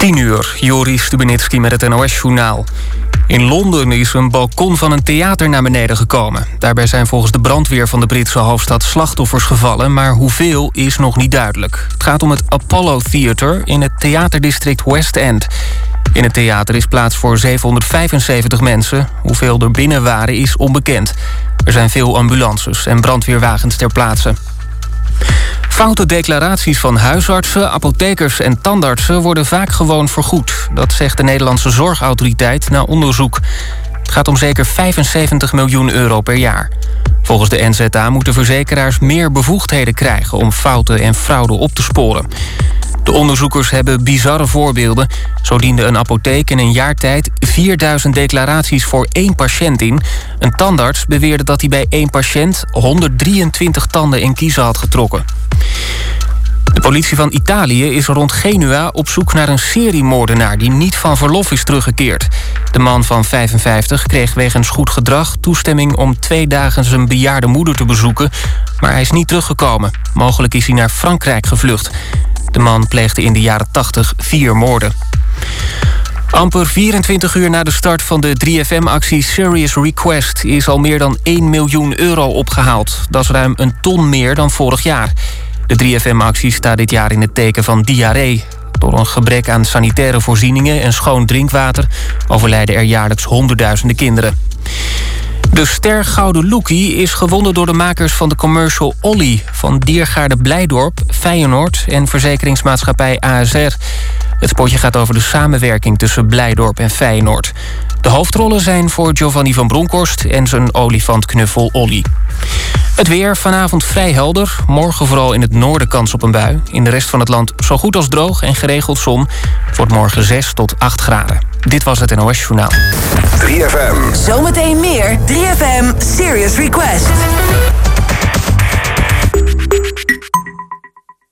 10 uur, Joris Stubenitski met het NOS-journaal. In Londen is een balkon van een theater naar beneden gekomen. Daarbij zijn volgens de brandweer van de Britse hoofdstad slachtoffers gevallen... maar hoeveel is nog niet duidelijk. Het gaat om het Apollo Theater in het theaterdistrict West End. In het theater is plaats voor 775 mensen. Hoeveel er binnen waren is onbekend. Er zijn veel ambulances en brandweerwagens ter plaatse. Foute declaraties van huisartsen, apothekers en tandartsen worden vaak gewoon vergoed. Dat zegt de Nederlandse Zorgautoriteit na onderzoek. Het gaat om zeker 75 miljoen euro per jaar. Volgens de NZA moeten verzekeraars meer bevoegdheden krijgen om fouten en fraude op te sporen. De onderzoekers hebben bizarre voorbeelden. Zo diende een apotheek in een jaar tijd 4000 declaraties voor één patiënt in. Een tandarts beweerde dat hij bij één patiënt 123 tanden in kiezen had getrokken. De politie van Italië is rond Genua op zoek naar een seriemoordenaar... die niet van verlof is teruggekeerd. De man van 55 kreeg wegens goed gedrag toestemming... om twee dagen zijn bejaarde moeder te bezoeken, maar hij is niet teruggekomen. Mogelijk is hij naar Frankrijk gevlucht. De man pleegde in de jaren 80 vier moorden. Amper 24 uur na de start van de 3FM-actie Serious Request... is al meer dan 1 miljoen euro opgehaald. Dat is ruim een ton meer dan vorig jaar. De 3FM-actie staat dit jaar in het teken van diarree. Door een gebrek aan sanitaire voorzieningen en schoon drinkwater... overlijden er jaarlijks honderdduizenden kinderen. De ster Gouden Lookie is gewonnen door de makers van de commercial Olly... van Diergaarde Blijdorp, Feyenoord en verzekeringsmaatschappij ASR. Het spotje gaat over de samenwerking tussen Blijdorp en Feyenoord. De hoofdrollen zijn voor Giovanni van Bronckhorst en zijn olifantknuffel Olly. Het weer vanavond vrij helder. Morgen vooral in het noorden kans op een bui. In de rest van het land zo goed als droog en geregeld zon. Het wordt morgen 6 tot 8 graden. Dit was het NOS Journaal. 3FM. Zometeen meer 3FM Serious Request.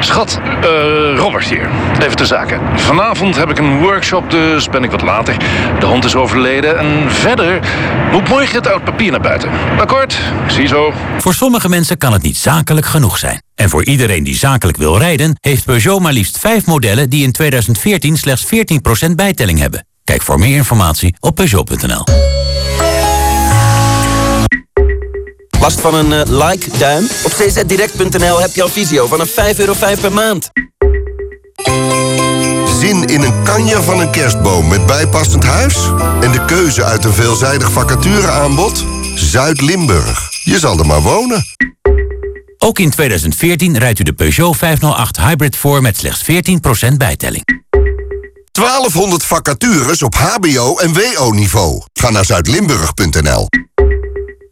Schat, eh Robert hier. Even de zaken. Vanavond heb ik een workshop, dus ben ik wat later. De hond is overleden en verder moet morgen het oud papier naar buiten. Akkoord? Ziezo. Voor sommige mensen kan het niet zakelijk genoeg zijn. En voor iedereen die zakelijk wil rijden... heeft Peugeot maar liefst 5 modellen die in 2014 slechts 14% bijtelling hebben. Kijk voor meer informatie op Peugeot.nl. Last van een eh, like, duim? Op czdirect.nl heb je al visio vanaf 5,5 euro per maand. Zin in een kanje van een kerstboom met bijpassend huis? En de keuze uit een veelzijdig vacatureaanbod? Zuid-Limburg. Je zal er maar wonen. Ook in 2014 rijdt u de Peugeot 508 Hybrid voor met slechts 14% bijtelling. 1200 vacatures op hbo- en wo-niveau. Ga naar zuidlimburg.nl.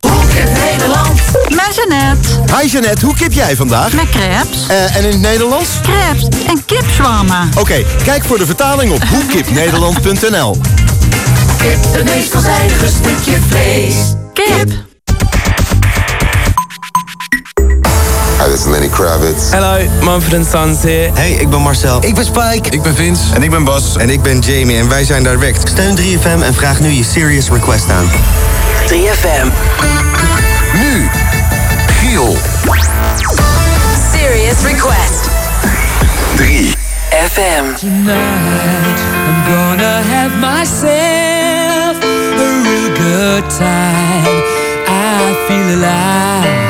Nederland. Met Jeannette. Hi Jeannette, hoe kip jij vandaag? Met crepes. Eh, en in het Nederlands? Crepes en kipzwammen. Oké, kijk voor de vertaling op hoekipnederland.nl. Kip, het meest veelzijdige stukje vlees. Kip. Hi, this is Lenny Kravitz. Hello, Manfred Sons here. Hey, ik ben Marcel. Ik ben Spike. Ik ben Vince. En ik ben Bas. En ik ben Jamie en wij zijn Direct. Steun 3FM en vraag nu je Serious Request aan. 3FM. Nu, Giel. Serious Request. 3 FM. Tonight I'm gonna have myself a real good time. I feel alive.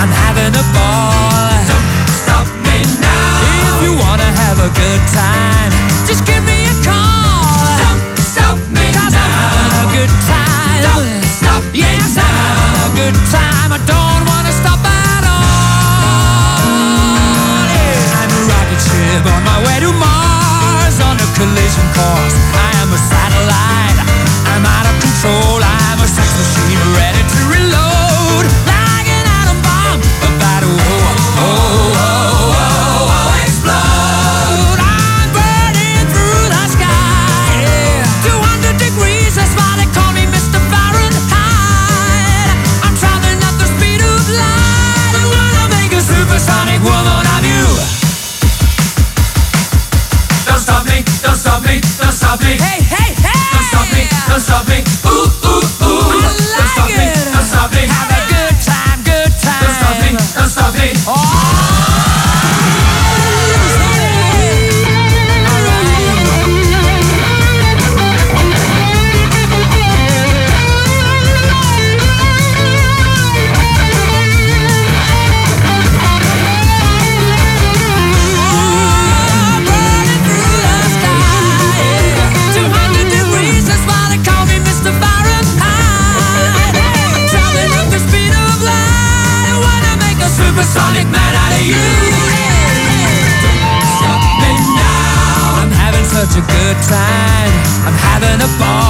I'm having a ball. Don't stop me now. If you wanna have a good time, just give me a call. Don't stop me now. I'm having a good time. Don't stop me yes, now. I'm having a good time. I don't wanna stop at all. Yeah, I'm a rocket ship on my way to Mars on a collision course. I am a satellite. I'm out of control. I'm a sex machine ready to release. Stop a good time. I'm having a ball.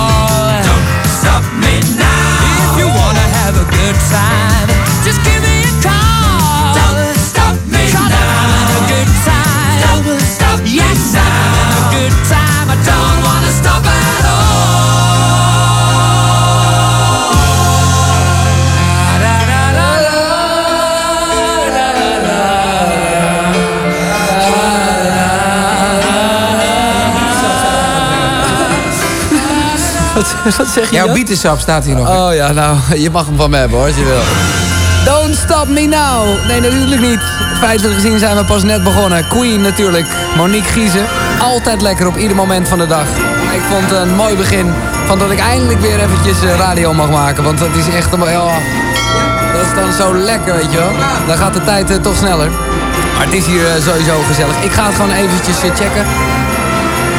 Wat, wat zeg je Jouw bietensap staat hier nog. Oh ja, nou, je mag hem van me hebben hoor, als je wil. Don't stop me now. Nee, natuurlijk niet. Feitelijk gezien zijn we pas net begonnen. Queen natuurlijk. Monique Giezen. Altijd lekker op ieder moment van de dag. Ik vond het een mooi begin van dat ik eindelijk weer eventjes eh, radio mag maken. Want het is echt... een- Ja, dat is dan zo lekker, weet je wel. Dan gaat de tijd eh, toch sneller. Maar het is hier eh, sowieso gezellig. Ik ga het gewoon eventjes checken.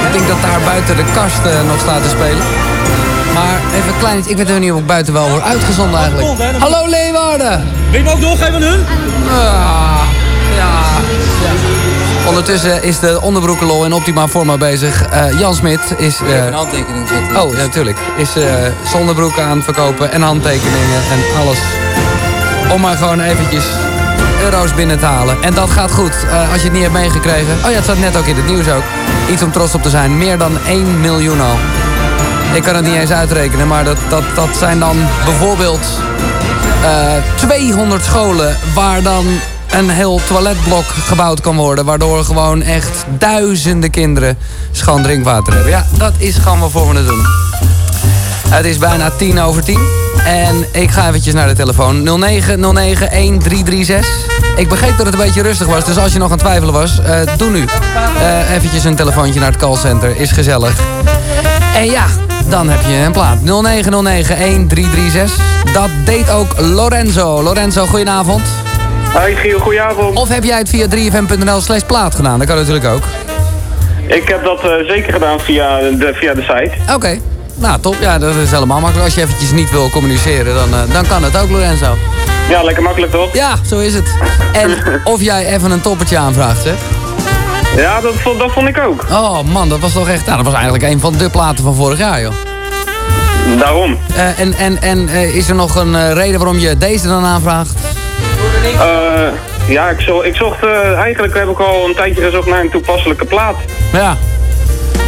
Ik denk dat daar buiten de kast nog staat te spelen. Klein iets. Ik weet niet of ik buiten wel word uitgezonden eigenlijk. Hallo Leeuwarden! Wil je ook doorgeven aan hun? Ah, ja, ja. Ondertussen is de onderbroekenlol in optima forma bezig. Eh, Jan Smit is... eh, Even een handtekening zetten. Oh, ja, natuurlijk. Is eh zonnebroeken aan het verkopen en handtekeningen en alles. Om maar gewoon eventjes euro's binnen te halen. En dat gaat goed. Eh, als je het niet hebt meegekregen. Oh ja, het staat net ook in het nieuws ook. Iets om trots op te zijn. Meer dan 1 miljoen al. Ik kan het niet eens uitrekenen, maar dat, dat, dat zijn dan bijvoorbeeld eh 200 scholen waar dan een heel toiletblok gebouwd kan worden. Waardoor gewoon echt duizenden kinderen schoon drinkwater hebben. Ja, dat is gewoon waarvoor we het doen. Het is bijna tien over tien. En ik ga eventjes naar de telefoon. 0909-1336. Ik begreep dat het een beetje rustig was. Dus als je nog aan twijfelen was, eh, doe nu. Eh eventjes een telefoontje naar het callcenter. Is gezellig. En ja, dan heb je een plaat. 0909-1336. Dat deed ook Lorenzo. Lorenzo, goedenavond. Hoi Giel, goedenavond. Of heb jij het via 3fm.nl slash plaat gedaan? Dat kan natuurlijk ook. Ik heb dat eh, zeker gedaan via de, via de site. Oké. Nou, top. Ja, dat is helemaal makkelijk. Als je eventjes niet wil communiceren, dan, eh, dan kan het ook, Lorenzo. Ja, lekker makkelijk toch? Ja, zo is het. En of jij even een toppertje aanvraagt, hè? Ja, dat, vond- dat vond ik ook. Oh man, dat was toch echt... Nou, dat was eigenlijk een van de platen van vorig jaar, joh. Daarom. Eh, en en, en eh, is er nog een eh, reden waarom je deze dan aanvraagt? Ja, ik, zo, ik zocht... eigenlijk heb ik al een tijdje gezocht naar een toepasselijke plaat. Ja.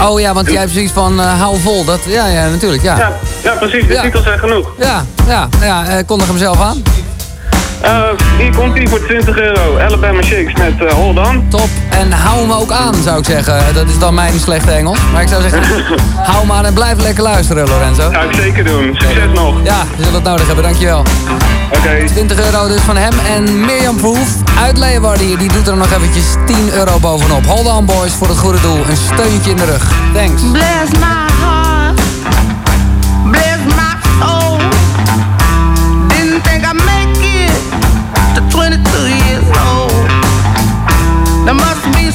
Oh ja, want jij hebt zoiets van hou vol. Dat, ja, ja, natuurlijk, ja. Ja, ja precies. De Ja. titels zijn genoeg. Ja, ja, ja. eh, kondig hem zelf aan. Eh, hier komt hij voor 20 euro. Alabama Shakes met eh, Hold On. Top. En hou hem ook aan, zou ik zeggen. Dat is dan mijn slechte Engels. Maar ik zou zeggen, hou hem aan en blijf lekker luisteren, Lorenzo. Ga ik zeker doen. Succes nog. Ja, we zullen het nodig hebben, dankjewel. Oké. 20 euro dus van hem. En Mirjam Verhoef uit Leeuwarden hier, die doet er nog eventjes 10 euro bovenop. Hold on boys, voor het goede doel. Een steuntje in de rug. Thanks. Bless my heart, There must be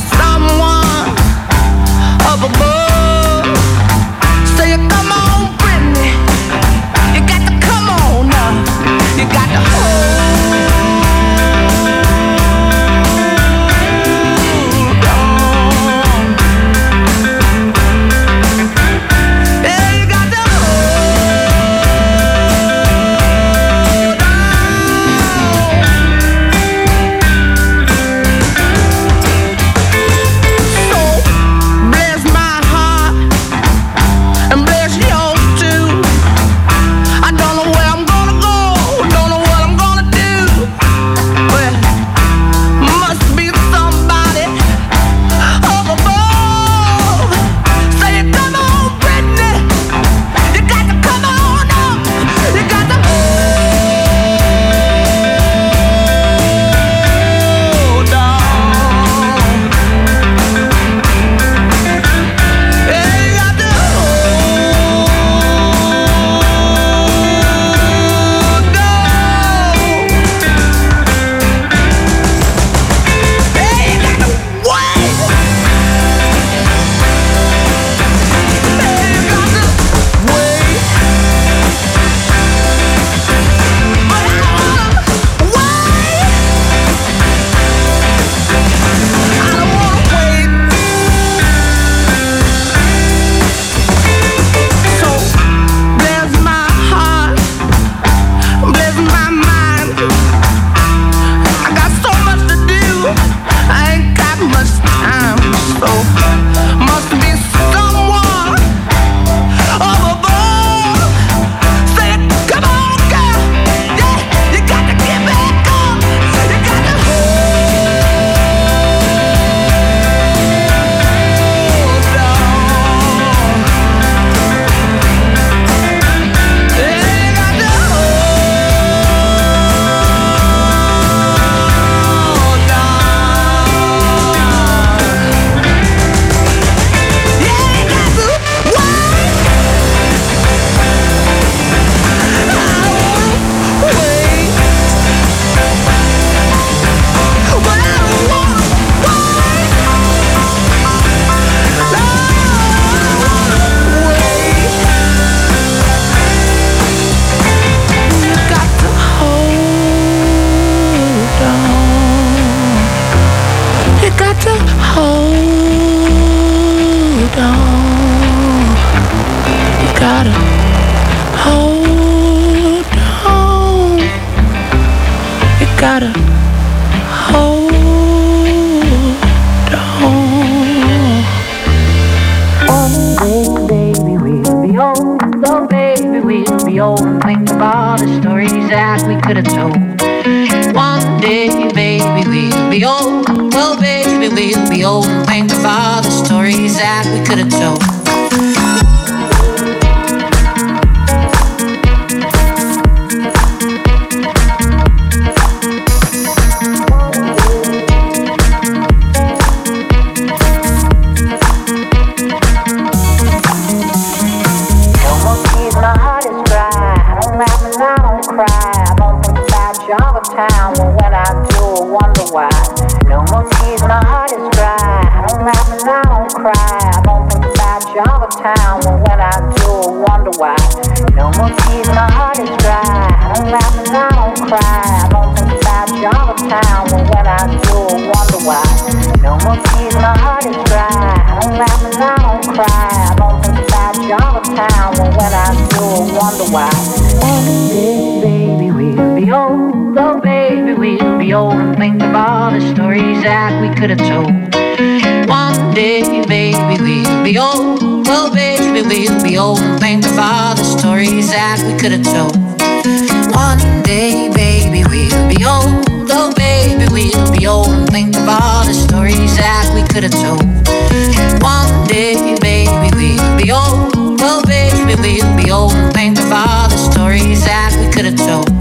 we'll be old. And think of all the stories that we could have told.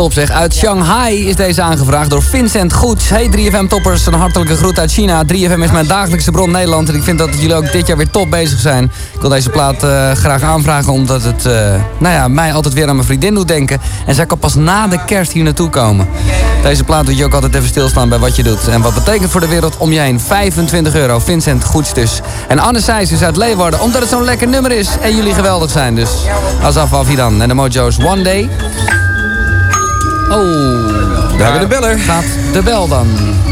Top zeg. Uit Shanghai is deze aangevraagd door Vincent Goets. Hey 3FM-toppers, een hartelijke groet uit China. 3FM is mijn dagelijkse bron Nederland. En ik vind dat jullie ook dit jaar weer top bezig zijn. Ik wil deze plaat eh, graag aanvragen omdat het eh, nou ja, mij altijd weer aan mijn vriendin doet denken. En zij kan pas na de kerst hier naartoe komen. Deze plaat doet je ook altijd even stilstaan bij wat je doet. En wat betekent voor de wereld om je heen. 25 euro, Vincent Goets dus. En Anne Seijs is uit Leeuwarden, omdat het zo'n lekker nummer is. En jullie geweldig zijn, dus Asaf Avidan en de Mojo's One Day. Oh, daar hebben we de beller. Gaat de bel dan.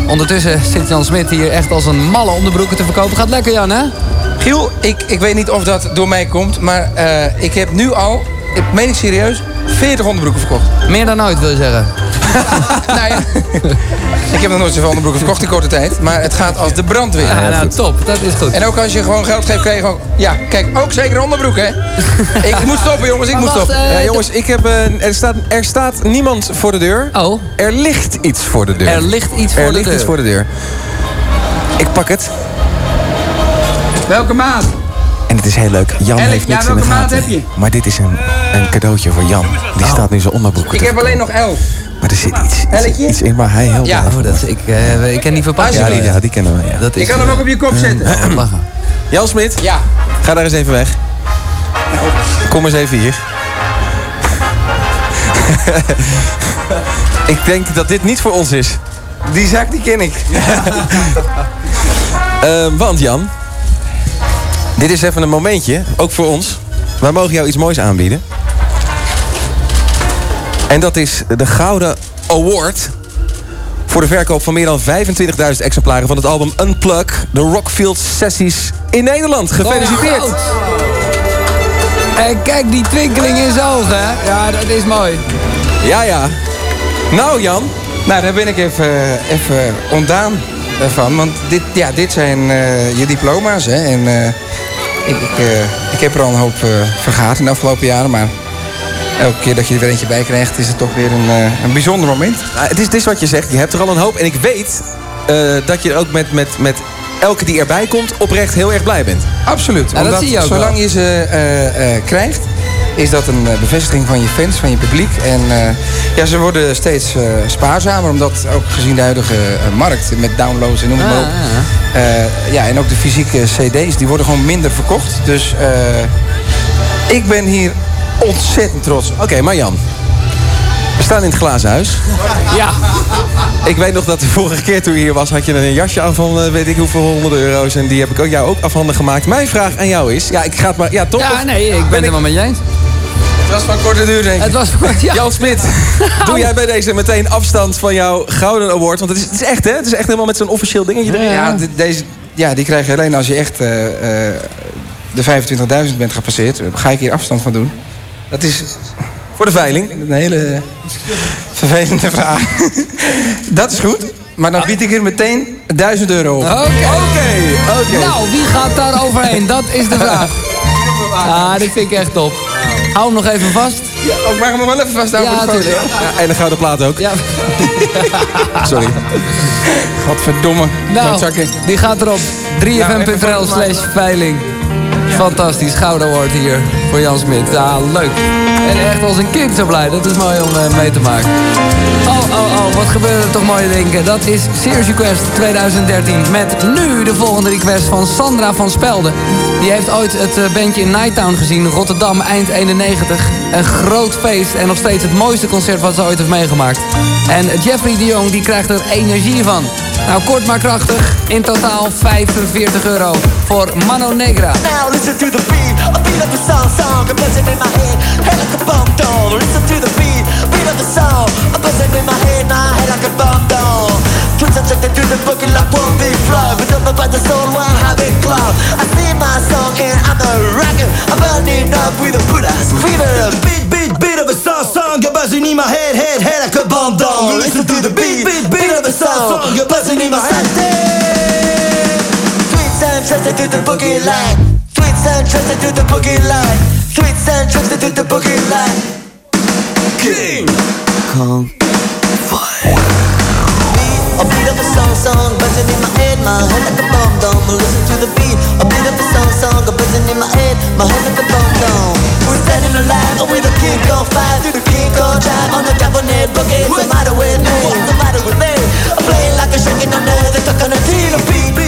Ondertussen zit Jan Smit hier echt als een malle onderbroeken te verkopen. Gaat lekker Jan, hè? Giel, ik, ik weet niet of dat door mij komt, maar eh, ik heb nu al, ik meen ik serieus, 40 onderbroeken verkocht. Meer dan ooit, wil je zeggen? nou ja, ik heb nog nooit zoveel onderbroeken verkocht in korte tijd, maar het gaat als de brandweer. Ja, nou, top, dat is goed. En ook als je gewoon geld geeft, krijg je gewoon... Ja, kijk, ook zeker onderbroeken, hè? ik moet stoppen, jongens, ik Maar moet wacht, stoppen. eh, Ja, jongens, ik heb, er, staat, er staat niemand voor de deur. Oh. Er ligt iets voor de deur. Er ligt iets voor er de ligt deur. iets voor de deur. Ik pak het. Welke maat? En het is heel leuk. Jan heeft ja, niks in de welke maat gaten. heb je? Maar dit is een, een cadeautje voor Jan. Die staat nu zijn onderbroek Ik heb alleen nog 11. Maar er zit iets, iets, iets in waar hij heel Ja. blij Oh, dat ik, eh, ik ken die verpakking. Ja, die, ja, die kennen we. Ja. Dat is, Ik kan hem ook op je kop zetten. eh, lachen. Jan Smit, Ja. ga daar eens even weg. Kom eens even hier. ik denk dat dit niet voor ons is. Die zaak die ken ik. Eh, want Jan, dit is even een momentje, ook voor ons. Wij mogen jou iets moois aanbieden. En dat is de Gouden Award voor de verkoop van meer dan 25.000 exemplaren van het album Unplug, de Rockfield Sessies in Nederland. Gefeliciteerd! Oh, En kijk die twinkeling in zijn ogen, hè? Ja, dat is mooi. Ja, ja. Nou, Jan. Nou, daar ben ik even, even ontdaan van. Want dit, ja, dit zijn eh, je diploma's. Hè? En eh, ik, ik, eh, ik heb er al een hoop uh, vergaat in de afgelopen jaren. Maar elke keer dat je er weer eentje bij krijgt, is het toch weer een, een bijzonder moment. Nou, het, is, het is wat je zegt. Je hebt er al een hoop. En ik weet dat je er ook met, met, met elke die erbij komt oprecht heel erg blij bent. Absoluut. Ja, dat Omdat zie je ook zolang wel. je ze eh, eh, krijgt, is dat een eh, bevestiging van je fans, van je publiek. En eh, ja, ze worden steeds eh, spaarzamer, omdat ook gezien de huidige eh, markt met downloads en noem het maar op. Ah, eh, ja, en ook de fysieke cd's, die worden gewoon minder verkocht. Dus eh, ik ben hier ontzettend trots. Oké, maar Jan. We staan in het glazen huis. Ja. Ik weet nog dat de vorige keer toen je hier was, had je een jasje aan van eh, weet ik hoeveel honderden euro's. En die heb ik ook jou ook afhandig gemaakt. Mijn vraag aan jou is, ja, ik ga het maar, ja, toch? Ja, nee, ik ben het helemaal met je eens. Het was van korte duur, denk ik. Het was kort, ja. Jan Smit, doe jij bij deze meteen afstand van jouw Gouden Award? Want het is, het is echt, hè? Het is echt helemaal met zo'n officieel dingetje erin. Ja, de- deze, ja, die krijg je alleen als je echt eh, eh, de 25.000 bent gepasseerd. Daar ga ik hier afstand van doen. Dat is Voor de veiling. een hele vervelende vraag. dat is goed. Maar dan bied ik er meteen 1000 euro op. Oké. Oké. Nou, wie gaat daar overheen? Dat is de vraag. Ah, dit vind ik echt top. Hou hem nog even vast. Ja, oh, ik mag hem nog wel even vasthouden Ja, voor de foto. Ja, en een gouden plaat ook. Ja. Sorry. Godverdomme. Nou, die gaat erop. 3fm.nl slash veiling. Fantastisch, Gouden Award hier voor Jan Smit. Ja, leuk. En echt als een kind zo blij. Dat is mooi om eh, mee te maken. Oh, oh, oh, wat gebeuren er toch mooie dingen. Dat is Serious Request 2013. Met nu de volgende request van Sandra van Spelden. Die heeft ooit het eh, bandje in Nighttown gezien. Rotterdam, eind 91. Een groot feest en nog steeds het mooiste concert wat ze ooit heeft meegemaakt. En Jeffrey de Jong die krijgt er energie van. Nou, kort maar krachtig. In totaal 45 euro voor Mano Negra. Now listen to the beat, a beat of the song, song, a buzzing in my head, head like a bomb down. Listen to the beat, beat of the song, a buzzing in my head, my head like a bomb down. Twins are checked to the booking like one big flow, but up about the soul, one habit club. I sing my song and I'm a rocker, I'm burning up with a Buddha's fever. Beat, beat, beat buzzing in my head, head, head like a bomb down. Listen to the beat, beat, beat of a song, song, a buzzing in my head. Sweet sound trusted to the boogie line. Sweet sound trusted to the boogie line. Sweet sound trusted to the boogie line. King Kong A beat of a song song buzzing in my head, my head like a bomb dome. Listen to the beat, a beat of a song song buzzing in my head, my head like a bomb dome. Alive with a king on fire, through the king on drive on the cabinet boogie. What's the matter with me? What's the matter with me? I'm playing like a shaking under the coconut tree. The beat, beat,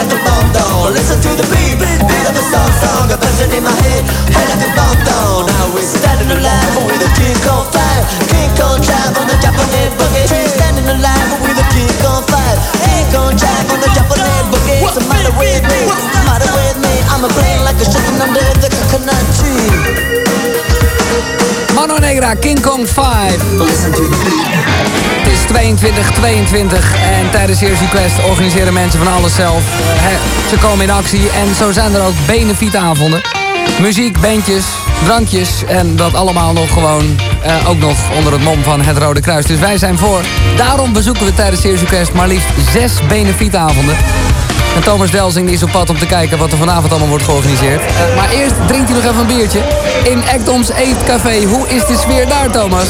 King Kong 5. Het is 22, 22 en tijdens Serious Request organiseren mensen van alles zelf. Ze komen in actie en zo zijn er ook benefietavonden. Muziek, bandjes, drankjes en dat allemaal nog gewoon eh, ook nog onder het mom van het Rode Kruis. Dus wij zijn voor. Daarom bezoeken we tijdens Serious Request maar liefst zes benefietavonden. En Thomas Delsing is op pad om te kijken wat er vanavond allemaal wordt georganiseerd. Maar eerst drinkt hij nog even een biertje. In Ekdoms Eetcafé. Hoe is de sfeer daar, Thomas?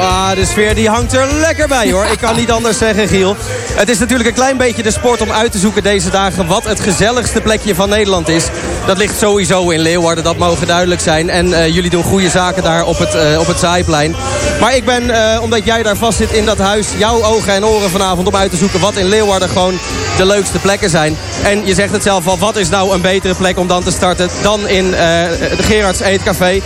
Ah, de sfeer die hangt er lekker bij hoor. Ik kan niet anders zeggen, Giel. Het is natuurlijk een klein beetje de sport om uit te zoeken deze dagen... wat het gezelligste plekje van Nederland is. Dat ligt sowieso in Leeuwarden, dat mogen duidelijk zijn. En eh, jullie doen goede zaken daar op het, uh, op het Zijplein. Maar ik ben, uh, omdat jij daar vast zit in dat huis... jouw ogen en oren vanavond om uit te zoeken... wat in Leeuwarden gewoon de leukste plekken zijn. En je zegt het zelf al, wat is nou een betere plek om dan te starten... dan in de Gerards Eetcafé?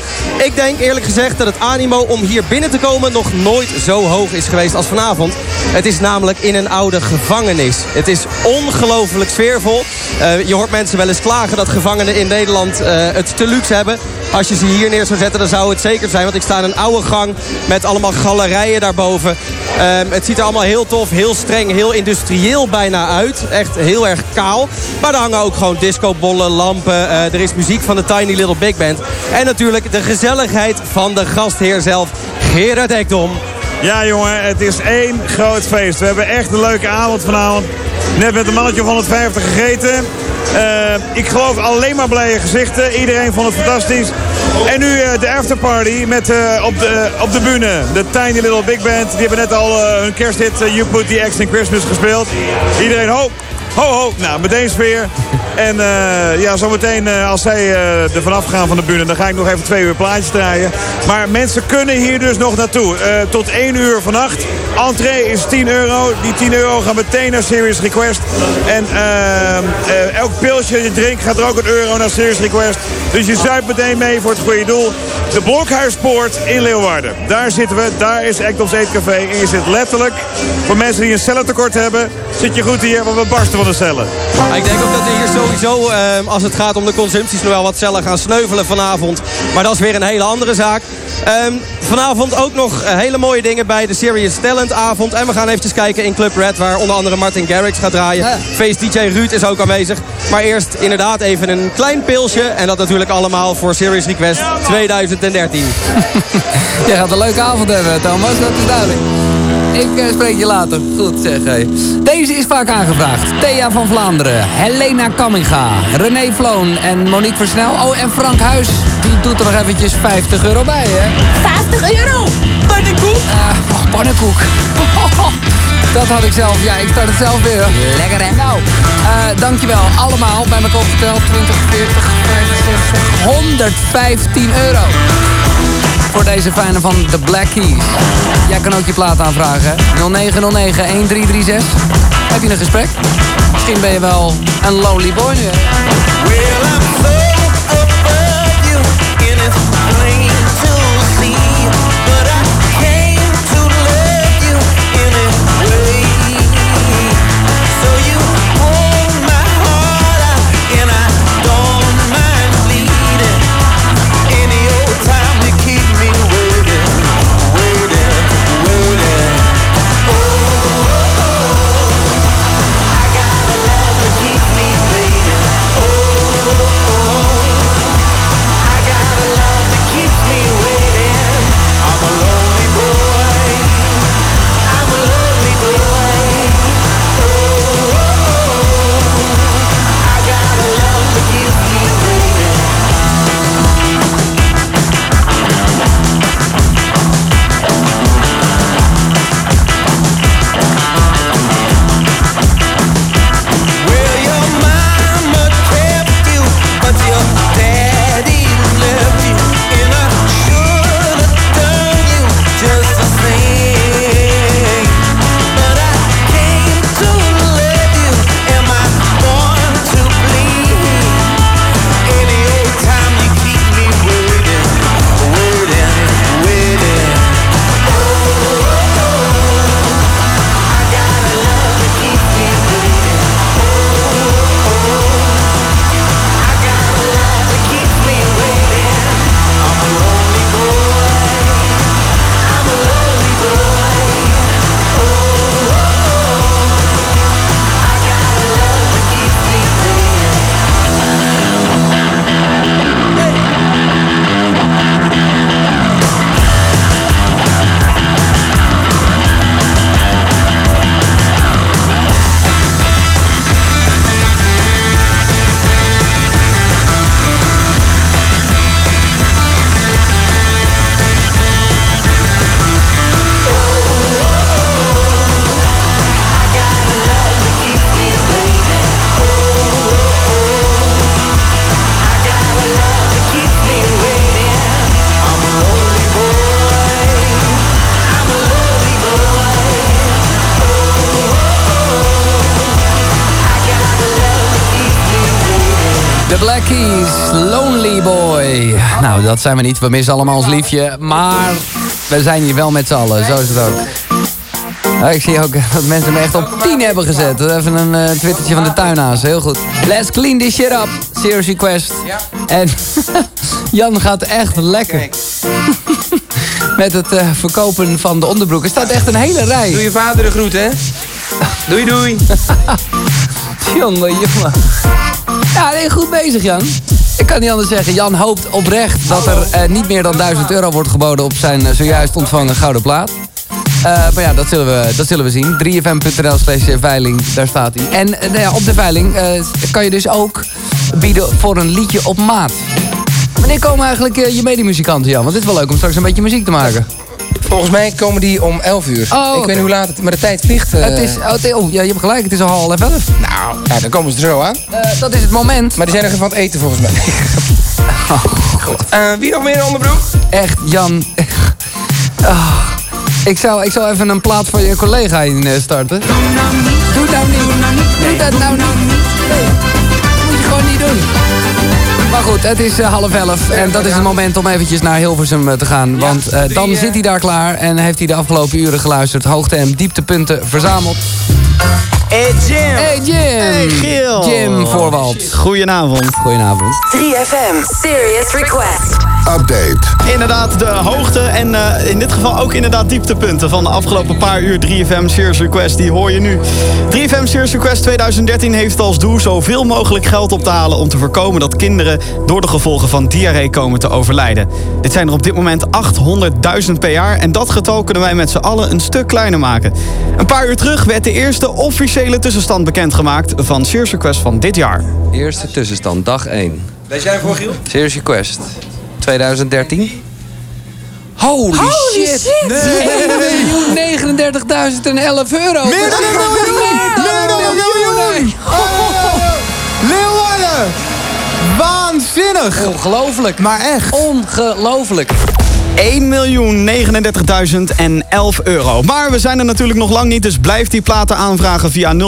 Ik denk eerlijk gezegd dat het animo om hier binnen te komen... nog nooit zo hoog is geweest als vanavond. Het is namelijk in een oude gevangenis. Het is ongelooflijk sfeervol. Uh, je hoort mensen wel eens klagen dat gevangenen in Nederland uh, het te luxe hebben. Als je ze hier neer zou zetten, dan zou het zeker zijn. Want ik sta in een oude gang met allemaal galerijen daarboven. Uh, het ziet er allemaal heel tof, heel streng, heel industrieel bijna uit. Echt heel erg kaal. Maar er hangen ook gewoon discobollen, lampen. Uh, er is muziek van de Tiny Little Big Band. En natuurlijk de gezelligheid van de gastheer zelf, Gerard Ekdom. Ja jongen, het is één groot feest. We hebben echt een leuke avond vanavond. Net met een mannetje of 150 gegeten. Uh, ik geloof alleen maar blije gezichten. Iedereen vond het fantastisch. En nu uh, de afterparty met, uh, op, de, op de bühne. De Tiny Little Big Band. Die hebben net al hun kersthit You Put The X in Christmas gespeeld. Iedereen ho, ho, ho. Nou, meteen sfeer. En uh, ja, zometeen uh, als zij uh, er vanaf gaan van de bühne... dan ga ik nog even twee uur plaatjes draaien. Maar mensen kunnen hier dus nog naartoe. tot één uur vannacht. Entree is 10 euro. Die 10 euro gaan meteen naar Serious Request. En elk pilsje je drinkt gaat er ook een euro naar Serious Request. Dus je zuipt meteen mee voor het goede doel. De Blokhuispoort in Leeuwarden. Daar zitten we. Daar is Ektoms Eetcafé. En je zit letterlijk, voor mensen die een cellentekort hebben... zit je goed hier, want we barsten van de cellen. Ik denk ook dat we hier sowieso, uh, als het gaat om de consumpties... nog wel wat cellen gaan sneuvelen vanavond. Maar dat is weer een hele andere zaak. Um, vanavond ook nog hele mooie dingen bij de Serious Talent avond. En we gaan eventjes kijken in Club Red... waar onder andere Martin Garrix gaat draaien. Ja. Face DJ Ruud is ook aanwezig. Maar eerst inderdaad even een klein pilsje. En dat natuurlijk allemaal voor Serious Request 2013. Jij gaat een leuke avond hebben, Thomas. Dat is duidelijk. Ik uh, spreek je later. Goed zeg. Hey. Deze is vaak aangevraagd. Thea van Vlaanderen, Helena Kamminga, René Vloon en Monique Versnel. Oh, en Frank Huis. Die doet er nog eventjes 50 euro bij, hè? 50 euro? Pannenkoek? Uh, oh, pannenkoek. Dat had ik zelf. Ja, ik start het zelf weer. Lekker hè? Nou, uh, dankjewel. Allemaal bij elkaar opgeteld. 20, 40, 65, 115 euro voor deze fijne van The Black Keys. Jij kan ook je plaat aanvragen. 0909-1336. Heb je een gesprek? Misschien ben je wel een lonely boy nu. Well, dat zijn we niet. We missen allemaal ons liefje. Maar we zijn hier wel met z'n allen. Zo is het ook. Ja, ik zie ook dat mensen hem echt op 10 hebben gezet. Even een eh, twittertje van de tuinhaas. Heel goed. Let's clean this shit up. Serious request. En Jan gaat echt lekker. Met het eh, verkopen van de onderbroek. Er staat echt een hele rij. Doe je vader de groet, hè? Doei, doei. Jongen, jongen. Ja, nee, goed bezig, Jan. Ik kan niet anders zeggen. Jan hoopt oprecht dat er eh, niet meer dan 1000 euro wordt geboden op zijn eh, zojuist ontvangen gouden plaat. Eh, maar ja, dat zullen we, dat zullen we zien. 3fm.nl slash veiling, daar staat hij. En nou ja, op de veiling kan je dus ook bieden voor een liedje op maat. Wanneer komen eigenlijk je medemuzikanten, Jan? Want het is wel leuk om straks een beetje muziek te maken. Volgens mij komen die om 11 uur. Oh, ik weet niet hoe laat het, maar de tijd vliegt. eh. Het is, oh, oh, ja, je hebt gelijk, het is al half elf. Nou, ja, dan komen ze er zo aan. Eh, dat is het moment. Maar die zijn nog even aan het eten volgens mij. Goed. Eh, wie nog meer in onderbroek? Echt, Jan. Ik, zou, ik zou even een plaat voor je collega in starten. Doe nou niet. Doe nou niet. Doe dat nou niet. Het is eh, half elf en dat is het moment om eventjes naar Hilversum eh, te gaan. Want eh, dan zit hij daar klaar en heeft hij de afgelopen uren geluisterd. Hoogte- en dieptepunten verzameld. Hey Jim. Hey Jim. Hey Giel. Jim Voorwald. Goedenavond. Goedenavond. 3FM, Serious Request. Update. Inderdaad, de hoogte en eh, in dit geval ook inderdaad dieptepunten van de afgelopen paar uur 3FM Serious Request. Die hoor je nu. 3FM Serious Request 2013 heeft als doel zoveel mogelijk geld op te halen om te voorkomen dat kinderen door de gevolgen van diarree komen te overlijden. Dit zijn er op dit moment 800.000 per jaar en dat getal kunnen wij met z'n allen een stuk kleiner maken. Een paar uur terug werd de eerste officiële tussenstand bekendgemaakt van Serious Request van dit jaar. Eerste tussenstand, dag 1. Lees jij voor, Giel? Serious Request 2013. Holy, Holy shit! shit! Nee, 139.011 euro! Meer dan een miljoen! Meer dan een miljoen! Leeuwarden! Waanzinnig! Ongelooflijk. Maar echt. Ongelooflijk. 1.039.011 euro. Maar we zijn er natuurlijk nog lang niet, dus blijf die platen aanvragen via 0909-1336.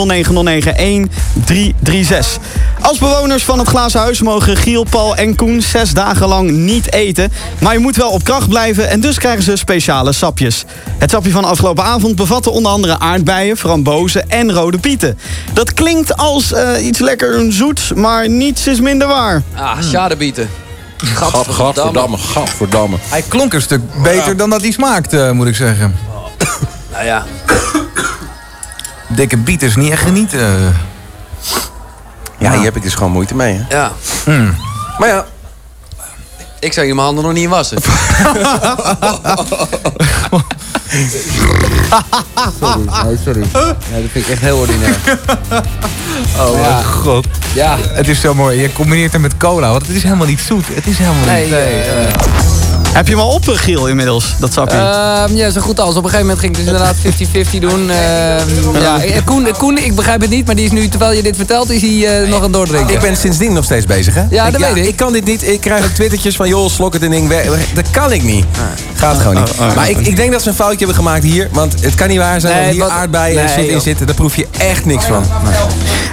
Als bewoners van het Glazen Huis mogen Giel, Paul en Koen zes dagen lang niet eten. Maar je moet wel op kracht blijven en dus krijgen ze speciale sapjes. Het sapje van afgelopen avond bevatte onder andere aardbeien, frambozen en rode pieten. Dat klinkt als eh, iets lekker zoets, maar niets is minder waar. Ah, schadebieten. Gat, gadverdamme, gadverdamme. Hij klonk een stuk beter dan dat hij smaakt, eh, moet ik zeggen. Nou ja. Dikke biet is niet echt genieten. Ja, hier heb ik dus gewoon moeite mee. Hè? Ja. Maar ja. Ik zou hier mijn handen nog niet in wassen. sorry, nee, sorry. Nee, dat vind ik echt heel ordinair. Oh Ja. mijn god. Ja. Het is zo mooi. Je combineert hem met cola, want het is helemaal niet zoet. Het is helemaal Nee, niet... nee, eh, Heb je hem al op, eh, Giel, inmiddels, dat sapje? Ehm, ja, zo goed als. Op een gegeven moment ging ik dus inderdaad 50-50 doen. Ehm, ja, eh, Koen, Koen, ik begrijp het niet, maar die is nu, terwijl je dit vertelt, is hij eh, nog aan het doordrinken. Ik ben sindsdien nog steeds bezig, hè? Ja, dat weet ik. Ik kan dit niet. Ik krijg ook twittertjes van, joh, slok het een ding weg. Dat kan ik niet. Gaat gewoon niet. Oh, oh, Maar ik, ik denk dat ze een foutje hebben gemaakt hier. Want het kan niet waar zijn Nee, dat hier wat- aardbeien en nee, shit in zitten. Daar proef je echt niks van.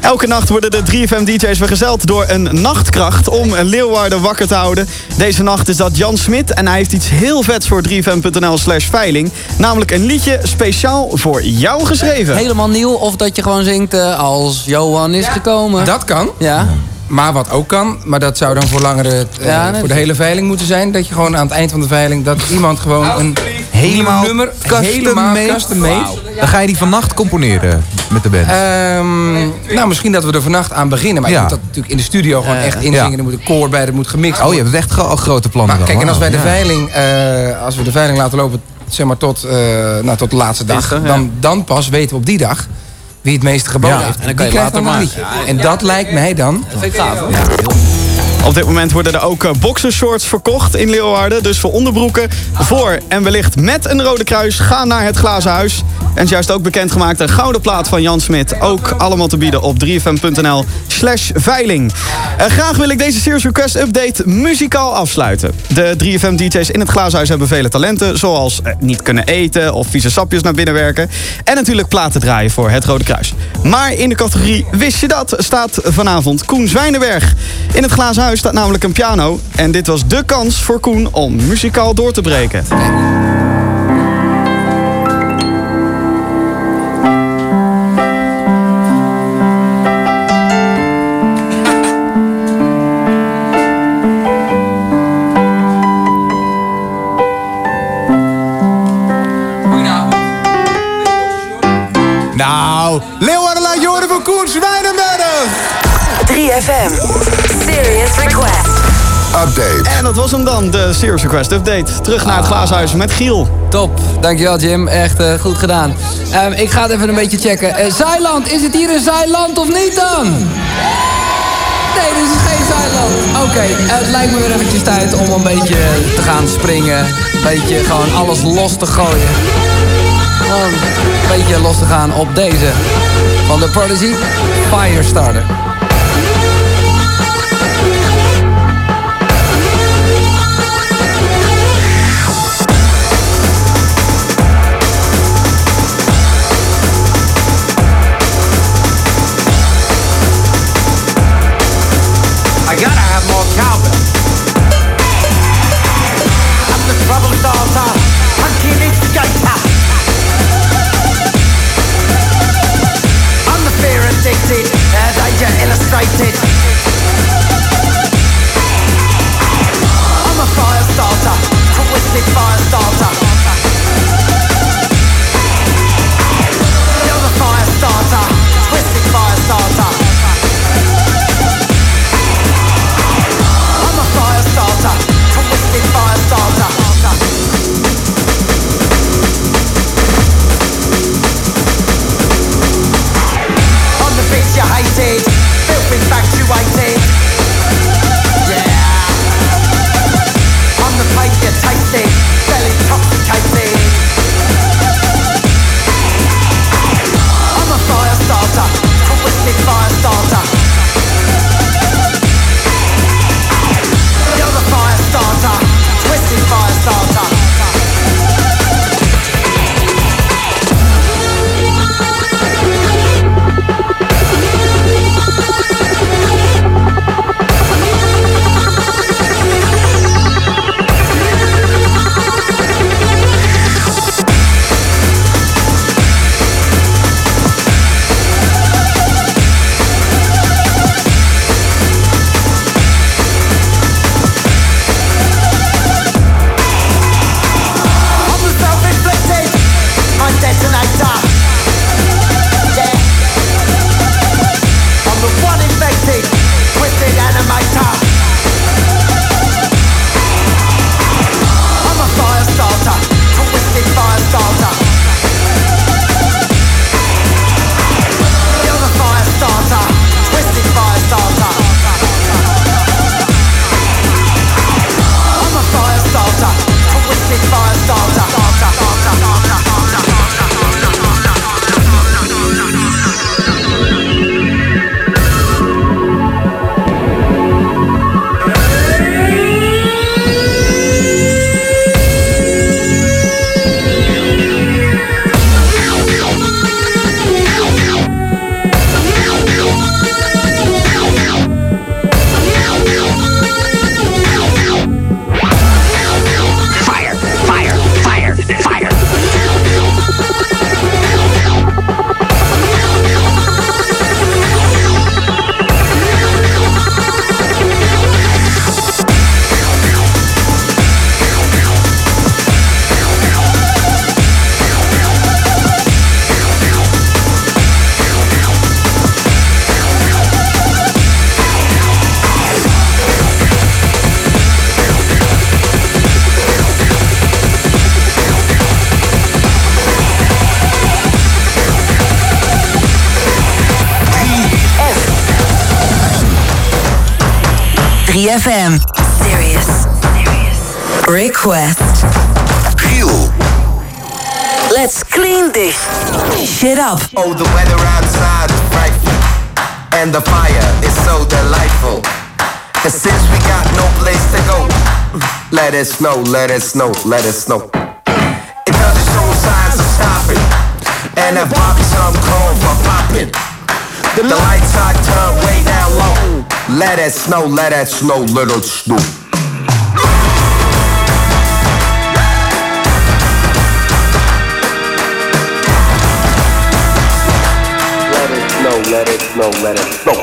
Elke nacht worden de 3FM-dj's vergezeld door een nachtkracht om Leeuwarden wakker te houden. Deze nacht is dat Jan Smit en hij heeft iets heel vets voor 3fm.nl slash veiling. Namelijk een liedje speciaal voor jou geschreven. Helemaal nieuw, of dat je gewoon zingt eh, als Johan is gekomen. Dat kan. Ja. Maar wat ook kan, maar dat zou dan voor langere, eh, Ja, voor de hele veiling moeten zijn. Dat je gewoon aan het eind van de veiling, dat iemand gewoon een Helemaal nummer, custom helemaal made. custom made. Dan ga je die vannacht componeren met de band. Ehm, nou, misschien dat we er vannacht aan beginnen. Maar Ja. je moet dat natuurlijk in de studio gewoon echt inzingen. Ja. Er moet een koor bij, er moet gemixt oh, je worden. hebt echt gro- grote plannen Maar dan. kijk, en als wij de veiling, eh, als we de veiling laten lopen, zeg maar tot, eh, nou, tot de laatste dag, dan, dan pas weten we op die dag wie het meeste geboden Ja. heeft. En dan kan je later maar- liedje. En dat lijkt mij dan. Dat vind ik gaaf. Op dit moment worden er ook eh, boxershorts verkocht in Leeuwarden. Dus voor onderbroeken, voor en wellicht met een rode kruis, ga naar het Glazen Huis. En is juist ook bekendgemaakt een gouden plaat van Jan Smit. Ook allemaal te bieden op 3fm.nl slash veiling. Eh, graag wil ik deze Serious Request Update muzikaal afsluiten. De 3FM DJ's in het glazenhuis hebben vele talenten... zoals eh, niet kunnen eten of vieze sapjes naar binnen werken... en natuurlijk platen draaien voor het Rode Kruis. Maar in de categorie Wist je dat? staat vanavond Koen Zwijnenberg. In het glazen huis staat namelijk een piano... en dit was de kans voor Koen om muzikaal door te breken. Nou, Update. En dat was hem dan, de Serious Request Update. Terug naar het glazen huis met Giel. Top, dankjewel Jim. Echt eh, goed gedaan. Ehm, ik ga het even een beetje checken. Eh Zeiland, is het hier een Zeiland of niet dan? Nee, dit is geen Zeiland. Oké, het lijkt me weer eventjes tijd om een beetje te gaan springen. Een beetje gewoon alles los te gooien. Gewoon een beetje los te gaan op deze. Van de Prodigy, Firestarter. FM. Serious. Request. Giel. Let's clean this shit up. Oh, the weather outside is frightful. and the fire is so delightful. And since we got no place to go, let it snow, let it snow, let it snow. It doesn't show signs of stopping, and that Bobby some call for popping. The lights are turned way down low. Let it snow, let it snow, little it snow. Let it snow, let it snow, let it snow.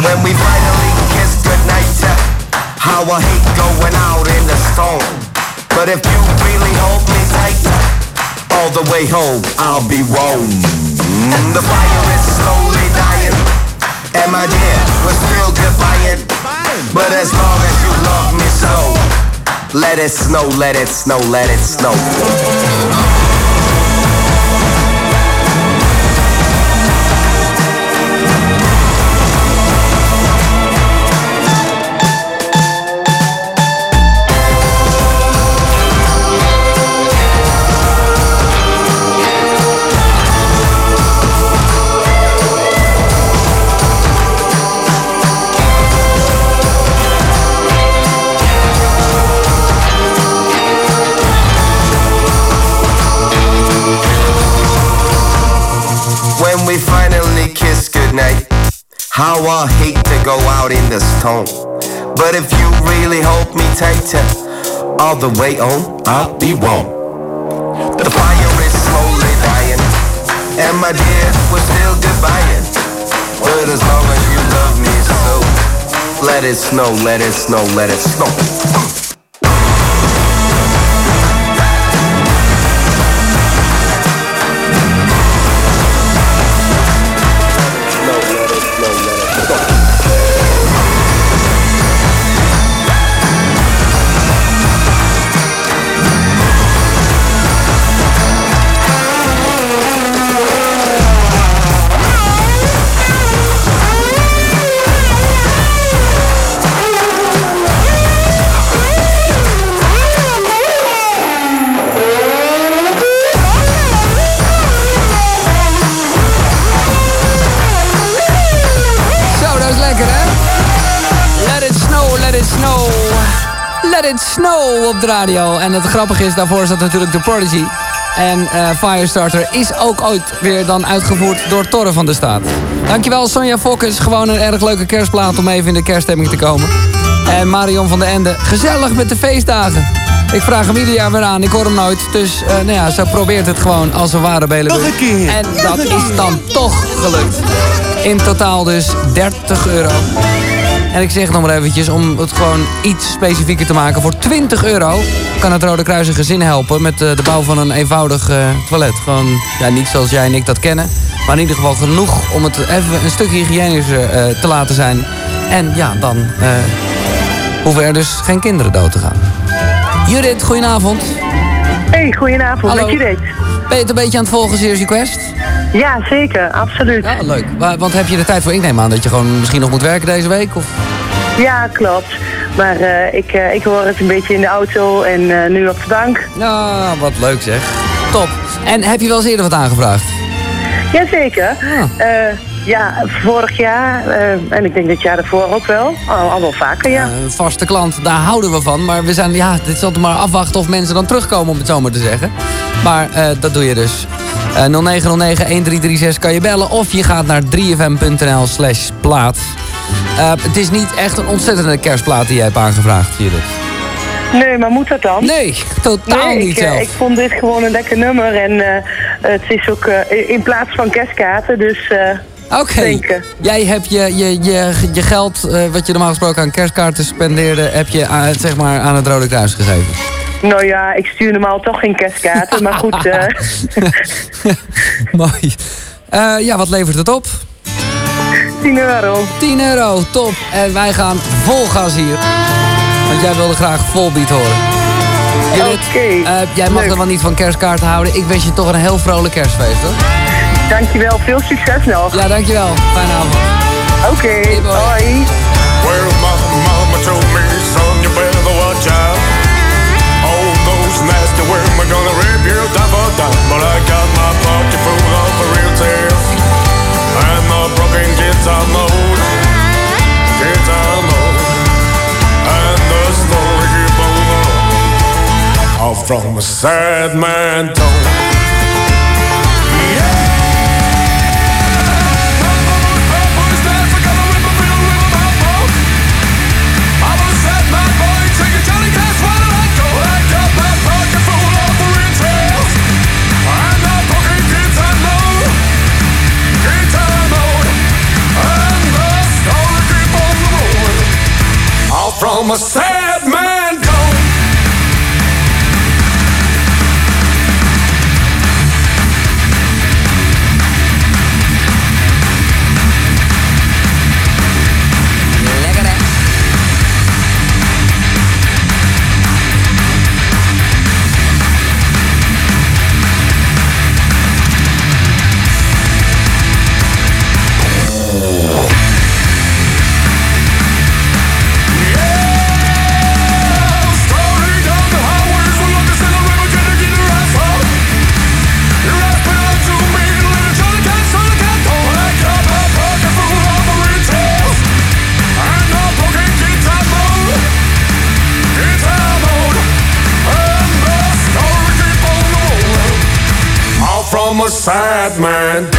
When we finally kiss goodnight, how I hate going out in the storm. But if you really hold me tight, all the way home, I'll be warm. The fire is slowly and my dear, we're still goodbye. But as long as you love me so, let it snow, let it snow, let it snow. I hate to go out in the storm. But if you really hold me tight, uh, all the way on, I'll be warm. The fire is slowly dying, and my dear, we're still goodbying. But as long as you love me so, let it snow, let it snow, let it snow. Op de radio. En het grappige is, daarvoor zat natuurlijk The Prodigy. En eh, Firestarter is ook ooit weer dan uitgevoerd door Torre van de Staat. Dankjewel Sonja Fokkes. Gewoon een erg leuke kerstplaat om even in de kerststemming te komen. En Marion van den Ende. Gezellig met de feestdagen. Ik vraag hem ieder jaar weer aan. Ik hoor hem nooit. Dus eh, nou ja, ze probeert het gewoon als een ware belen. Nog een keer. En dat is dan toch gelukt. In totaal dus 30 euro. En ik zeg het nog maar eventjes, om het gewoon iets specifieker te maken. Voor 20 euro kan het Rode Kruis een gezin helpen met eh, de bouw van een eenvoudig eh, toilet. Gewoon, ja, niet zoals jij en ik dat kennen. Maar in ieder geval genoeg om het even een stuk hygiënischer eh, te laten zijn. En ja, dan hoeven er dus geen kinderen dood te gaan. Judith, goedenavond. Hey, goedenavond. Hallo. Met Judith. Ben je het een beetje aan het volgen, Serious Request? Ja, zeker. Absoluut. Ja, leuk. Wa- Want heb je er tijd voor? Ik neem aan dat je gewoon misschien nog moet werken deze week? Of? Ja, klopt. Maar eh, ik, eh, ik hoor het een beetje in de auto en eh, nu op de bank. Nou, wat leuk zeg. Top. En heb je wel eens eerder wat aangevraagd? Jazeker. Eh ja, vorig jaar eh, en ik denk dit jaar daarvoor ook wel. Al, al wel vaker, ja. Een vaste klant, daar houden we van. Maar we zijn, ja, dit is altijd maar afwachten of mensen dan terugkomen, om het zo maar te zeggen. Maar eh, dat doe je dus. Eh 0909-1336 kan je bellen. Of je gaat naar 3fm.nl slash plaat. Het is niet echt een ontzettende kerstplaat die jij hebt aangevraagd, Judith. Nee, maar moet dat dan? Nee, totaal nee, niet ik, zelf. ik vond dit gewoon een lekker nummer. En het is ook in plaats van kerstkaarten, dus... Oké, jij hebt je, je, je, je geld, eh, wat je normaal gesproken aan kerstkaarten spendeerde... heb je aan, zeg maar aan het Rode Kruis gegeven. Nou ja, ik stuur normaal toch geen kerstkaarten, maar goed. eh, Mooi. Eh, ja, wat levert het op? 10 euro. 10 euro, top. En wij gaan vol gas hier. Want jij wilde graag volbeat horen. Judith, eh, jij mag er wel niet van kerstkaarten houden. Ik wens je toch een heel vrolijk kerstfeest, hoor. Dankjewel, veel succes nog. Ja, dankjewel. Fijne avond. Oké, okay, hey, bye. Well, my mama told me, son, you better watch out. All those nasty women are gonna rip you down for down. But I got my pocket full of real. And broken kids Kids And the story on. All from a sad man told. I'm a saint. A sad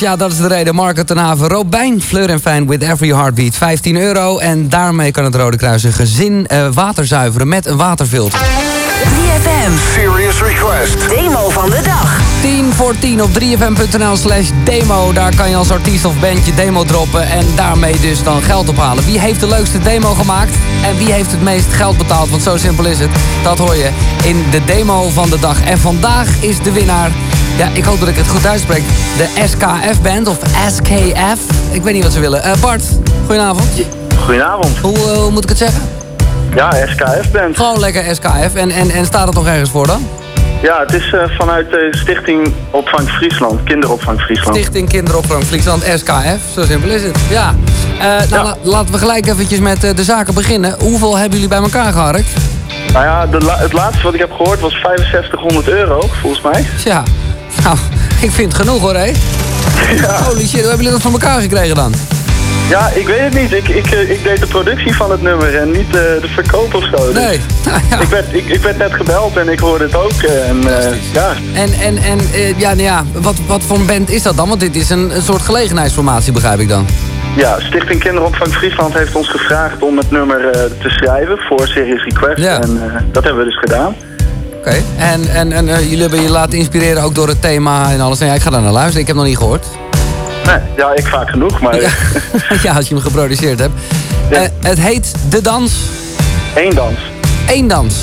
Ja, dat is de reden. Marco ten Haven, Robijn, Fleur en Fijn with every heartbeat. 15 euro. En daarmee kan het Rode Kruis een gezin eh, water zuiveren met een waterfilter. 3FM. Serious Request. Demo van de dag. 10 voor 10 op 3fm.nl slash demo. Daar kan je als artiest of bandje demo droppen en daarmee dus dan geld ophalen. Wie heeft de leukste demo gemaakt en wie heeft het meest geld betaald? Want zo simpel is het. Dat hoor je in de demo van de dag. En vandaag is de winnaar, ja ik hoop dat ik het goed uitspreek, de SKF band of SKF. Ik weet niet wat ze willen. Eh, Bart, goedenavond. Goedenavond. Hoe, eh, hoe moet ik het zeggen? Ja, SKF band. Gewoon lekker SKF. En, en, en staat het nog ergens voor dan? Ja, het is eh, vanuit de Stichting Opvang Friesland, Kinderopvang Friesland. Stichting Kinderopvang Friesland, SKF. Zo simpel is het. Ja. Nou, la- laten we gelijk eventjes met de zaken beginnen. Hoeveel hebben jullie bij elkaar geharkt? Nou ja, de la- het laatste wat ik heb gehoord was 6500 euro, volgens mij. Ja. Nou, ik vind het genoeg hoor, hé. Holy shit, hoe hebben jullie dat van elkaar gekregen dan? Ja, ik weet het niet. Ik, ik, eh, ik deed de productie van het nummer en niet eh, de verkoop of zo. Dus Nee. ik, werd, ik, ik werd net gebeld en ik hoorde het ook. eh, En ja, En, en, en ja, nou ja, wat, wat voor een band is dat dan? Want dit is een, een soort gelegenheidsformatie, begrijp ik dan. ja, Stichting Kinderopvang Friesland heeft ons gevraagd om het nummer te schrijven voor Serious Request. En dat hebben we dus gedaan. Oké. En, en, en eh, jullie hebben je laten inspireren ook door het thema en alles. Nou ja, ik ga daar naar luisteren. Ik heb nog niet gehoord. Nee, ja, ik vaak genoeg, maar... ja, als je hem geproduceerd hebt. Eh, het heet De Dans. Eén dans. Eén dans.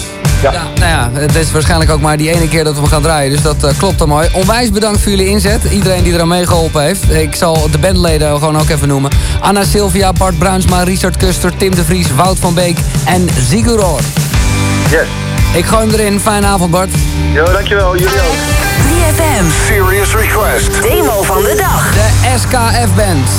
Ja. Nou ja, het is waarschijnlijk ook maar die ene keer dat we hem gaan draaien. Dus dat eh, klopt dan mooi. Onwijs bedankt voor jullie inzet. Iedereen die eraan meegeholpen heeft. Ik zal de bandleden gewoon ook even noemen. Anna Sylvia, Bart Bruinsma, Richard Kuster, Tim de Vries, Wout van Beek en Ziguroor. Yes. Ik gooi hem erin. Fijne avond Bart. Jo, dankjewel. Jullie ook. 3FM. Serious Request. Demo van de dag. De SKF Band.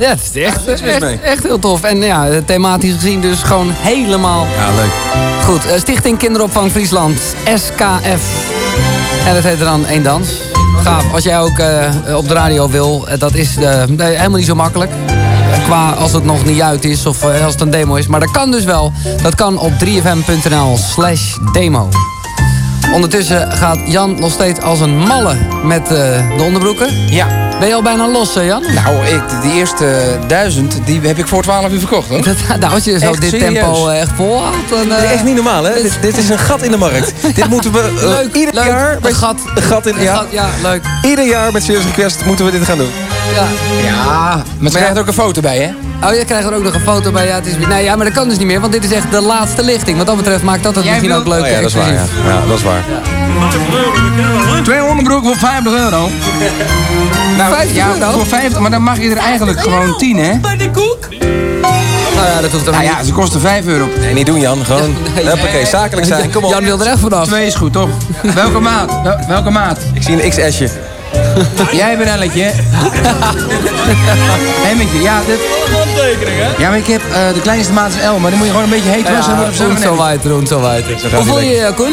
Ja, het is echt, echt, echt heel tof. En ja, thematisch gezien dus gewoon helemaal Ja, leuk. goed. Eh, Stichting Kinderopvang Friesland, SKF. En dat heet er dan één dans. Gaaf. Als jij ook eh, op de radio wil, eh, dat is nee, helemaal niet zo makkelijk. Qua als het nog niet uit is of als het een demo is. Maar dat kan dus wel. Dat kan op 3fm.nl slash demo. Ondertussen gaat Jan nog steeds als een malle met de onderbroeken. Ja. Ben je al bijna los, hè, Jan? Nou, ik, die eerste duizend, die heb ik voor 12 uur verkocht, hoor. nou, als je zo Echt dit serieus. tempo eh, echt volhoudt, dan... eh, Echt niet normaal, hè? Dit, dit is een gat in de markt. dit moeten we eh, Leuk, ieder leuk. jaar... Een gat. Een gat in... Een Ja, gat, ja, leuk. ieder jaar met Serious Request moeten we dit gaan doen. Ja. Ja, maar ze krijgt er ook een foto bij, hè? Oh, je krijgt er ook nog een foto bij. Ja, het is... nee, ja, maar dat kan dus niet meer, want dit is echt de laatste lichting. Wat dat betreft maakt dat het Jij misschien ook leuk Oh ja, dat is waar. Ja, ja dat is waar. Twee onderbroeken voor 50 euro. Nou, 50 ja, euro? voor 50, maar dan mag je er eigenlijk gewoon 10, hè? Nou ja, dat hoeft dan Nou niet. ja, ze kosten 5 euro. Nee, niet doen, Jan. Gewoon, nee, huppakee, nee. zakelijk zijn. Kom op. Jan wil er echt vanaf. Twee is goed, toch? Welke maat? Wel- welke maat? Ik zie een XS'je. Jij bent Elletje? Emmetje, ja, dit... Ja, maar ik heb eh, de kleinste maat is L, maar die moet je gewoon een beetje heet wassen. Ja, dan und zo zo weiter, und Hoe voel je je, Koen?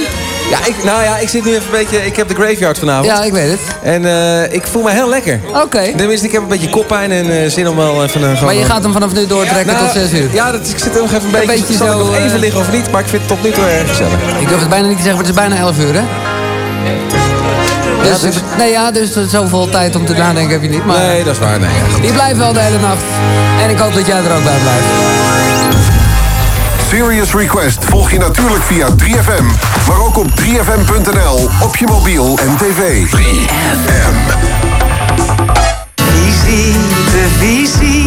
Ja, ik, nou ja, ik zit nu even een beetje... Ik heb de graveyard vanavond. Ja, ik weet het. En eh, ik voel me heel lekker. Oké. Tenminste, ik heb een beetje koppijn en eh, zin om wel even... een Maar je gaat hem vanaf nu doortrekken Nou, tot 6 uur. Ja, dat, ik zit nog even een beetje... beetje zal ik zo, nog eh, even liggen of niet, maar ik vind het tot nu toe erg gezellig. Ik durf het bijna niet te zeggen, maar het is bijna 11 uur, hè? Dus, dus- Nee, ja, dus zoveel tijd om te nadenken heb je niet. Maar Nee, dat is waar. Nee, ja, die blijft wel de hele nacht. En ik hoop dat jij er ook bij blijft. Serious Request volg je natuurlijk via 3FM, maar ook op 3FM.nl, op je mobiel en tv. 3FM. Visite, visite,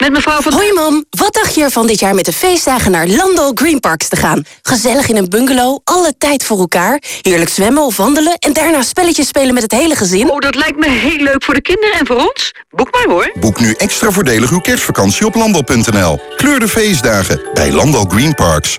Met mevrouw van... Hoi mam, wat dacht je ervan dit jaar met de feestdagen naar Landal Green Parks te gaan? Gezellig in een bungalow, alle tijd voor elkaar. Heerlijk zwemmen of wandelen en daarna spelletjes spelen met het hele gezin. Oh, dat lijkt me heel leuk voor de kinderen en voor ons. Boek maar hoor. Boek nu extra voordelig uw kerstvakantie op landal.nl. Kleur de feestdagen bij Landal Green Parks.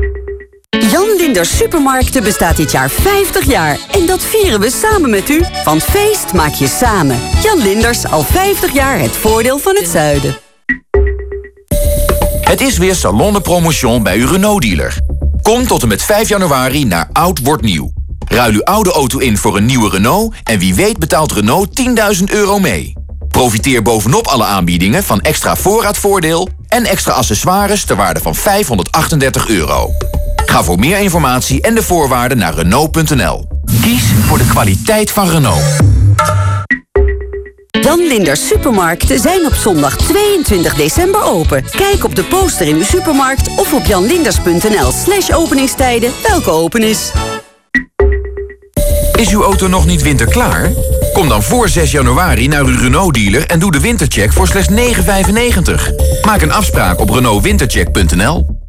Jan Linders Supermarkten bestaat dit jaar 50 jaar. En dat vieren we samen met u. Van feest maak je samen. Jan Linders, al 50 jaar het voordeel van het zuiden. Het is weer Salon de Promotion bij uw Renault-dealer. Kom tot en met 5 januari naar Oud Wordt Nieuw. Ruil uw oude auto in voor een nieuwe Renault... en wie weet betaalt Renault 10.000 euro mee. Profiteer bovenop alle aanbiedingen van extra voorraadvoordeel... en extra accessoires ter waarde van 538 euro. Ga voor meer informatie en de voorwaarden naar Renault.nl. Kies voor de kwaliteit van Renault. Jan Linders Supermarkten zijn op zondag 22 december open. Kijk op de poster in uw supermarkt of op janlinders.nl slash openingstijden welke open is. Is uw auto nog niet winterklaar? Kom dan voor 6 januari naar uw Renault-dealer en doe de wintercheck voor slechts 9,95. Maak een afspraak op renaultwintercheck.nl.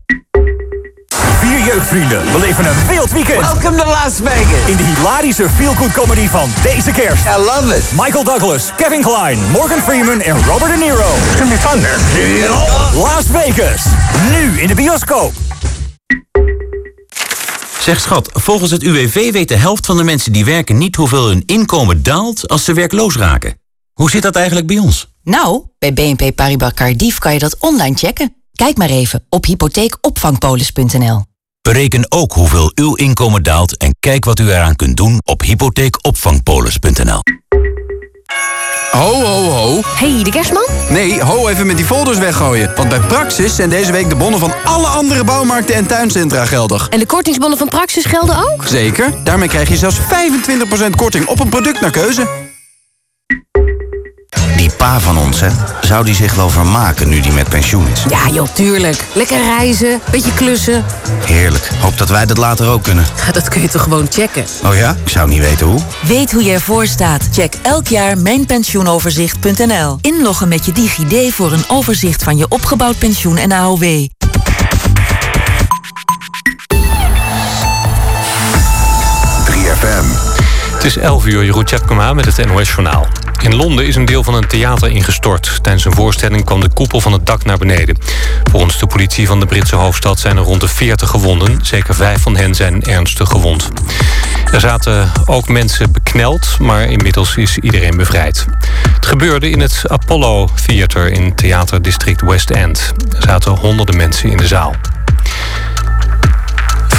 Vier jeugdvrienden beleven een wild weekend. Welcome to Las Vegas. In de hilarische feel-good comedy van deze kerst. I love it. Michael Douglas, Kevin Klein, Morgan Freeman en Robert De Niro. It's gonna be fun there. Las Vegas. Nu in de bioscoop. Zeg schat, volgens het UWV weet de helft van de mensen die werken niet hoeveel hun inkomen daalt als ze werkloos raken. Hoe zit dat eigenlijk bij ons? Nou, bij BNP Paribas Cardiff kan je dat online checken. Kijk maar even op hypotheekopvangpolis.nl. Bereken ook hoeveel uw inkomen daalt en kijk wat u eraan kunt doen op hypotheekopvangpolis.nl. Ho, ho, ho. hey, de kerstman? Nee, ho even met die folders weggooien. Want bij Praxis zijn deze week de bonnen van alle andere bouwmarkten en tuincentra geldig. En de kortingsbonnen van Praxis gelden ook? Zeker, daarmee krijg je zelfs 25% korting op een product naar keuze. Die pa van ons, hè? Zou die zich wel vermaken nu die met pensioen is? Ja, joh, tuurlijk. Lekker reizen, beetje klussen. Heerlijk. Hoop dat wij dat later ook kunnen. Ja, dat kun je toch gewoon checken? Oh ja? Ik zou niet weten hoe. Weet hoe je ervoor staat? Check elk jaar mijnpensioenoverzicht.nl. Inloggen met je DigiD voor een overzicht van je opgebouwd pensioen en AOW. Het is 11 uur, Jeroen Tjepkema met het NOS-journaal. In Londen is een deel van een theater ingestort. Tijdens een voorstelling kwam de koepel van het dak naar beneden. Volgens de politie van de Britse hoofdstad zijn er rond de 40 gewonden. Zeker vijf van hen zijn ernstig gewond. Er zaten ook mensen bekneld, maar inmiddels is iedereen bevrijd. Het gebeurde in het Apollo Theater in theaterdistrict West End. Er zaten honderden mensen in de zaal.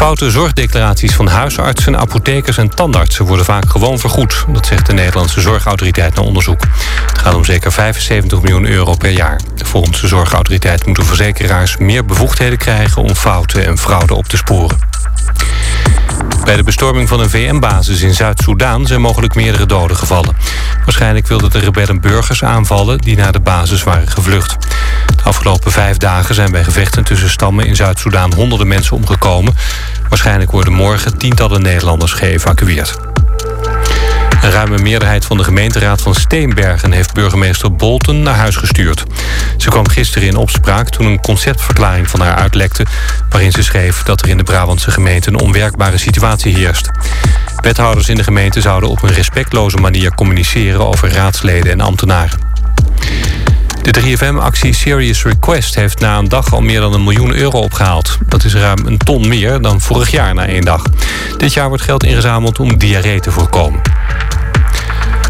Foute zorgdeclaraties van huisartsen, apothekers en tandartsen worden vaak gewoon vergoed. Dat zegt de Nederlandse Zorgautoriteit na onderzoek. Het gaat om zeker 75 miljoen euro per jaar. Volgens de Zorgautoriteit moeten verzekeraars meer bevoegdheden krijgen om fouten en fraude op te sporen. Bij de bestorming van een VN-basis in Zuid-Soedan zijn mogelijk meerdere doden gevallen. Waarschijnlijk wilden de rebellen burgers aanvallen die naar de basis waren gevlucht. De afgelopen vijf dagen zijn bij gevechten tussen stammen in Zuid-Soedan honderden mensen omgekomen. Waarschijnlijk worden morgen tientallen Nederlanders geëvacueerd. Een ruime meerderheid van de gemeenteraad van Steenbergen heeft burgemeester Bolten naar huis gestuurd. Ze kwam gisteren in opspraak toen een conceptverklaring van haar uitlekte... waarin ze schreef dat er in de Brabantse gemeente een onwerkbare situatie heerst. Wethouders in de gemeente zouden op een respectloze manier communiceren over raadsleden en ambtenaren. De 3FM-actie Serious Request heeft na een dag al meer dan een miljoen euro opgehaald. Dat is ruim een ton meer dan vorig jaar na één dag. Dit jaar wordt geld ingezameld om diarree te voorkomen.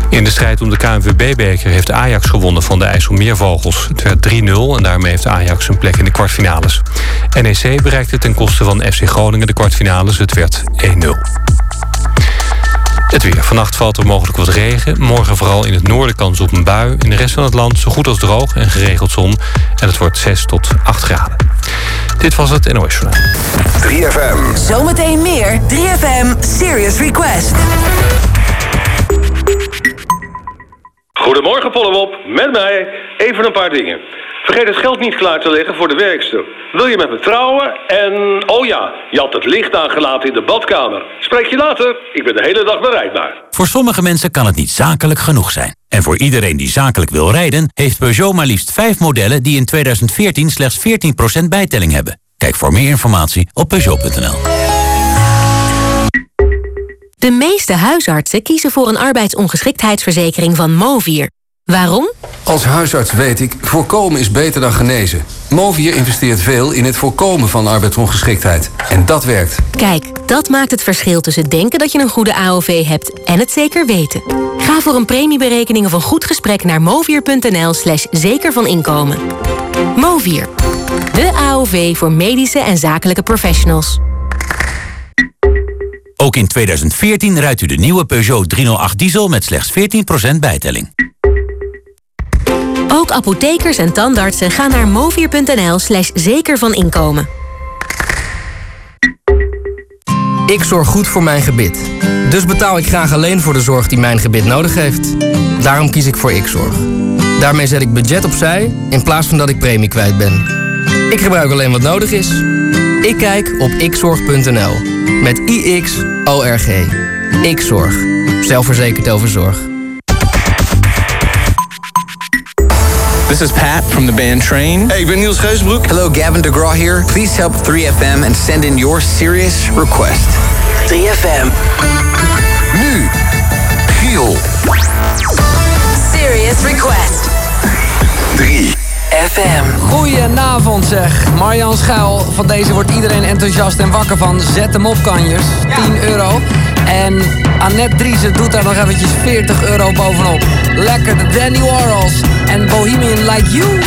In de strijd om de KNVB-beker heeft Ajax gewonnen van de IJsselmeervogels. Het werd 3-0 en daarmee heeft Ajax een plek in de kwartfinales. NEC bereikte ten koste van FC Groningen de kwartfinales. Het werd 1-0. Het weer. Vannacht valt er mogelijk wat regen. Morgen vooral in het noorden kans op een bui. In de rest van het land zo goed als droog en geregeld zon. En het wordt 6 tot 8 graden. Dit was het NOS Journaal. 3FM. Zometeen meer 3FM Serious Request. Goedemorgen Pollemop, met mij even een paar dingen. Vergeet het geld niet klaar te leggen voor de werkster. Wil je met me trouwen? En, oh ja, je had het licht aangelaten in de badkamer. Spreek je later, ik ben de hele dag bereikbaar. Voor sommige mensen kan het niet zakelijk genoeg zijn. En voor iedereen die zakelijk wil rijden... heeft Peugeot maar liefst vijf modellen die in 2014 slechts 14% bijtelling hebben. Kijk voor meer informatie op Peugeot.nl. De meeste huisartsen kiezen voor een arbeidsongeschiktheidsverzekering van Movier. Waarom? Als huisarts weet ik, voorkomen is beter dan genezen. Movier investeert veel in het voorkomen van arbeidsongeschiktheid. En dat werkt. Kijk, dat maakt het verschil tussen denken dat je een goede AOV hebt en het zeker weten. Ga voor een premieberekening of een goed gesprek naar movier.nl slash zeker van inkomen. Movier, de AOV voor medische en zakelijke professionals. Ook in 2014 rijdt u de nieuwe Peugeot 308 diesel met slechts 14% bijtelling. Ook apothekers en tandartsen gaan naar movier.nl slash zeker van inkomen. Ik zorg goed voor mijn gebit. Dus betaal ik graag alleen voor de zorg die mijn gebit nodig heeft. Daarom kies ik voor Xzorg. Daarmee zet ik budget opzij in plaats van dat ik premie kwijt ben. Ik gebruik alleen wat nodig is. Ik kijk op xzorg.nl. Met I-X-O-R-G. Xzorg. Zelfverzekerd over zorg. This is Pat from the band Train. Hey, ik ben Niels Geusbroek. Hello, Gavin DeGraw here. Please help 3FM and send in your serious request. 3FM. Nu, Giel. Serious Request. 3 FM. Goedenavond zeg. Marjan Schuil. Van deze wordt iedereen enthousiast en wakker van. Zet hem op kanjers. 10 euro. En Annette Driessen doet daar nog eventjes 40 euro bovenop. Lekker de Danny Warhols en Bohemian Like You.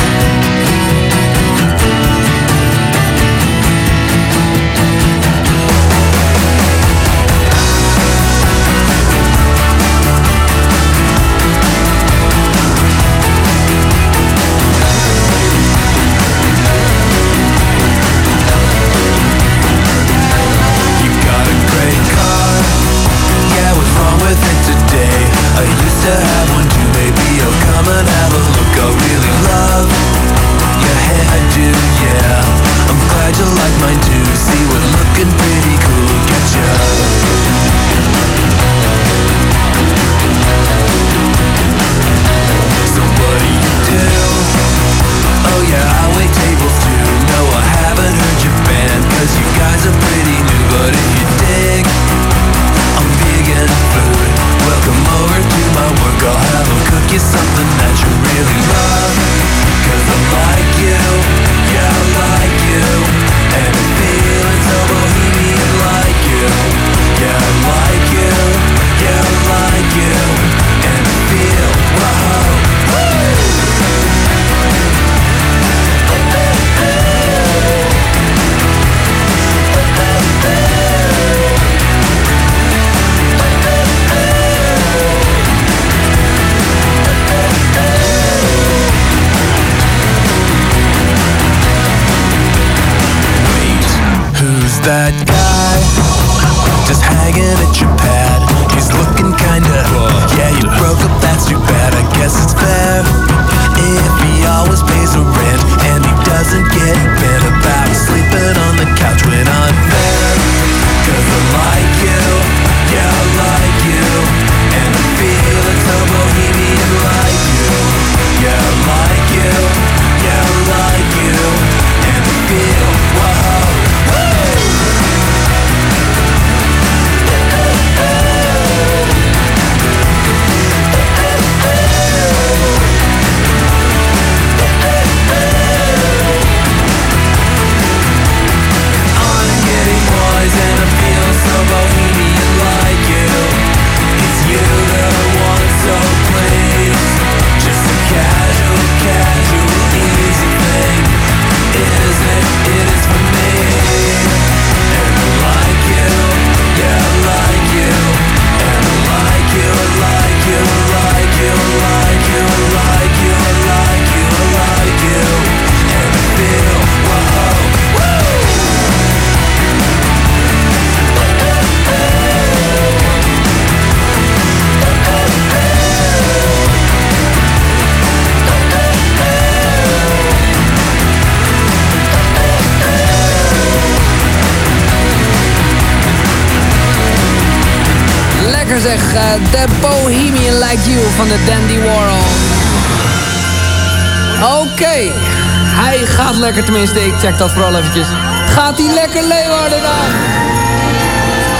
Check dat vooral eventjes. Gaat hij lekker Leeuwarden dan?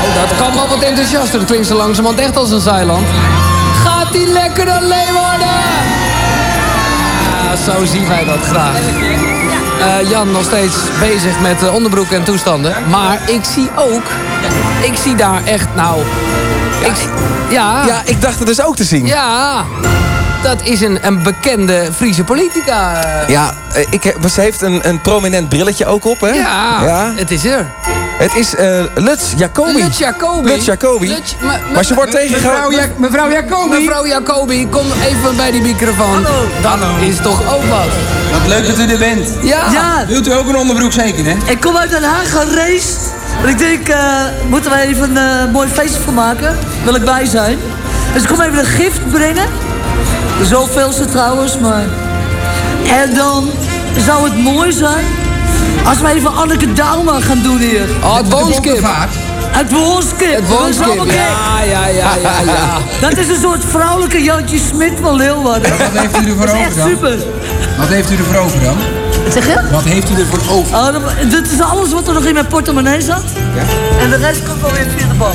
Oh, dat kan wel wat enthousiaster. Dat klinkt zo langzamerhand echt als een zeiland. Gaat hij lekker dan Leeuwarden? Ja, zo zien wij dat graag. Eh, Jan nog steeds bezig met uh, onderbroek en toestanden. Maar ik zie ook... Ik zie daar echt, nou... Ik, ja. Ja, ik dacht het dus ook te zien. Ja, dat is een, een bekende Friese politica. Ja, eh, ik, heb- ze heeft een, een prominent brilletje ook op, hè? Ja, het is er. Het is eh Lutz Jacobi. Lutz Jacobi. Lutz Jacobi. Lutz- maar- maar ze wordt tegengehouden. Mevrouw, Ja- mevrouw Jacobi. Mevrouw Jacobi, kom even bij die microfoon. Dat is toch ook wat. Wat leuk dat u er bent. Ja. Wilt u ook een onderbroek zeker, hè? Ik kom uit Den Haag gereisd. En ik denk, eh, moeten we even een mooi feestje van maken? Wil ik bij zijn. Dus ik kom even een gift brengen. De zoveelste trouwens, maar... En dan zou het mooi zijn... als wij even Anneke Dauma gaan doen hier. Oh, het woonskip. Het woonskip. Het woonskip, Dat is ja, ja, ja, ja, ja. Dat is een soort vrouwelijke Jantje Smit van Leeuwarden. Wat heeft u ervoor Dat is over echt dan? super. Wat heeft u ervoor over dan? Zeg je? Wat heeft u ervoor over? Oh, dat, dit is alles wat er nog in mijn portemonnee zat. En de rest komt wel weer via de bank.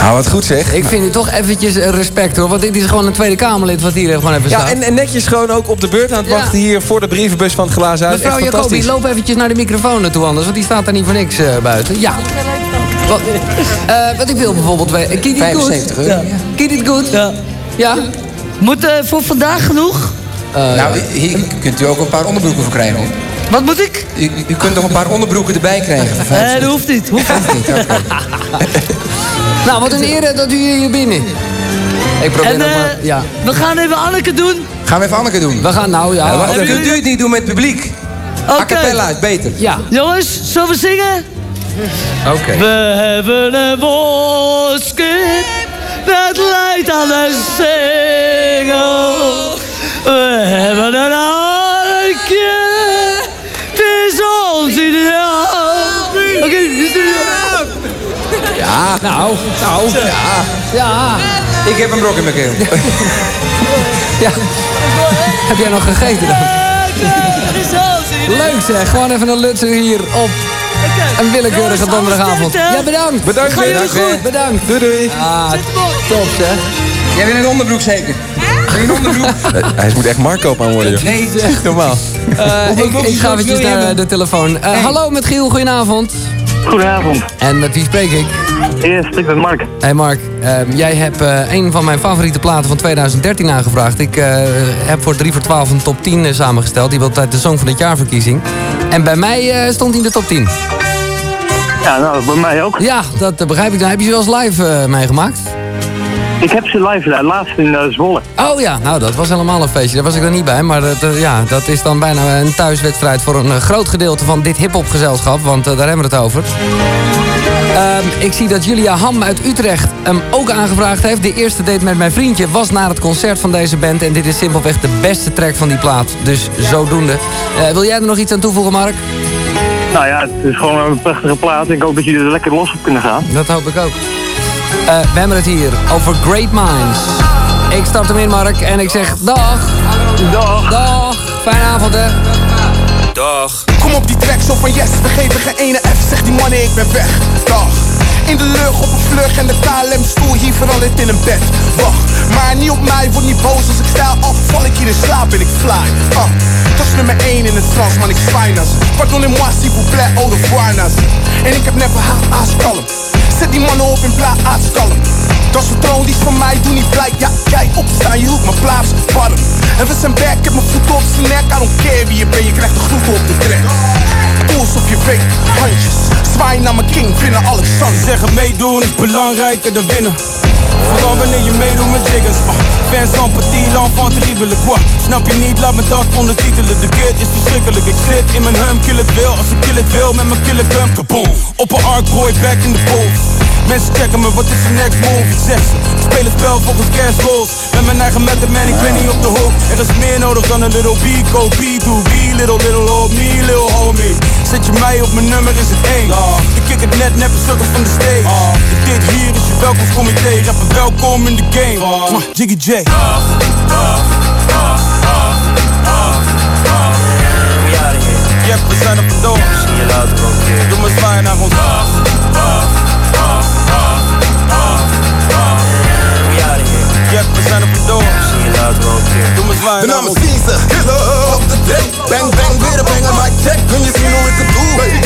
Nou, wat goed zeg. Ik vind u toch eventjes eh, respect hoor. Want dit is gewoon een Tweede Kamerlid wat hier gewoon even Ja, staat. en, en netjes gewoon ook op de beurt aan het Ja. wachten hier voor de brievenbus van het Glazen Huis. Mevrouw Jacobi, loop eventjes naar de microfoon naartoe anders. Want die staat daar niet voor niks eh, buiten. Ja. Wat, eh, wat ik wil bijvoorbeeld weten. It 75 good. euro. Ja. Keep it good. Ja. Ja. Moet voor vandaag genoeg? Nou, hier kunt u ook een paar onderbroeken voor krijgen. hoor. Wat moet ik? U, u kunt nog een paar onderbroeken erbij krijgen. Nee, dat hoeft niet. Hoeft niet. Nou, wat een eer dat u hier binnen. Ik probeer En, nog eh, maar. Ja. We gaan even Anneke doen. Gaan we even Anneke doen? We gaan nou, ja. Ja, kunt jullie- u het niet doen met publiek? A Oké. cappella is beter. Ja. Jongens, zullen we zingen? Oké. We hebben een boskip dat leidt aan de singel. We hebben een harkje, het is ons ideaal. Oké, Ja. Nou, nou. Ja. Ja. Ik heb een brok in mijn keel. ja. Heb jij nog gegeten dan? Leuk zeg, gewoon even een lutser hier op een willekeurige donderdagavond. Ja, bedankt. Bedankt, Ga bedankt. goed. Bedankt. Doei doei. Ah, top zeg. Jij bent een onderbroek zeker? Onderbroek? Eh, Hij moet echt marktkoop aan worden, joh. Nee, Echt normaal. Eh, ik, ik ga eventjes naar de telefoon. Eh, Hallo met Giel, goedenavond. Goedenavond. En met wie spreek ik? Eerst, ik ben Mark. Hey Mark, ehm, jij hebt eh, een van mijn favoriete platen van 2013 aangevraagd. Ik eh, heb voor 3 voor 12 een top 10 eh, samengesteld. Die wil tijd de Song van het Jaarverkiezing. En bij mij eh, stond hij in de top 10. Ja, nou, bij mij ook. Ja, dat begrijp ik. Dan heb je ze wel eens live eh, meegemaakt? Ik heb ze live gedaan, laatst in eh, Zwolle. Oh ja, nou dat was helemaal een feestje. Daar was ik er niet bij. Maar dat, eh, ja, dat is dan bijna een thuiswedstrijd voor een eh, groot gedeelte van dit hiphopgezelschap. Want eh, daar hebben we het over. Ehm, ik zie dat Julia Ham uit Utrecht hem ook aangevraagd heeft. De eerste date met mijn vriendje was naar het concert van deze band. En dit is simpelweg de beste track van die plaat. Dus zodoende. Eh, wil jij er nog iets aan toevoegen, Mark? Nou ja, het is gewoon een prachtige plaat. Ik hoop dat jullie er lekker los op kunnen gaan. Dat hoop ik ook. Eh, we hebben het hier over Great Minds. Ik start hem in, Mark. En ik zeg dag. Dag. Dag. Fijne avond, hè. Dag. Kom op die track zo van yes, we geven geen ene F. Zegt die man, ik ben weg. Dag. In de lucht op een vlug en de KLM stoel hier veranderd in een bed. Wacht, maar niet op mij, word niet boos als ik sta op. Val ik hier in slaap en ik fly. Ah, dat is nummer 1 in het Frans, man, ik finance. Pardonnez-moi, s'il vous plaît, au revoir. En ik heb never haat kalm. Zet die mannen op in plaats kalm. Dat is vertrouwen, die van mij, doe niet blij. Ja, kijk, opstaan, je hoeft mijn plaats warm. En we zijn back, ik heb mijn voet op zijn nek. I don't care wie je bent, je krijgt de groeten op de trek. Doe alsof je weet, handjes. Zwaai naar mijn king, vinden Alexander. Zeggen meedoen is belangrijker dan winnen. Vooral wanneer je meedoet met jiggers. Uh, fans van petit, l'enfant terrible. Quoi? Snap je niet, laat me dat ondertitelen. De kid is verschrikkelijk. Ik zit in mijn hum, kill het wil. Als ik kill het wil, met mijn kill het gun. Kaboom. Op een arc, boy, back in the booth. Mensen checken me, wat is de next move? Ik zeg ze, speel het spel volgens cash rules. Met mijn eigen method man, ik ben niet op de hoek. Er is meer nodig dan een little beat, go beat, do be little, little old me, little homie. Zet je mij op mijn nummer, is het één. Ik kick het net, neppe stukken van de stage. Dit hier is je welkomstcomité, rapper welkom in de game. Jiggy J. Yep, we zijn op het door. Zie je later weer. Doe maar zwaaien naar ons. Yep, we zijn op weer. Doe maar zwaaien De naam is Caesar, killer op de dek. Bang bang, weer een banger, mic check. Kun je zien hoe ik het doe, baby?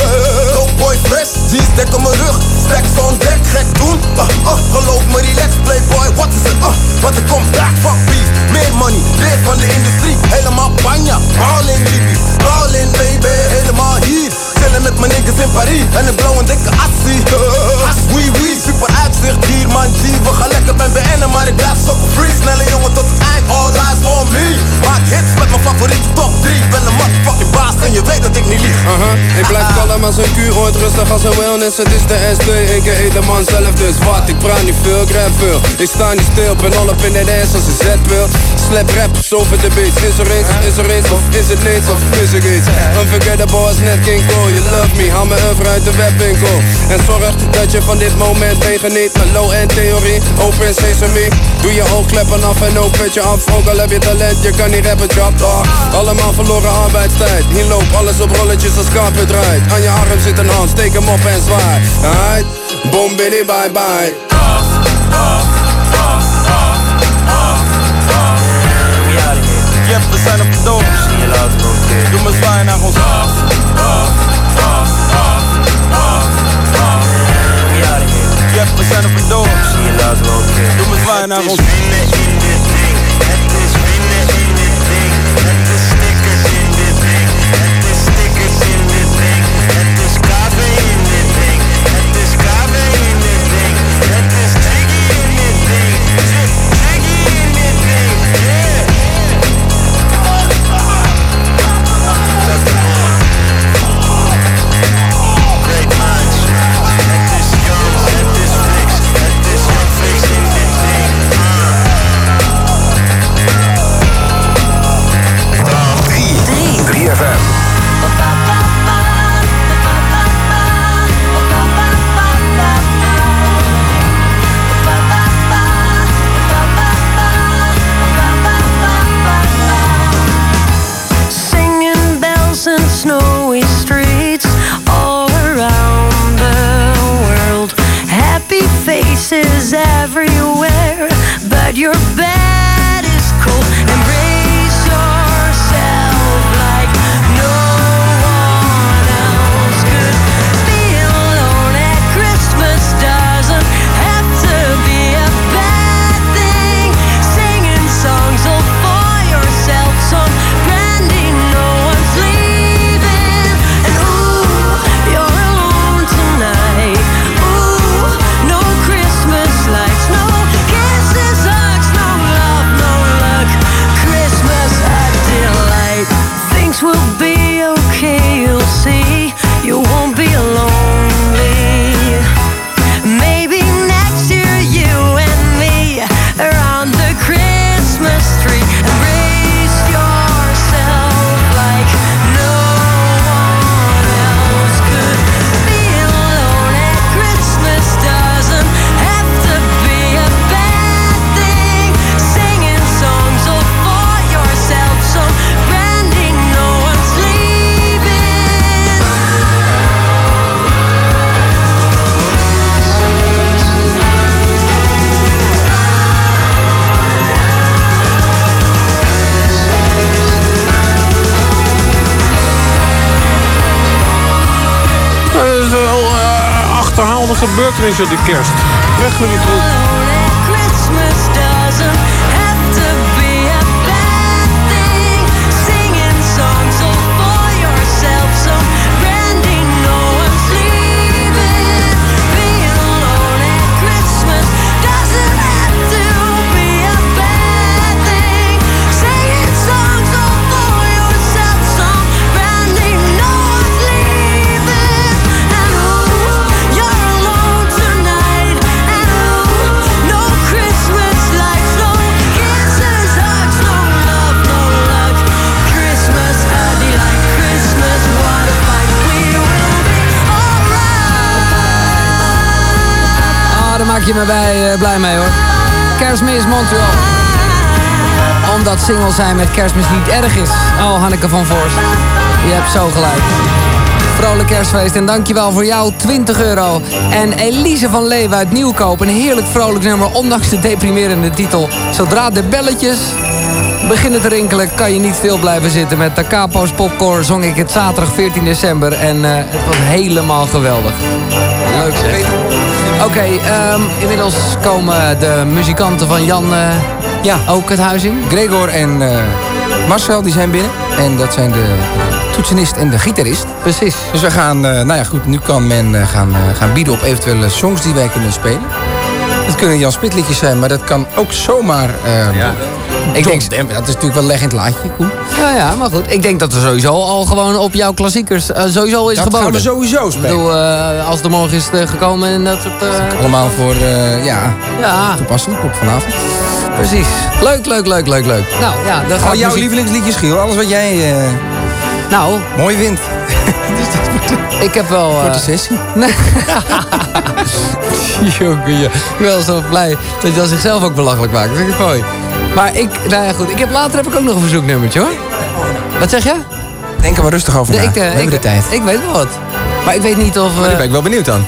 Dope boy fresh, G's dek op mijn rug. Stacks on deck, gek doen. Uh, uh, geloof me, relax, playboy, wat is het? Uh, want er komt back, fuck beef. Meer money, leer van de industrie. Helemaal banja, all in Libi. All in baby, helemaal hier. Chillen met mijn niggas in Paris. En ik een dikke assie. Uh, as oui oui, super uitzicht hier, man. G, we gaan lekker bij BN'en, maar ik blijf sokken free. Snelle jongen tot het eind, all eyes on me. Maak hits met mijn favoriete top 3. Ben een motherfucking baas en je weet dat ik niet lieg. Uh-huh. Ik blijf kalm als een ooit rustig als een wellness. Het is de S2, één keer de man zelf, dus wat? Ik praat niet veel, ik veel. Ik sta niet stil, ben all up in het als een Z-wil. Slap rap, over de beats. Is er iets, is er iets, of is het niets, of is ik iets? Unforgettable als net King Cole, you love me, haal me over uit de webwinkel. En zorg dat je van dit moment mee geniet. Met low end theorie, open sesame. Doe je oogkleppen af en ook met je af. Ook al heb je talent, je kan niet rappen, job dog. Allemaal verloren arbeidstijd. Hier loopt alles op rolletjes als carpet draait. Aan je arm zit een hand, steek hem op en zwaai. Alright, boom, biddy, bye bye. Yep, we zijn op het door. Zie je later weer. Doe maar zwaaien naar ons. We zijn op het door. Doe maar zwaaien naar ons. Everywhere, but your bed achterhaalde gebeurtenissen, de kerst. Weg met die troep. Je me bij, eh, blij mee hoor. Kerstmis Montreal. Omdat singles zijn met kerstmis niet erg is. Oh, Hanneke van Voorst. Je hebt zo gelijk. Vrolijk kerstfeest en dankjewel voor jou 20 euro. En Elise van Leeuwen uit Nieuwkoop. Een heerlijk vrolijk nummer, ondanks de deprimerende titel. Zodra de belletjes beginnen te rinkelen, kan je niet stil blijven zitten. Met de Capo's Popcorn zong ik het zaterdag 14 december. En eh, het was helemaal geweldig. Leuk zeg. Oké, ehm, inmiddels komen de muzikanten van Jan eh, ja. ook het huis in. Gregor en eh, Marcel die zijn binnen. En dat zijn de toetsenist en de gitarist. Precies. Dus we gaan, eh, nou ja goed, nu kan men eh, gaan, gaan bieden op eventuele songs die wij kunnen spelen. Dat kunnen Jan Smit liedjes zijn, maar dat kan ook zomaar... Ja. Ik denk, dat is natuurlijk wel leggend laatje, Koen. Ja, ja, maar goed. Ik denk dat er sowieso al gewoon op jouw klassiekers eh, sowieso is Dat geboden. gaan we sowieso Ik spelen. bedoel, eh, als de morgen is eh, gekomen en dat soort... Allemaal voor, ja, Ja. toepasselijk op vanavond. Precies. Leuk, leuk, leuk, leuk, leuk. Nou ja, dan Al jouw muziek- lievelingsliedjes, Giel. Alles wat jij Nou, mooi vindt. ik heb wel... Korte sessie. Jongen, ik ben wel zo blij dat je dan zichzelf ook belachelijk maakt. Dat vind ik mooi. Maar ik, nou ja goed, ik heb, later heb ik ook nog een verzoeknummertje hoor. Wat zeg je? Denk er maar rustig over na. Nee, ik, eh, we ik, de tijd. Ik weet wel wat. Maar ik weet niet of... Maar eh, daar ben ik wel benieuwd dan.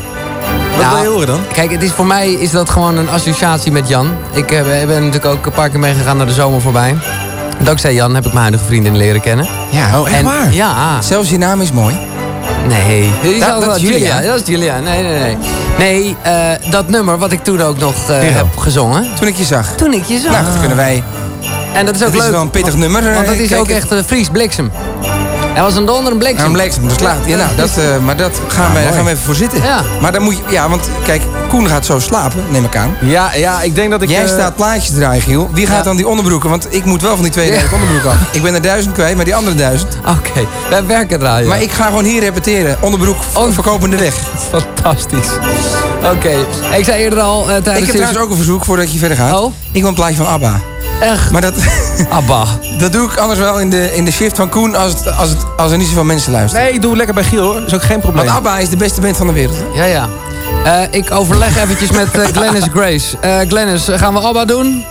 Wat nou, wil je horen dan? Kijk, het is, voor mij is dat gewoon een associatie met Jan. Ik eh, ben natuurlijk ook een paar keer meegegaan naar de zomer voorbij. Dankzij Jan heb ik mijn huidige vriendin leren kennen. Ja, oh, echt En- waar? Ja. Zelfs je naam is mooi. Nee. Dat- is Julia. Dat is Julia. Nee, nee, nee. Nee, eh, dat nummer wat ik toen ook nog eh, Ja. heb gezongen. Toen ik je zag. Toen ik je zag. Nou, dat kunnen wij... En dat is ook Het is leuk. wel een pittig want- nummer, Want dat eh, is kijk, ook echt Fries bliksem. Er was een donder en bliksem. Bliksem, dat slaat. Ja, nou, dat, eh, maar dat gaan we, daar gaan we even voor zitten. Ja. Maar dan moet je... Ja, want kijk, Koen gaat zo slapen, neem ik aan. Ja, ja, ik denk dat ik... Jij eh, staat plaatjes draaien, Giel. Wie gaat Ja. dan die onderbroeken? Want ik moet wel van die 2000 onderbroek af. Ik ben er duizend kwijt, maar die andere duizend. Oké, wij werken eraan. ja. Maar ik ga gewoon hier repeteren. Onderbroek Oh. verkopende weg. Fantastisch. Oké, ik zei eerder al Ik tijdens... heb de- trouwens ook een verzoek voordat je verder gaat. Oh? Ik wil een plaatje van ABBA. Echt? Maar dat, Abba. dat doe ik anders wel in de, in de shift van Koen als, het, als, het, als er niet zoveel mensen luisteren. Nee, ik doe het lekker bij Giel hoor. Dat is ook geen probleem. Want ABBA is de beste band van de wereld. hè? Ja, ja. Eh, ik overleg eventjes met eh, Glennis Grace. Eh Glennis, gaan we Abba doen?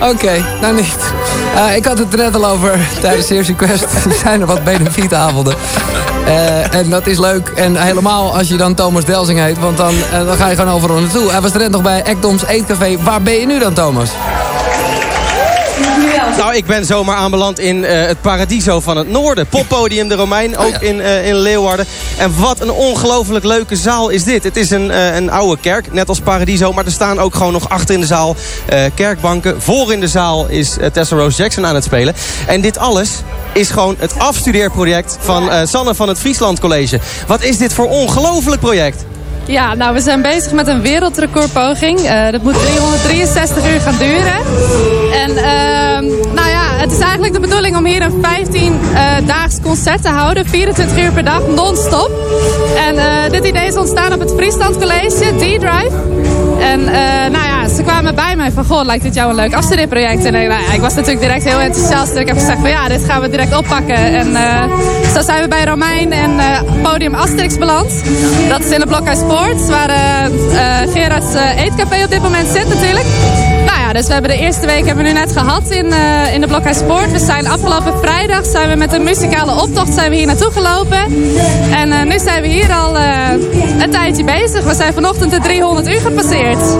Oké, nou niet. Ik had het er net al over tijdens Serious Request. Er zijn er wat benefietavonden. Eh en dat is leuk. En helemaal als je dan Thomas Delsing heet. Want dan, eh, dan ga je gewoon overal naartoe. Hij was er net nog bij Ekdoms Eetcafé. Waar ben je nu dan, Thomas? Nou, ik ben zomaar aanbeland in eh, het Paradiso van het Noorden. Poppodium de Romein, ook in, eh, in Leeuwarden. En wat een ongelooflijk leuke zaal is dit. Het is een, eh, een oude kerk, net als Paradiso. Maar er staan ook gewoon nog achter in de zaal kerkbanken. Voor in de zaal is Tessa Rose Jackson aan het spelen. En dit alles is gewoon het afstudeerproject van Sanne van het Friesland College. Wat is dit voor ongelooflijk project? Ja, nou we zijn bezig met een wereldrecordpoging. Eh, dat moet 363 uur gaan duren. En ehm, nou ja, het is eigenlijk de bedoeling om hier een 15-daags concert te houden. 24 uur per dag, non-stop. En eh, dit idee is ontstaan op het Friesland College, D-Drive. En eh, nou ja, ze kwamen bij mij van, goh, lijkt dit jou een leuk afstudeerproject? En eh, nou ik was natuurlijk direct heel enthousiast. En ik heb gezegd van, ja, dit gaan we direct oppakken. En eh, zo zijn we bij Romein en eh, podium Asterix beland. Dat is in de Blokhuis Poort, waar eh eh, Gerard's eh, eetcafé op dit moment zit natuurlijk. Dus we hebben de eerste week hebben we nu net gehad in, eh, in de Blokhuis Poort. We zijn afgelopen vrijdag zijn we met een muzikale optocht zijn we hier naartoe gelopen. En eh, nu zijn we hier al eh, een tijdje bezig. We zijn vanochtend de 300 uur gepasseerd.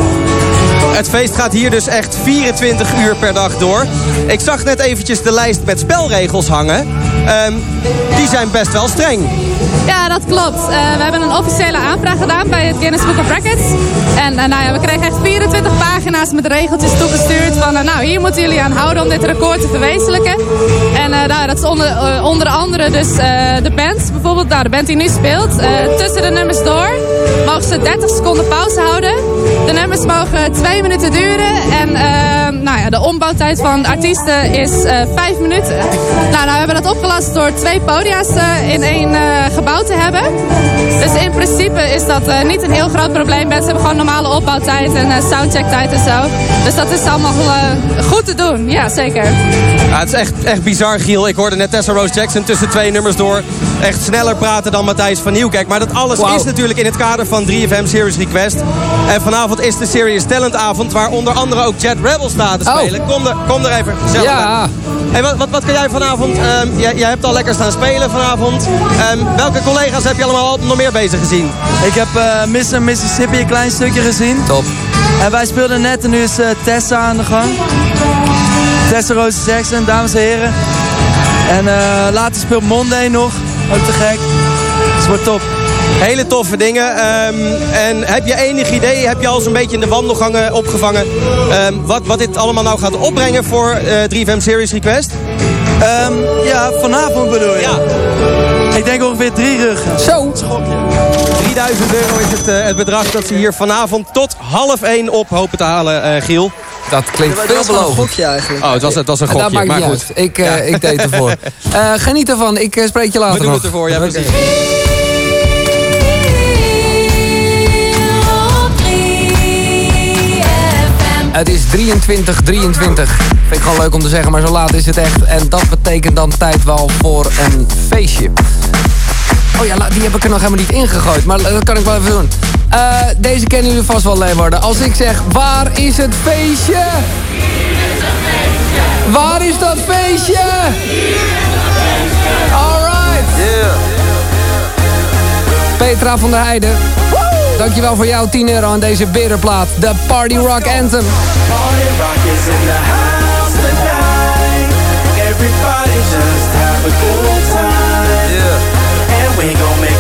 Het feest gaat hier dus echt 24 uur per dag door. Ik zag net eventjes de lijst met spelregels hangen. Ehm, die zijn best wel streng. Ja, dat klopt. Eh, we hebben een officiële aanvraag gedaan bij het Guinness Book of Records. En eh, nou ja, we kregen echt 24 pagina's met regeltjes toegestuurd. Van eh, nou, hier moeten jullie aan houden om dit record te verwezenlijken. En nou, dat is onder, onder andere dus de band. Bijvoorbeeld nou, de band die nu speelt. Tussen de nummers door mogen ze 30 seconden pauze houden. De nummers mogen twee minuten duren. En ehm, nou ja, de ombouwtijd van artiesten is eh, vijf minuten. Nou, nou, we hebben dat opgelast door twee podia's eh, in één eh, gebouw te hebben. Dus in principe is dat eh, niet een heel groot probleem. Mensen hebben gewoon normale opbouwtijd en soundchecktijd en zo. Dus dat is allemaal eh, goed te doen. Ja, zeker. Ja, het is echt, echt bizar, Giel. Ik hoorde net Tessa Rose Jackson tussen twee nummers door echt sneller praten dan Matthijs van Nieuwkerk. Maar dat alles is natuurlijk in het kader van 3FM Series Request. En vanavond is de Serious Talent avond, waar onder andere ook Jet Rebel staat te Oh. spelen. Kom, er, kom er even gezellig Ja. bij. Hey, wat, wat, wat kan jij vanavond? Ehm, jij, jij hebt al lekker staan spelen vanavond. Ehm, welke collega's heb je allemaal nog meer bezig gezien? Ik heb eh Mr. Mississippi een klein stukje gezien. Top. En wij speelden net en nu is eh, Tessa aan de gang. Tessa Rose Jackson, dames en heren. En eh, later speelt Monday nog. Ook te gek. Dus het wordt top. Hele toffe dingen. Ehm, en heb je enig idee, heb je al zo'n beetje in de wandelgangen opgevangen... ehm, wat, wat dit allemaal nou gaat opbrengen voor eh 3FM Series Request? Ehm, ja, vanavond bedoel je? Ja. Ik denk ongeveer drie ruggen. Zo. 3000 euro is het, eh, het bedrag dat ze hier vanavond tot half één op hopen te halen, eh, Giel. Dat klinkt Dat was wel een veelbelovend. gokje eigenlijk. Oh, het was, het was een Dat gokje, maakt maar niet goed. uit. Ik, eh, ik deed ervoor. Eh, geniet ervan. Ik spreek je later We doen nog. het ervoor, ja precies. Het is 23, 23. Vind ik gewoon leuk om te zeggen, maar zo laat is het echt. En dat betekent dan tijd wel voor een feestje. Oh ja, die heb ik er nog helemaal niet ingegooid. Maar dat kan ik wel even doen. Eh, deze kennen jullie vast wel, Leeuwarden. Als ik zeg, waar is het feestje? Waar is dat feestje? Alright. Petra van der Heijden. Dankjewel voor jouw 10 euro aan deze berenplaat. De Party Rock Anthem. Party rock is in the house tonight. Everybody just have a good time. Yeah. And we gon' make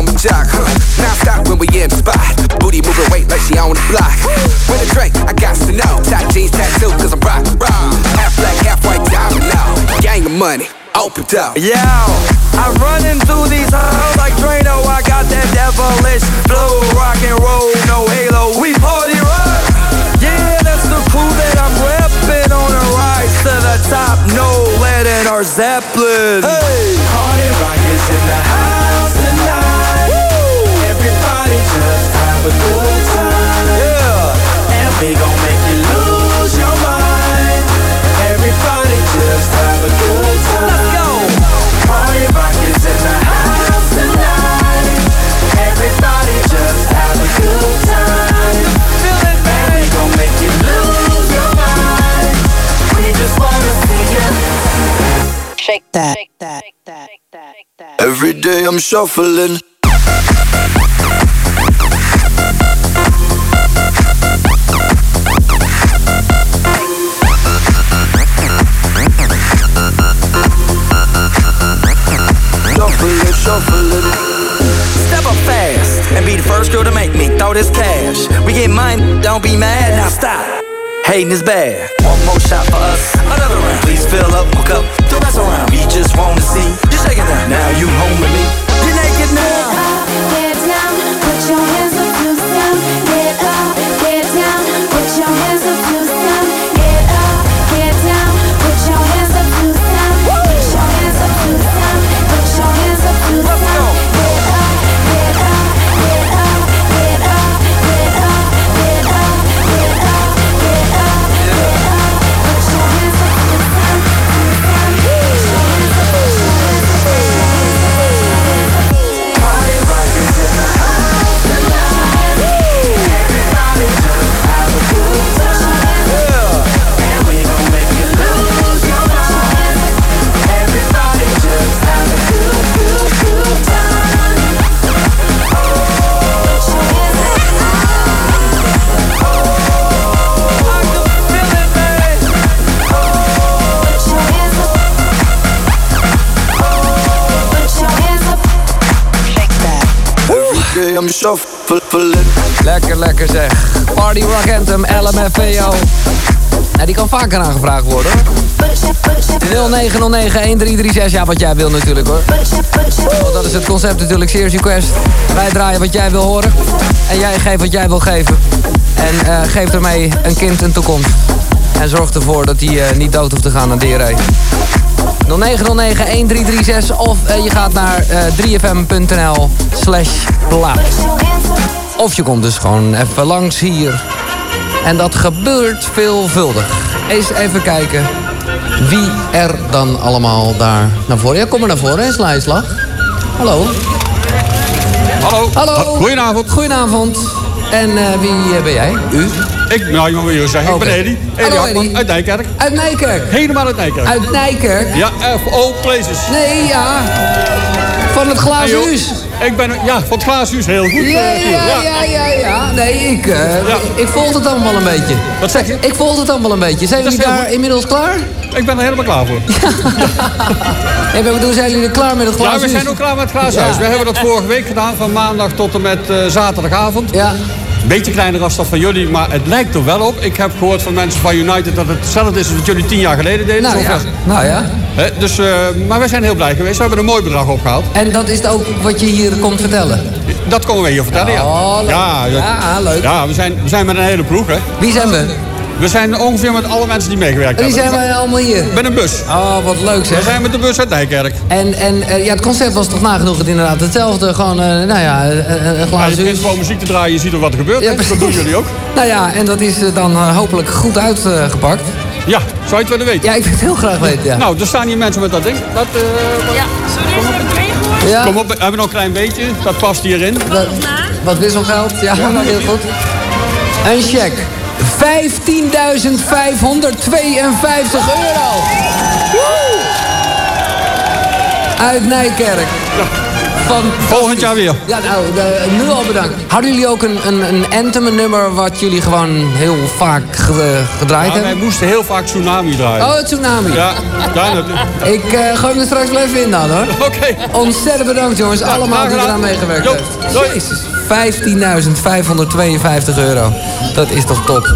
on my jock. Huh. Now stop when we in spot. Booty moving weight like she on the block. With a drink, I got to know. Tight jeans tattoo, cause I'm rock, rock. Half black, half white diamond now. Gang of money, open up. Yo, I'm running through these halls like Drano. I got that devilish flow, rock and roll, no halo. We party rock. Yeah, that's the crew that I'm repping on a rise to the top. No lead in our Zeppelin. Hey, party rock is in the house have a good time. Yeah, and we gon' make you lose your mind. Everybody just have a good time. Let's go. Party rock is in the house tonight. Everybody just have a good time. Feel it, baby. We gon' make you lose your mind. We just wanna see you. Shake that. Shake that. Every day I'm shuffling. Shuffling, shuffling. Step up fast and be the first girl to make me throw this cash. We get mine, don't be mad, now stop. Hating is bad. One more shot for us, another round. Please fill up, hook up, don't mess around. We just wanna see you shaking that. Now you home with me. You're naked now. Lekker, lekker zeg. Party Rock Anthem, LMFAO. Ja, die kan vaker aangevraagd worden hoor. 0909-1336, ja wat jij wil natuurlijk hoor. Want dat is het concept natuurlijk, Serious Request. Wij draaien wat jij wil horen. En jij geeft wat jij wil geven. En eh, geef ermee een kind een toekomst. En zorg ervoor dat hij eh, niet dood hoeft te gaan aan diarree. 0909-1336 of eh, je gaat naar eh, 3fm.nl slash plaat. Of je komt dus gewoon even langs hier. En dat gebeurt veelvuldig. Eens even kijken wie er dan allemaal daar naar voren... Ja, kom maar naar voren, hè, Slijslag. Hallo. Hallo. Hallo. Goedenavond. Goedenavond. En eh, wie eh, ben jij? U? Ik, nou, je je zeggen, ik ben Hartman Edi. uit Nijkerk. Uit Nijkerk. Helemaal uit Nijkerk. Uit Nijkerk? Ja, of all places. Nee, ja. Van het glazen huis. Ik ben, ja, van het glazen huis, heel goed. Ja, eh, ja, ja, ja, ja. Nee, ik, eh, ik volg het allemaal een beetje. Wat zeg je? Ik volg het allemaal een beetje. Zijn jullie daar goed. inmiddels klaar? Ik ben er helemaal klaar voor. Ik ben bedoel, zijn jullie er klaar met het glazen Ja, we zijn huis? ook klaar met het glazen huis. Ja. We hebben dat vorige week gedaan, van maandag tot en met eh, zaterdagavond. Ja. Beetje kleiner als dat van jullie, maar het lijkt er wel op. Ik heb gehoord van mensen van United dat het hetzelfde is als wat jullie tien jaar geleden deden. Nou ja, nou ja. Dus, eh, maar we zijn heel blij geweest. We hebben een mooi bedrag opgehaald. En dat is ook wat je hier komt vertellen? Dat komen we hier vertellen, ja. Oh, leuk. Ja, Ja, leuk. Ja, we zijn, we zijn met een hele ploeg, hè. Wie zijn we? We zijn ongeveer met alle mensen die meegewerkt Die hebben. zijn wij allemaal hier. Met een bus. Oh, wat leuk We zeg. zijn met de bus uit Nijkerk. En, en eh, ja, het concept was toch nagenoeg het inderdaad hetzelfde. Gewoon, eh, nou ja, eh, eh, een Ja, je glazen begint gewoon muziek te draaien, je ziet er wat er gebeurt. Ja, dat doen jullie ook. Nou ja, en dat is dan hopelijk goed uitgepakt. Ja, zou je het willen weten? Ja, ik wil het heel graag weten, ja. Nou, er staan hier mensen met dat ding. Dat, eh, Ja, sorry, heb ik meegehoord? Ja. Kom op, we hebben nog een klein beetje. Dat past hierin. Dat- wat wisselgeld, ja, nou, heel goed. Een cheque. 15.552 euro. Uit Nijkerk. Van Volgend jaar weer. Ja, nou, eh, nu al bedankt. Hadden jullie ook een, een, een anthem, een nummer wat jullie gewoon heel vaak ge- gedraaid Ja, wij hebben? moesten heel vaak Tsunami draaien. Oh, het tsunami. Ja, ja natuurlijk. Ik eh gooi hem er straks wel even in dan, hoor. Oké. Ontzettend bedankt, jongens. Allemaal die eraan meegewerkt Jo, doei. Jezus. 15.552 euro. Dat is toch top.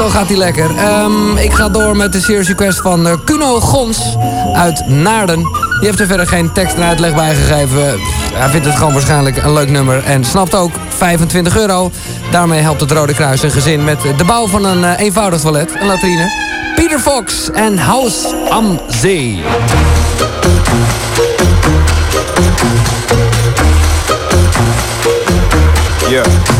Zo gaat hij lekker. Ehm, ik ga door met de Serious Request van eh, Kuno Gons uit Naarden. Die heeft er verder geen tekst en uitleg bij gegeven. Hij vindt het gewoon waarschijnlijk een leuk nummer. En snapt ook 25 euro. Daarmee helpt het Rode Kruis een gezin met de bouw van een eh, eenvoudig toilet. Een latrine. Peter Fox en House am Zee. Yeah.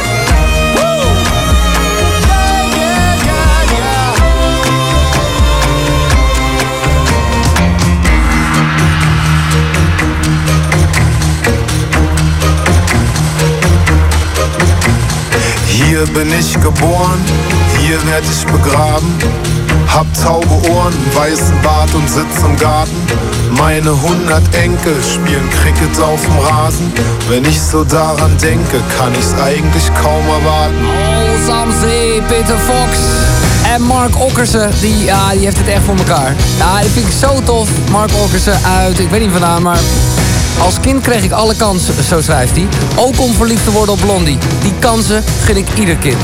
Hier bin ich geboren, hier werd ich begraben. Hab taube Ohren, weißen Bart und sitz im Garten. Meine hundert Enkel spielen Cricket auf dem Rasen. Wenn ich so daran denke, kann ich's eigentlich kaum erwarten. Oh, Sam Zee, Peter Fox en Mark Okkersen. Die, ja, die heeft het echt voor elkaar. Ja, die vind ik zo tof. Mark Okkersen uit, ik weet niet vandaan, maar... Als kind kreeg ik alle kansen, zo schrijft hij. Ook om verliefd te worden op Blondie. Die kansen gun ik ieder kind.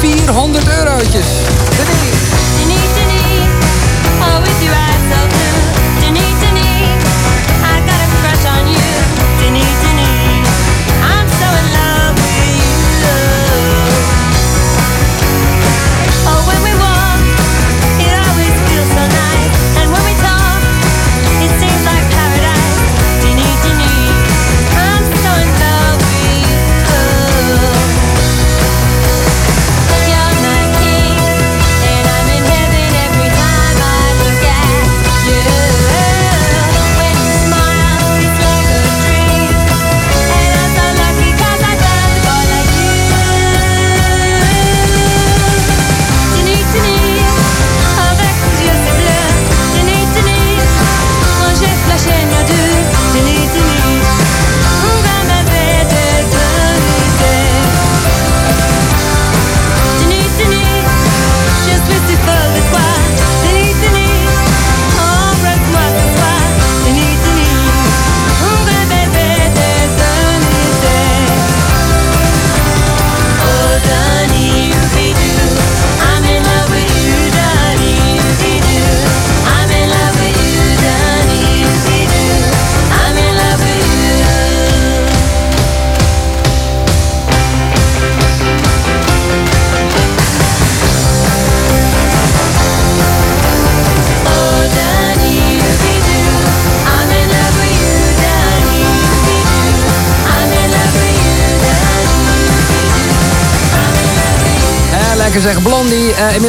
...400 eurotjes.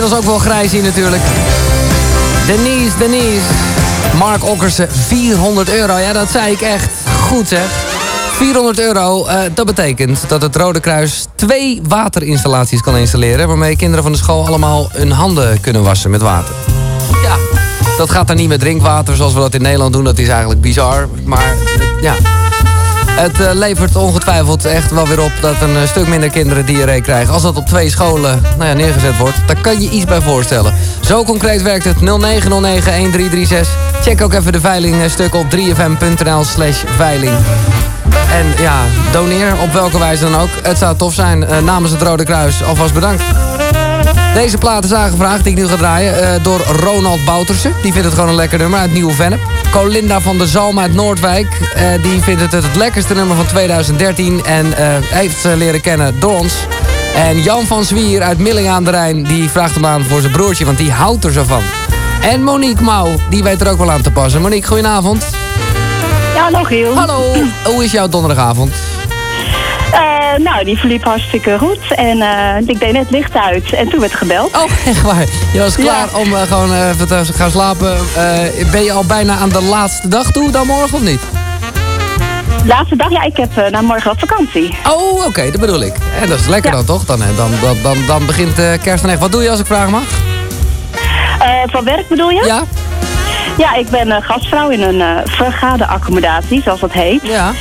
Inmiddels ook wel grijs hier natuurlijk. Denise, Denise. Mark Okkersen, 400 euro. Ja, dat zei ik echt. Goed zeg. 400 euro, eh, dat betekent dat het Rode Kruis twee waterinstallaties kan installeren... waarmee kinderen van de school allemaal hun handen kunnen wassen met water. Ja, dat gaat dan niet met drinkwater zoals we dat in Nederland doen. Dat is eigenlijk bizar. Maar ja, het eh, levert ongetwijfeld echt wel weer op dat een eh, stuk minder kinderen diarree krijgen. Als dat op twee scholen nou ja, neergezet wordt, daar kan je iets bij voorstellen. Zo concreet werkt het 0909-1336. Check ook even de veilingstuk op 3fm.nl slash veiling. En ja, doneer op welke wijze dan ook. Het zou tof zijn. Eh, namens het Rode Kruis alvast bedankt. Deze plaat is aangevraagd die ik nu ga draaien door Ronald Boutersen. Die vindt het gewoon een lekker nummer uit Nieuwe Vennep. Colinda van der Zalm uit Noordwijk. eh, die vindt het het lekkerste nummer van 2013. En eh, heeft ze leren kennen door ons. En Jan van Zwier uit Milling aan de Rijn. Die vraagt hem aan voor zijn broertje, want die houdt er zo van. En Monique Mouw, die weet er ook wel aan te passen. Monique, goedenavond. Ja, hallo Giel. Hallo. Hoe is jouw donderdagavond? Eh, nou, die verliep hartstikke goed. En eh, ik deed net licht uit. En toen werd er gebeld. Oh, echt waar? Je was klaar om eh, gewoon even te gaan slapen. Ben je al bijna aan de laatste dag toe dan morgen of niet? Laatste dag, ja, ik heb uh, na morgen op vakantie. Oh, oké, dat bedoel ik. En dat is lekker dan toch? Dan, dan, dan, dan, dan begint eh, kerst dan echt. Wat doe je als ik vragen mag? Van werk bedoel je? Ja. Ja, ik ben gastvrouw in een uh, vergaderaccommodatie, zoals dat heet. Ja.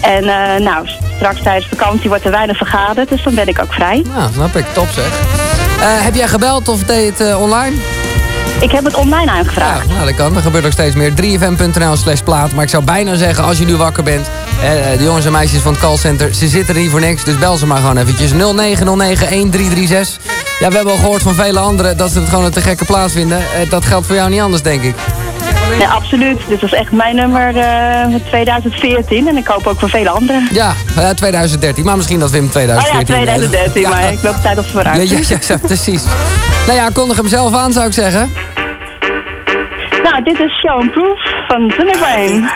En nou, straks tijdens vakantie wordt er weinig vergaderd, dus dan ben ik ook vrij. Ja, snap ik. Top zeg. Eh, heb jij gebeld of deed het eh, online? Ik heb het online aangevraagd. Ja, nou, dat kan. Dat gebeurt ook steeds meer. 3fm.nl slash plaat. Maar ik zou bijna zeggen, als je nu wakker bent... eh, de jongens en meisjes van het callcenter, ze zitten er niet voor niks. Dus bel ze maar gewoon eventjes. 0909-1336. Ja, we hebben al gehoord van vele anderen dat ze het gewoon een te gekke plaats vinden. Eh, dat geldt voor jou niet anders, denk ik. Ja, absoluut. Dit was echt mijn nummer eh 2014 en ik hoop ook voor vele anderen. Ja, eh, 2013. Maar misschien dat we hem Oh ja, 2014... 2013, Ja. maar ik loop de tijd op Ja, vooruit. ja, ja, ja, precies. Nou ja, kondig hem zelf aan, zou ik zeggen. Nou, dit is Show and Proof van Sunny Brain.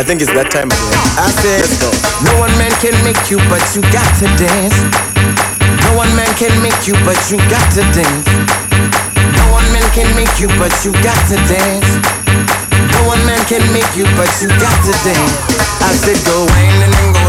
I think it's that time again. I said, let's go. No one man can make you, but you got to dance. No one man can make you, but you got to dance. No one man can make you, but you got to dance. No one man can make you, but you got to dance. I said, go wine and then. Go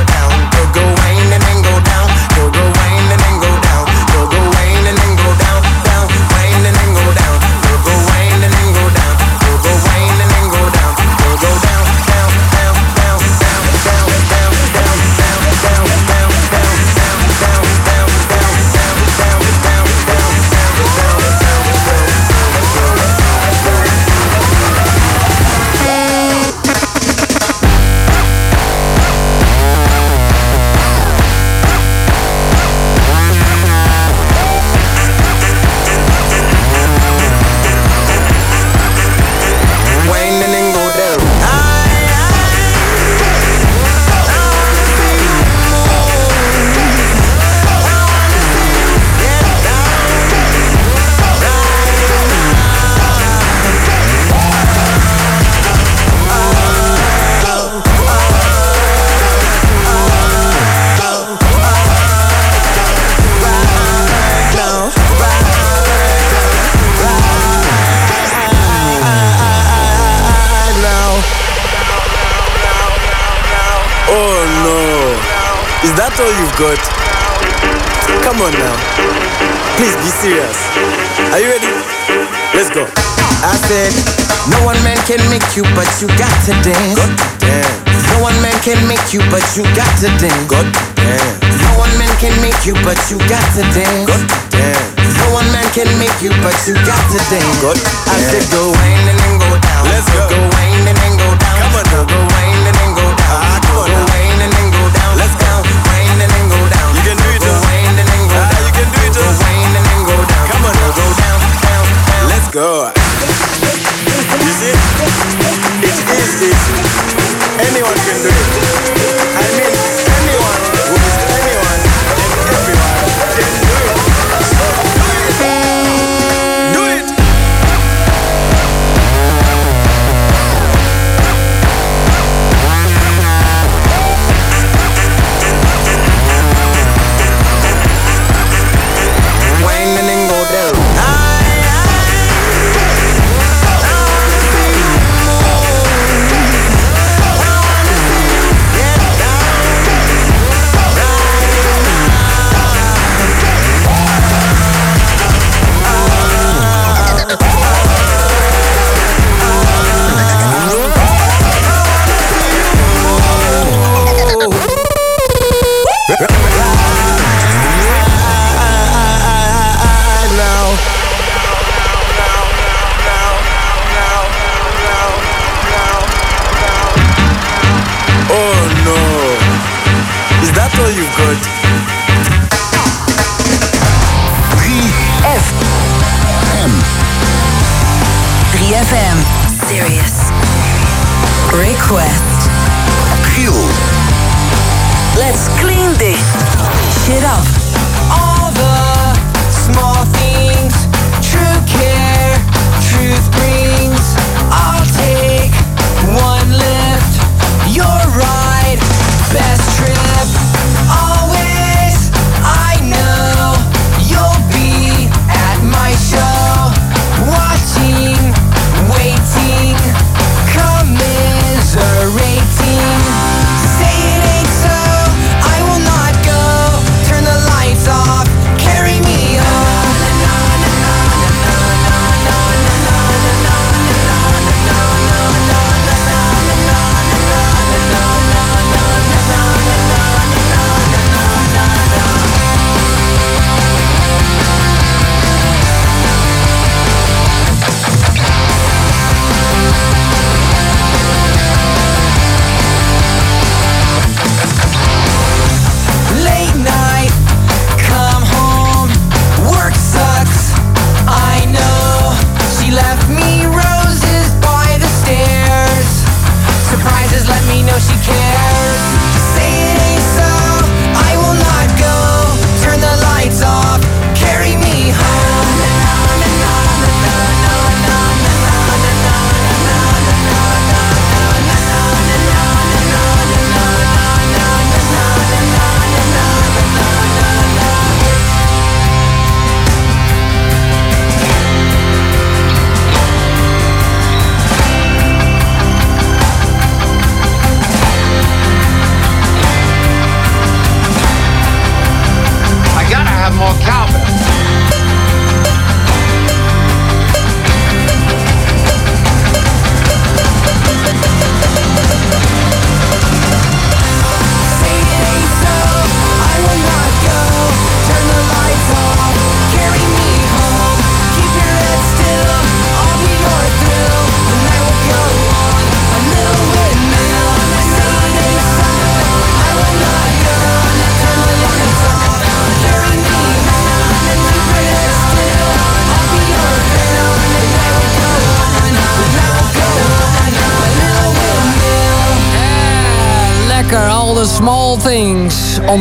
Is that all you've got? Come on now. Please be serious. Are you ready? Let's go. I said, no one man can make you, but you got to dance. Got to dance. No one man can make you, but you got to dance. Got to dance. No one man can make you, but you got to dance. Got to dance. No one man can make you, but you got to dance. Got to I said, go wine and then go down. Let's go. Go wine and then go down. Come on, go go wine God. You see? It's easy. Anyone can do it.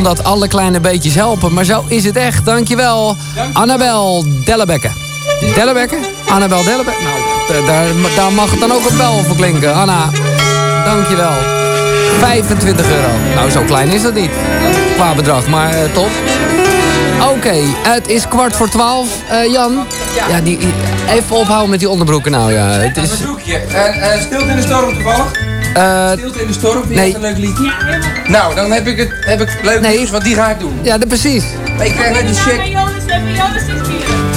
Omdat alle kleine beetjes helpen. Maar zo is het echt. Dankjewel. Annabel Dellebekke. Dellebekke? Annabel Dellebekke? Nou, daar, daar mag het dan ook een bel voor klinken. Anna, dankjewel. 25 euro. Nou, zo klein is dat niet. Qua bedrag, maar eh, top. Oké, het is kwart voor twaalf. Eh, Jan? Ja, die, even ophouden met die onderbroeken nou. Ja. Het is, En, en Stilte in de Storm toevallig? Eh, Stilte in de Storm, vind je nee. dat een leuk liedje? Nou, dan heb ik het heb ik leuk nieuws, want die ga ik doen. ja, dat precies. Maar ik krijg net een check.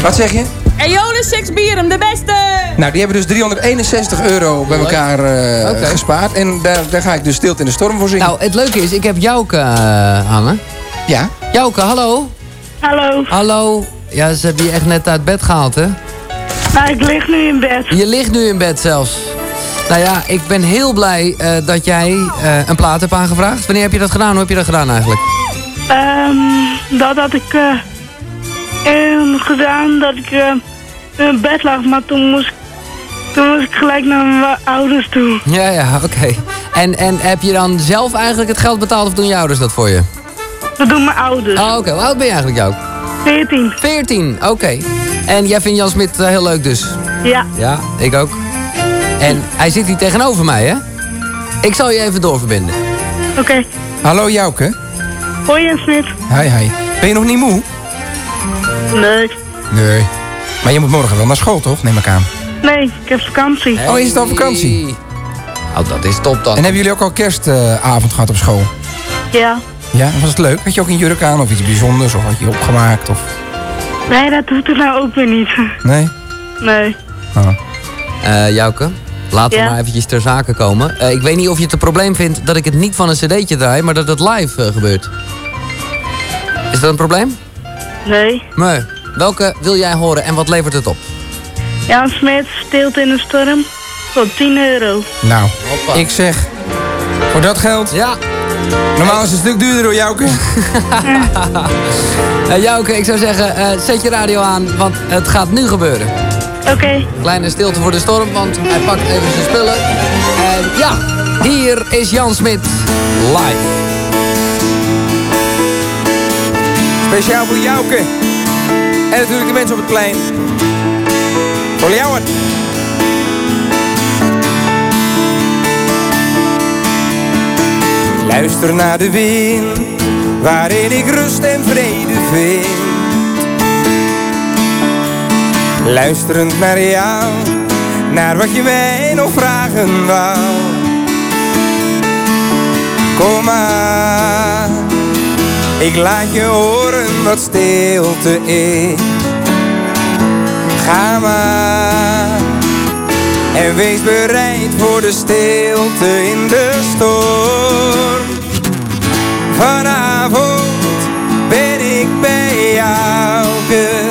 Wat zeg je? En Jonas Six Bierum, de beste! Nou, die hebben dus 361 euro bij elkaar eh, gespaard. En daar, daar ga ik dus Stilte in de Storm voor zingen. Nou, het leuke is, ik heb Jouke eh, hangen. Ja? Jouke, hallo. Hallo. Hallo. Ja, ze hebben je echt net uit bed gehaald, hè? Nou, ik lig nu in bed. Je ligt nu in bed zelfs. Nou ja, ik ben heel blij eh, dat jij eh, een plaat hebt aangevraagd. Wanneer heb je dat gedaan? Hoe heb je dat gedaan eigenlijk? Ehm, dat had ik eh, gedaan dat ik in bed lag, maar toen moest, toen moest ik gelijk naar mijn ouders toe. Ja, ja, oké. En, en heb je dan zelf eigenlijk het geld betaald of doen je ouders dat voor je? Dat doen mijn ouders. Oh, oké. Hoe oud ben je eigenlijk, Jouk? 14. 14, oké. En jij vindt Jan Smit heel leuk dus? Ja. Ja, ik ook. En hij zit hier tegenover mij, hè? Ik zal je even doorverbinden. Oké. Hallo Jouke. Hoi Jan Smit. Hi, hi. Ben je nog niet moe? Nee. Nee. Maar je moet morgen wel naar school, toch? Neem ik aan. Nee, ik heb vakantie. Oh, is het al vakantie? Oh, dat is top dan. En hebben jullie ook al kerstavond gehad op school? Ja. Ja, was het leuk? Had je ook een jurk aan of iets bijzonders? Of had je opgemaakt? Of... Nee, dat doet er nou ook weer niet. Nee? Nee. Oh. Eh Jouke, laten we Ja? maar eventjes ter zake komen. Eh, ik weet niet of je het een probleem vindt dat ik het niet van een cd'tje draai, maar dat het live eh, gebeurt. Is dat een probleem? Nee. Nee. Welke wil jij horen en wat levert het op? Jan Smit, stilte in de storm. Voor 10 euro. Nou, ik zeg... Voor dat geld? Ja. Normaal is het een stuk duurder door Jouke. Eh Jouke, ik zou zeggen, eh, zet je radio aan, want het gaat nu gebeuren. Oké. Kleine stilte voor de storm, want hij pakt even zijn spullen. En ja, hier is Jan Smit live. Speciaal voor Jouke. En natuurlijk de mensen op het plein. Voor Ljouwen. Luister naar de wind, waarin ik rust en vrede vind. Luisterend naar jou, naar wat je mij nog vragen wou. Kom maar, ik laat je horen wat stilte is. Ga maar en wees bereid voor de stilte in de storm. Vanavond ben ik bij jou.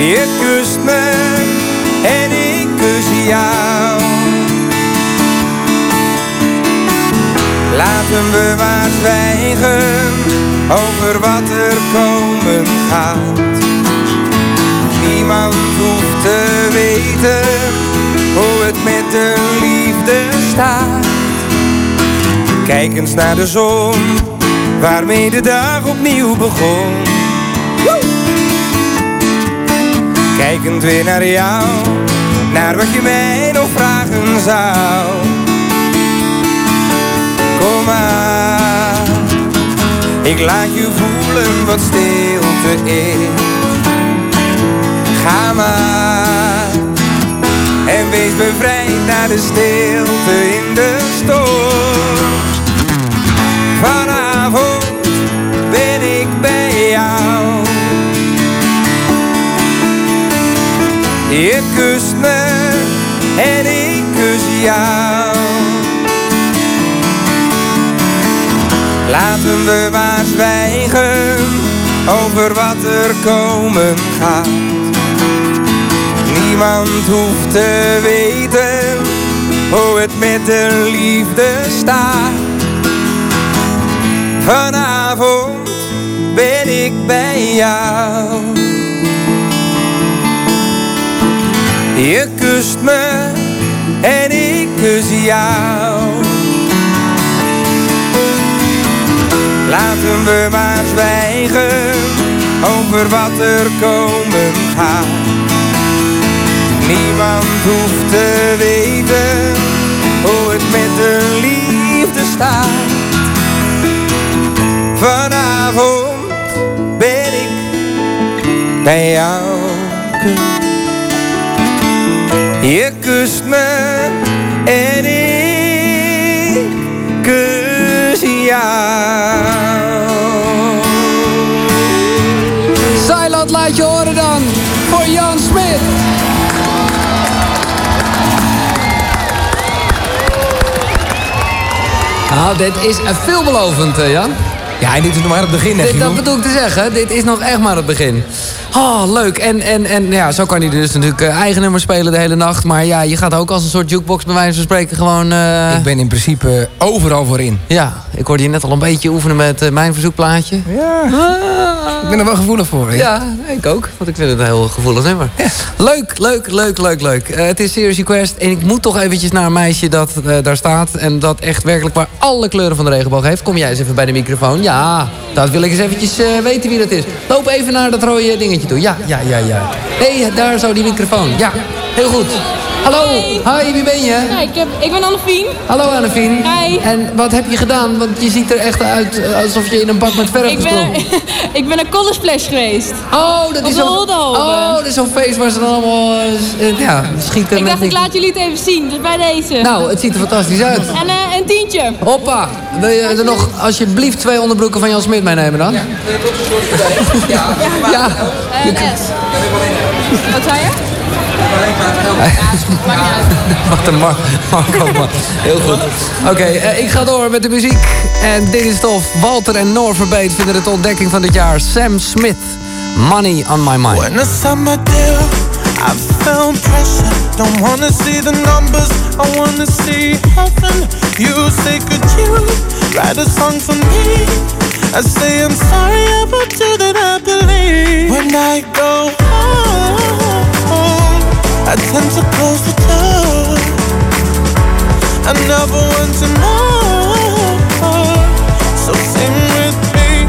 Je kust me en ik kus jou. Laten we maar zwijgen over wat er komen gaat. Niemand hoeft te weten hoe het met de liefde staat. Kijk eens naar de zon, waarmee de dag opnieuw begon. Kijkend weer naar jou, naar wat je mij nog vragen zou. Kom maar, ik laat je voelen wat stilte is. Ga maar en wees bevrijd naar de stilte in de storm. Je kust me en ik kus jou. Laten we maar zwijgen over wat er komen gaat. Niemand hoeft te weten hoe het met de liefde staat. Vanavond ben ik bij jou. Je kust me en ik kus jou. Laten we maar zwijgen over wat er komen gaat. Niemand hoeft te weten hoe het met de liefde staat. Vanavond ben ik bij jou. Laat je horen dan voor Jan Smit. Nou, dit is veelbelovend, eh, Jan. Ja, en dit is nog maar het begin, hè, Dit, dat bedoel ik te zeggen. Dit is nog echt maar het begin. Oh, leuk. En, en, en ja, zo kan hij dus natuurlijk eh, eigen nummers spelen de hele nacht. Maar ja, je gaat ook als een soort jukebox bij wijze van spreken gewoon... eh, Ik ben in principe overal voor in. Ja, ik hoorde je net al een beetje oefenen met eh, mijn verzoekplaatje. Ja, ik ben er wel gevoelig voor. Ja, ik ook. Want ik vind het een heel gevoelig nummer. Leuk, leuk, leuk, leuk, leuk. Eh, het is Serious Request. En ik moet toch eventjes naar een meisje dat eh, daar staat. En dat echt werkelijk waar alle kleuren van de regenboog heeft. Kom jij eens even bij de microfoon. Ja, dat wil ik eens eventjes weten wie dat is. Loop even naar dat rode dingetje toe. Ja, ja, ja, ja. Hé, hey, daar zo die microfoon. Ja, heel goed. Hallo, hi, wie ben je? Ja, ik, heb, ik ben Annefien. Hallo Annefien. Hi. En wat heb je gedaan? Want je ziet er echt uit eh, alsof je in een bak met verf gesprongen. ik ben een college flash geweest. Oh, dat Op is zo'n oh, dat is zo'n feest waar ze dan allemaal eh, ja, schieten. Ik dacht, ik laat jullie het even zien. Dus bij deze. Nou, het ziet er fantastisch uit. En eh, een tientje. Hoppa. Wil je er nog alsjeblieft twee onderbroeken van Jan Smit meenemen dan? Ja. Ja. ja. Eh, S. Wat zei je? Wat een Mar Marco, man. Heel goed. Oké, eh, ik ga door met de muziek. En dit is tof. Walter en Noor Verbeet vinden het de ontdekking van dit jaar. Sam Smith. Money on my mind. When a song for me? I say, I'm sorry. When I go home, I tend to close the door. I never want to know. So sing with me,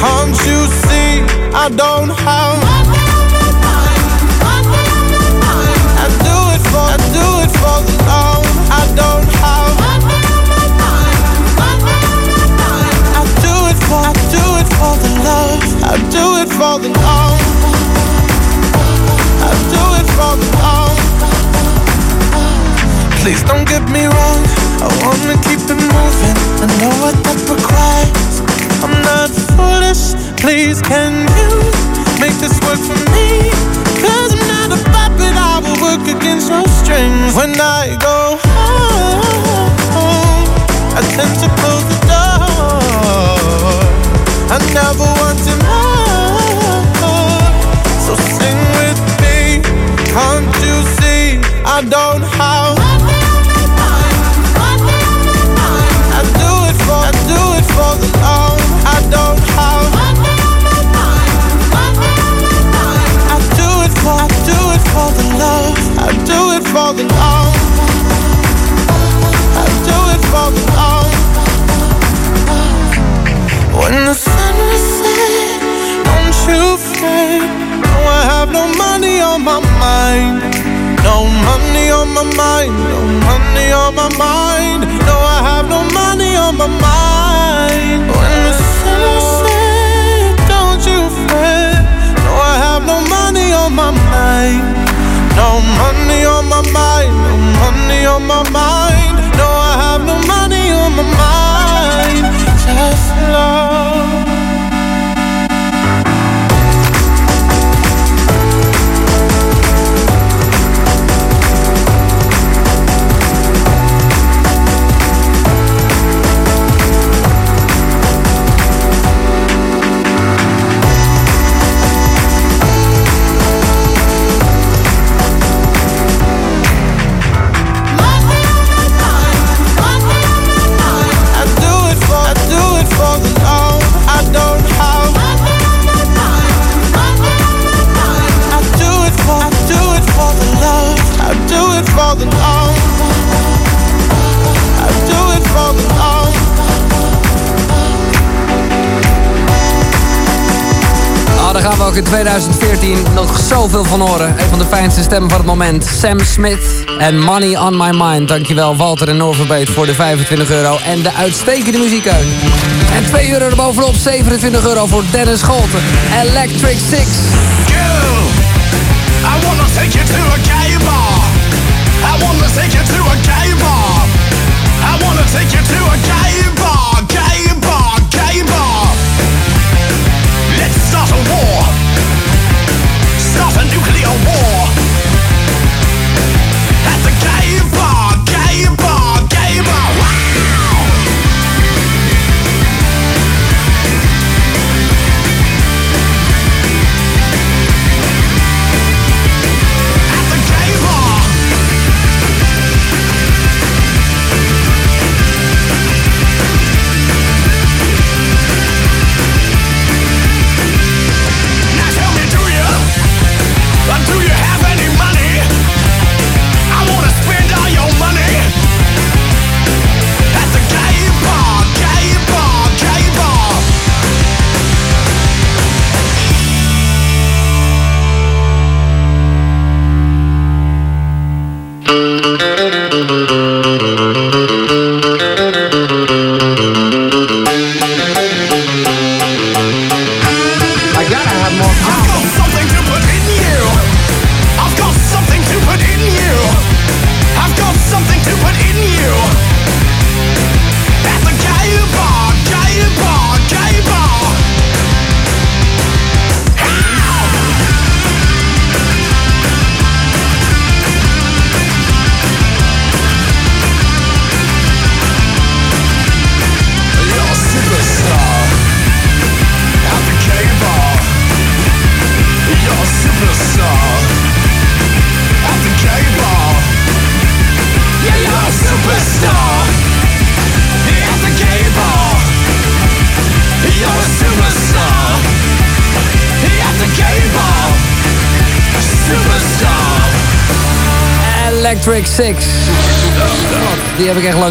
can't you see? I don't have. I do it for, I do it for the love. I don't have. I do it for, I do it for the love. I do it for the love. Do it for the. Please don't get me wrong. I wanna keep it moving. I know what that requires. I'm not foolish. Please, can you make this work for me? Cause I'm not a puppet. I will work against your strings. When I go home, I tend to close the door. I never want to know. I don't have. Een van de fijnste stemmen van het moment. Sam Smith en Money on My Mind. Dankjewel Walter en Noorverbeet voor de 25 euro en de uitstekende muziek. En 2 euro erbovenop, 27 euro voor Dennis Scholten. Electric Six. I take you to a bar. I take you to a bar. I take you to a bar,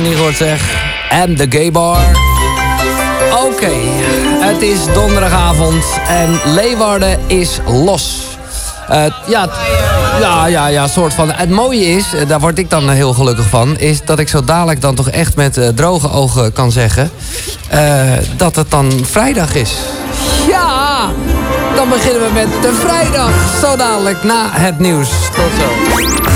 lang niet zeg. En de gay bar. Oké, het is donderdagavond en Leeuwarden is los. Eh, ja, ja, ja, ja, soort van. Het mooie is, eh, daar word ik dan heel gelukkig van... is dat ik zo dadelijk dan toch echt met eh, droge ogen kan zeggen... dat het dan vrijdag is. Ja, dan beginnen we met de vrijdag. Zo dadelijk na het nieuws. Tot zo.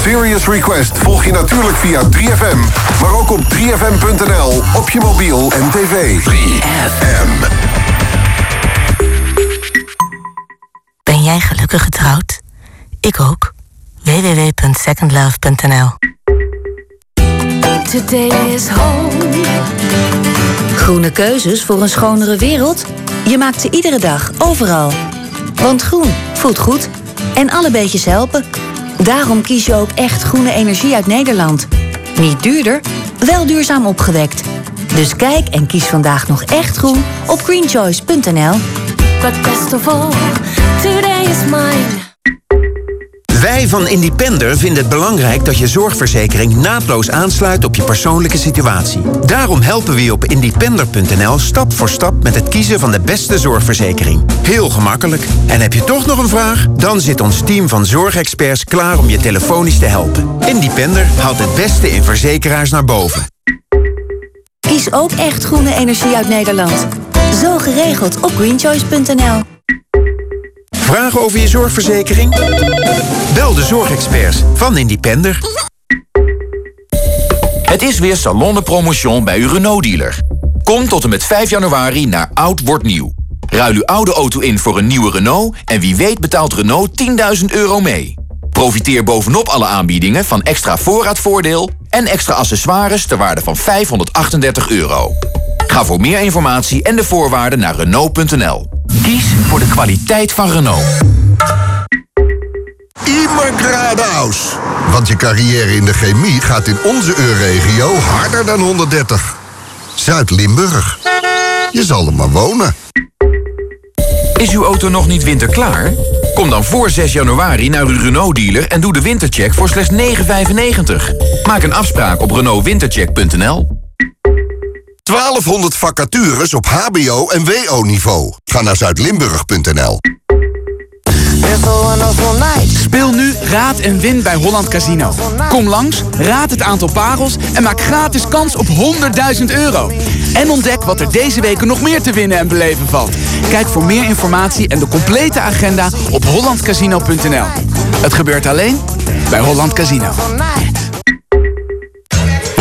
Serious Request volg je natuurlijk via 3FM, maar ook op 3FM.nl, op je mobiel en tv. 3FM. Ben jij gelukkig getrouwd? Ik ook. www.secondlove.nl Today is home. Groene keuzes voor een schonere wereld? Je maakt ze iedere dag, overal. Want groen voelt goed. En alle beetjes helpen. Daarom kies je ook echt groene energie uit Nederland. Niet duurder, wel duurzaam opgewekt. Dus kijk en kies vandaag nog echt groen op greenchoice.nl. Today is mine. Wij van Independer vinden het belangrijk dat je zorgverzekering naadloos aansluit op je persoonlijke situatie. Daarom helpen we je op independer.nl stap voor stap met het kiezen van de beste zorgverzekering. Heel gemakkelijk. En heb je toch nog een vraag? Dan zit ons team van zorgexperts klaar om je telefonisch te helpen. Independer haalt het beste in verzekeraars naar boven. Kies ook echt groene energie uit Nederland. Zo geregeld op greenchoice.nl. Vragen over je zorgverzekering? Bel de zorgexperts van Independer. Het is weer Salon de Promotion bij uw Renault-dealer. Kom tot en met 5 januari naar Oud Wordt Nieuw. Ruil uw oude auto in voor een nieuwe Renault... en wie weet betaalt Renault 10.000 euro mee. Profiteer bovenop alle aanbiedingen van extra voorraadvoordeel... en extra accessoires ter waarde van 538 euro. Ga voor meer informatie en de voorwaarden naar Renault.nl. Kies voor de kwaliteit van Renault. Immer geradeaus. Want je carrière in de chemie gaat in onze EU-regio harder dan 130. Zuid-Limburg. Je zal er maar wonen. Is uw auto nog niet winterklaar? Kom dan voor 6 januari naar uw Renault-dealer en doe de wintercheck voor slechts 9,95. Maak een afspraak op renaultwintercheck.nl. 1200 vacatures op hbo- en wo-niveau. Ga naar zuidlimburg.nl. Speel nu Raad en Win bij Holland Casino. Kom langs, raad het aantal parels en maak gratis kans op 100.000 euro. En ontdek wat er deze weken nog meer te winnen en beleven valt. Kijk voor meer informatie en de complete agenda op hollandcasino.nl. Het gebeurt alleen bij Holland Casino.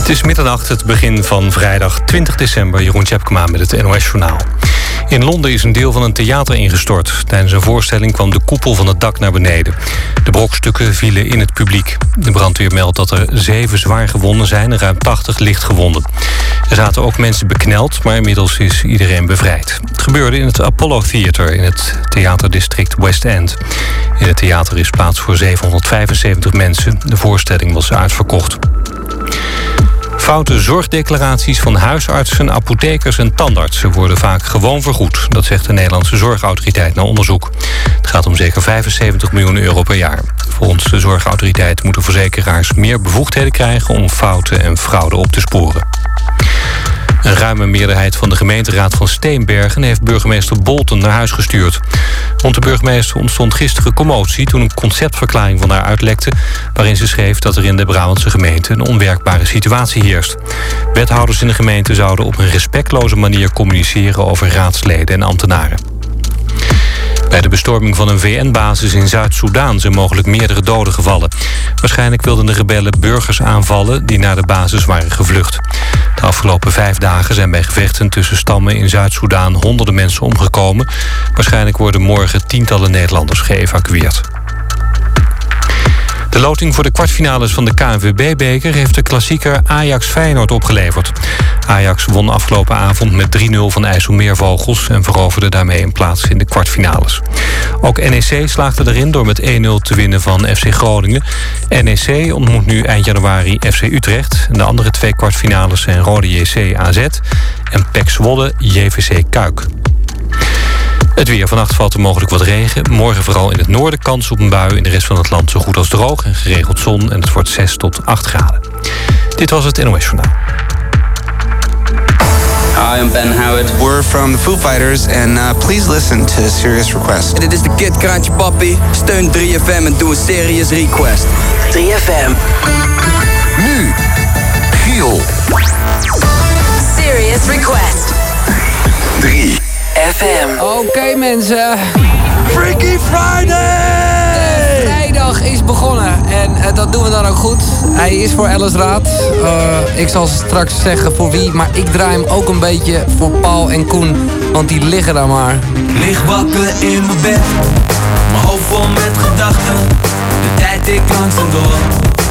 Het is middernacht, het begin van vrijdag 20 december. Jeroen Tjepkema met het NOS Journaal. In Londen is een deel van een theater ingestort. Tijdens een voorstelling kwam de koepel van het dak naar beneden. De brokstukken vielen in het publiek. De brandweer meldt dat er zeven zwaar gewonden zijn en ruim 80 licht gewonden. Er zaten ook mensen bekneld, maar inmiddels is iedereen bevrijd. Het gebeurde in het Apollo Theater in het theaterdistrict West End. In het theater is plaats voor 775 mensen. De voorstelling was uitverkocht. Foute zorgdeclaraties van huisartsen, apothekers en tandartsen worden vaak gewoon vergoed. Dat zegt de Nederlandse Zorgautoriteit na onderzoek. Het gaat om zeker 75 miljoen euro per jaar. Volgens de Zorgautoriteit moeten verzekeraars meer bevoegdheden krijgen om fouten en fraude op te sporen. Een ruime meerderheid van de gemeenteraad van Steenbergen heeft burgemeester Bolten naar huis gestuurd. Rond de burgemeester ontstond gisteren commotie toen een conceptverklaring van haar uitlekte, waarin ze schreef dat er in de Brabantse gemeente een onwerkbare situatie heerst. Wethouders in de gemeente zouden op een respectloze manier communiceren over raadsleden en ambtenaren. Bij de bestorming van een VN-basis in Zuid-Soedan zijn mogelijk meerdere doden gevallen. Waarschijnlijk wilden de rebellen burgers aanvallen die naar de basis waren gevlucht. De afgelopen vijf dagen zijn bij gevechten tussen stammen in Zuid-Soedan honderden mensen omgekomen. Waarschijnlijk worden morgen tientallen Nederlanders geëvacueerd. De loting voor de kwartfinales van de KNVB-beker... heeft de klassieker Ajax-Feyenoord opgeleverd. Ajax won afgelopen avond met 3-0 van IJsselmeervogels... en veroverde daarmee een plaats in de kwartfinales. Ook NEC slaagde erin door met 1-0 te winnen van FC Groningen. NEC ontmoet nu eind januari FC Utrecht. De andere twee kwartfinales zijn Rode JC AZ... en PEC Zwolle JVC Kuik. Het weer. Vannacht valt er mogelijk wat regen. Morgen vooral in het noorden kans op een bui. In de rest van het land zo goed als droog en geregeld zon. En het wordt 6 tot 8 graden. Dit was het NOS Journaal. Hi, I'm Ben Howard. We're from the Foo Fighters and uh, please listen to Serious Request. Dit is de Kid Kraantje Papi. Steun 3FM en doe een Serious Request. 3FM. Nu, Giel. Serious Request. 3 FM. Oké mensen. Freaky Friday! Vrijdag is begonnen en eh, dat doen we dan ook goed. Hij is voor Alice Raad. Eh, ik zal straks zeggen voor wie, maar ik draai hem ook een beetje voor Paul en Koen. Want die liggen daar maar. Lig wakker in mijn bed, mijn hoofd vol met gedachten. De tijd ik langzaam door,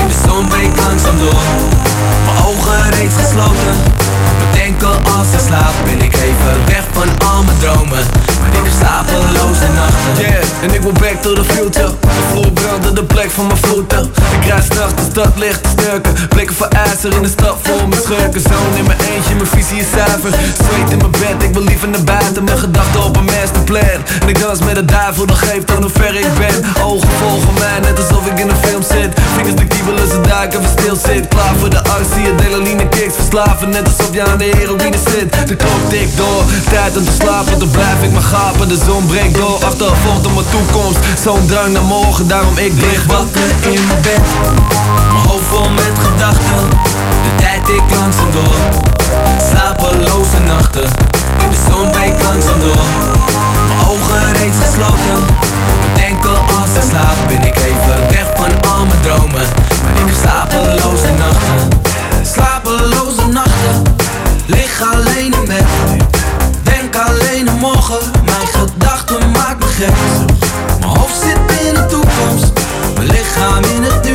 In de zon breekt langzaam door. Mijn ogen reeds gesloten. Mijn denken als ik slaap. Ben ik even weg van al mijn dromen. Maar ik heb slapeloze nachten. Yeah, en ik wil back to the future. De vloer brandt de plek van mijn voeten. Ik rijd straks de stad licht te snurken. Blikken voor ijzer in de stad vol met schurken. Zoon in mijn eentje, mijn visie is zuiver. Zweet in mijn bed, ik wil liever naar buiten. Mijn gedachten op een masterplan. En ik dans met de duivel, dat geeft aan hoe ver ik ben. Ogen volgen mij, net alsof ik in een film zit. Vingers de kiebelen, ze zodra ik even stil zit. Klaar voor de arts, zie je delaline kicks Verslaven, net alsof je aan de heroïne zit. De klok tikt door, tijd om te slapen. Dan blijf ik maar gapen, de zon breekt door. Achtervolgd op mijn toekomst, zo'n drang naar morgen Daarom ik lig wakker in mijn bed. Mijn hoofd vol met gedachten. De tijd ik langzaam door. Slapeloze nachten. In de zon breekt langzaam door. Mijn ogen reeds gesloten. Denken als ik slaap Ben ik even weg van mijn dromen. Maar ik heb slapeloze nachten. Slapeloze nachten. Lig alleen in bed. Denk alleen aan morgen. Mijn gedachten maken me gek. Mijn hoofd zit in de toekomst. Mijn lichaam in het nu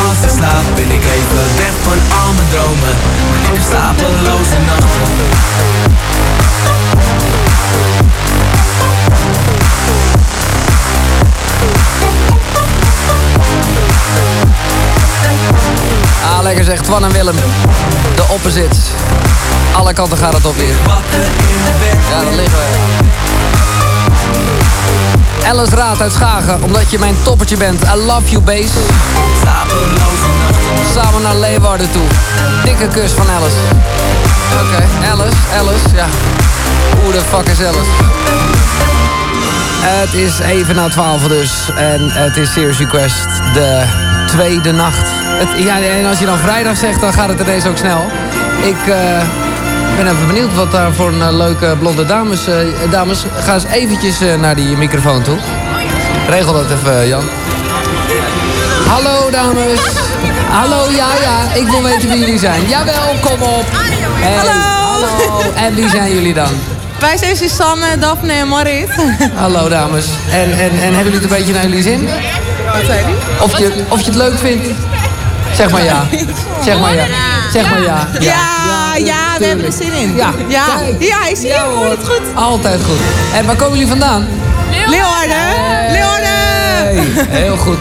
ik slaap Ben ik even weg van al mijn dromen Ik heb slapeloze nachten Ah, lekker zegt Twan en Willem. De opposite. Alle kanten gaat het op weer. Ja, daar liggen we. Alice Raad uit Schagen, omdat je mijn toppertje bent. I love you, base. Samen naar Leeuwarden toe. Dikke kus van Alice. Oké, Alice, Alice, ja. Hoe de fuck is Alice? Het is even na 12 dus. En het is Serious Request, de tweede nacht. Het, ja, en als je dan vrijdag zegt, dan gaat het ineens ook snel. Ik eh, ben even benieuwd wat daar voor een eh, leuke blonde dames... eh, dames, ga eens eventjes eh, naar die microfoon toe. Regel dat even, Jan. Hallo, dames. Hallo, ja, ja. Ik wil weten wie jullie zijn. Jawel, kom op. Hallo. Hallo. En wie zijn jullie dan? Wij zijn Susanne, Daphne en Marit. Hallo, dames. En, en, en hebben jullie het een beetje naar jullie zin? Wat zei die? Of je, of je het leuk vindt? Zeg maar ja. Zeg maar ja. Zeg maar ja. Ja, ja, we hebben er zin in. Ja, ja, ja ik zie je, hoor het goed. Altijd goed. En waar komen jullie vandaan? Leeuwarden, Leeuwarden. Hey, heel goed.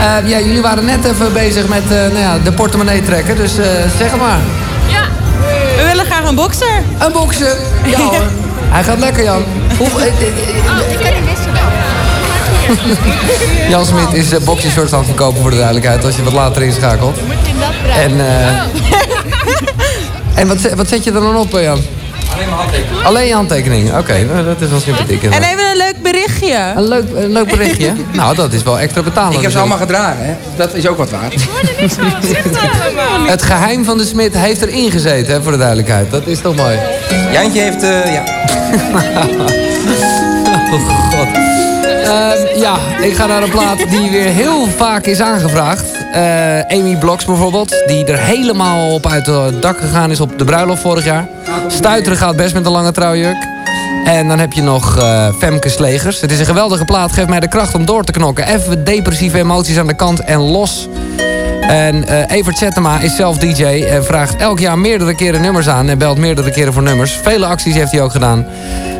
Eh, ja, jullie waren net even bezig met eh, nou ja, de portemonnee trekken, dus eh, zeg maar. Ja. We willen graag een bokser. Een bokser? Ja hoor. Hij gaat lekker, Jan. Hoe, Oh, ik kan niet wisselen. Jan Smit is uh, boxershorts aan het verkopen voor de duidelijkheid, als je wat later inschakelt. En, eh, en wat, wat zet je er dan op, eh, Jan? Alleen mijn handtekening. Alleen je handtekening, oké, nou, dat is wel sympathiek. En even een leuk berichtje. Een leuk, een leuk berichtje. nou, dat is wel extra betalen. Ik heb ze natuurlijk. allemaal gedragen, hè? Dat is ook wat waard. Het geheim van de smid heeft erin gezeten, hè, voor de duidelijkheid. Dat is toch mooi. Jantje heeft, eh, ja. oh god. Ehm, ja, ik ga naar een plaat die weer heel vaak is aangevraagd. Eh, Amy Blocks bijvoorbeeld, die er helemaal op uit het dak gegaan is op de bruiloft vorig jaar. Stuiteren gaat best met een lange trouwjurk. En dan heb je nog eh Femke Slegers. Het is een geweldige plaat, geeft mij de kracht om door te knokken. Even depressieve emoties aan de kant en los. En eh, Evert Zettema is zelf DJ en vraagt elk jaar meerdere keren nummers aan en belt meerdere keren voor nummers. Vele acties heeft hij ook gedaan.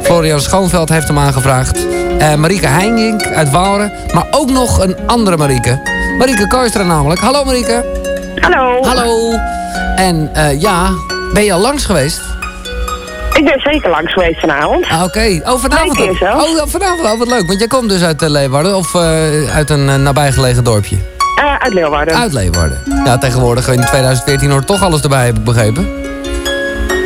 Florian Schoonveld heeft hem aangevraagd. Eh Marieke Heijink uit Wouwen. Maar ook nog een andere Marieke. Marieke Koistra namelijk. Hallo Marieke. Hallo. Hallo. En eh, ja, ben je al langs geweest? Ik ben zeker langs geweest vanavond. Ah, Oké. Oh, vanavond ook. Oh, vanavond. Oh, wat leuk. Want jij komt dus uit uh, Leeuwarden of eh, uit een eh, nabijgelegen dorpje? Eh, uit Leeuwarden. Uit Leeuwarden. Ja, tegenwoordig in 2014 hoort toch alles erbij, heb ik begrepen.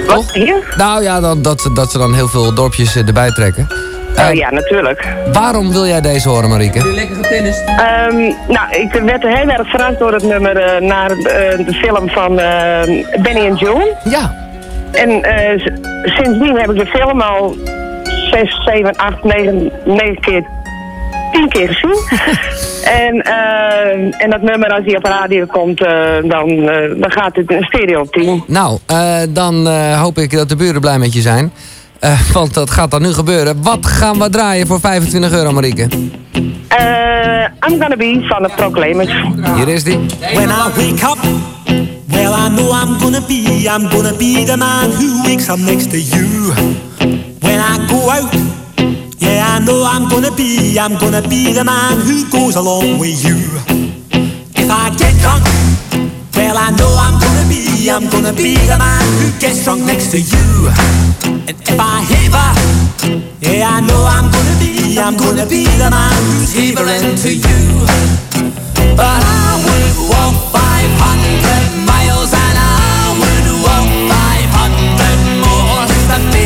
Wat, hier? Nou ja, dan, dat, ze- dat ze dan heel veel dorpjes eh, erbij trekken. Oh ja, natuurlijk. Waarom wil jij deze horen, Marieke? Lekker getennist. nou, ik werd heel erg verrast door het nummer eh, naar eh, de film van eh, Benny en June. Ja. En eh, sindsdien heb ik de film al 6, 7, 8, 9, 9 keer, 10 keer gezien. en, eh, en dat nummer, als die op radio komt, eh, dan, eh, dan gaat het een stereo op 10. Nou, eh, dan eh, hoop ik dat de buren blij met je zijn. Eh, want dat gaat dan nu gebeuren. Wat gaan we draaien voor 25 euro, Marieke? Eh, I'm gonna be van de Proclaimers. Hier is die. When I wake up, well, I know I'm gonna be, I'm gonna be the man who wakes up next to you. When I go out, yeah, I know I'm gonna be, I'm gonna be the man who goes along with you. If I get drunk, well, I know I'm gonna be, I'm gonna be the man who gets drunk next to you. And if I haver, yeah, I know I'm gonna be, I'm gonna be the man who's havering to you. But I would walk 500 miles and I would walk 500 more to be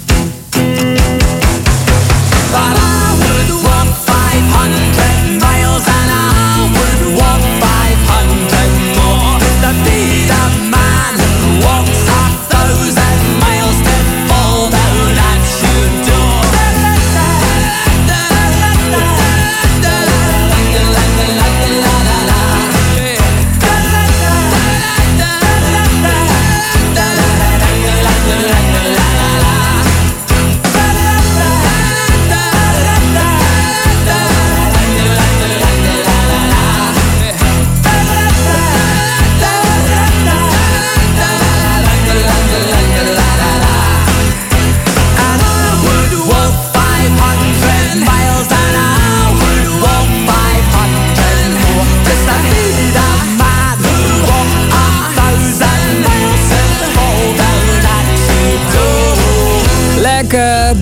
But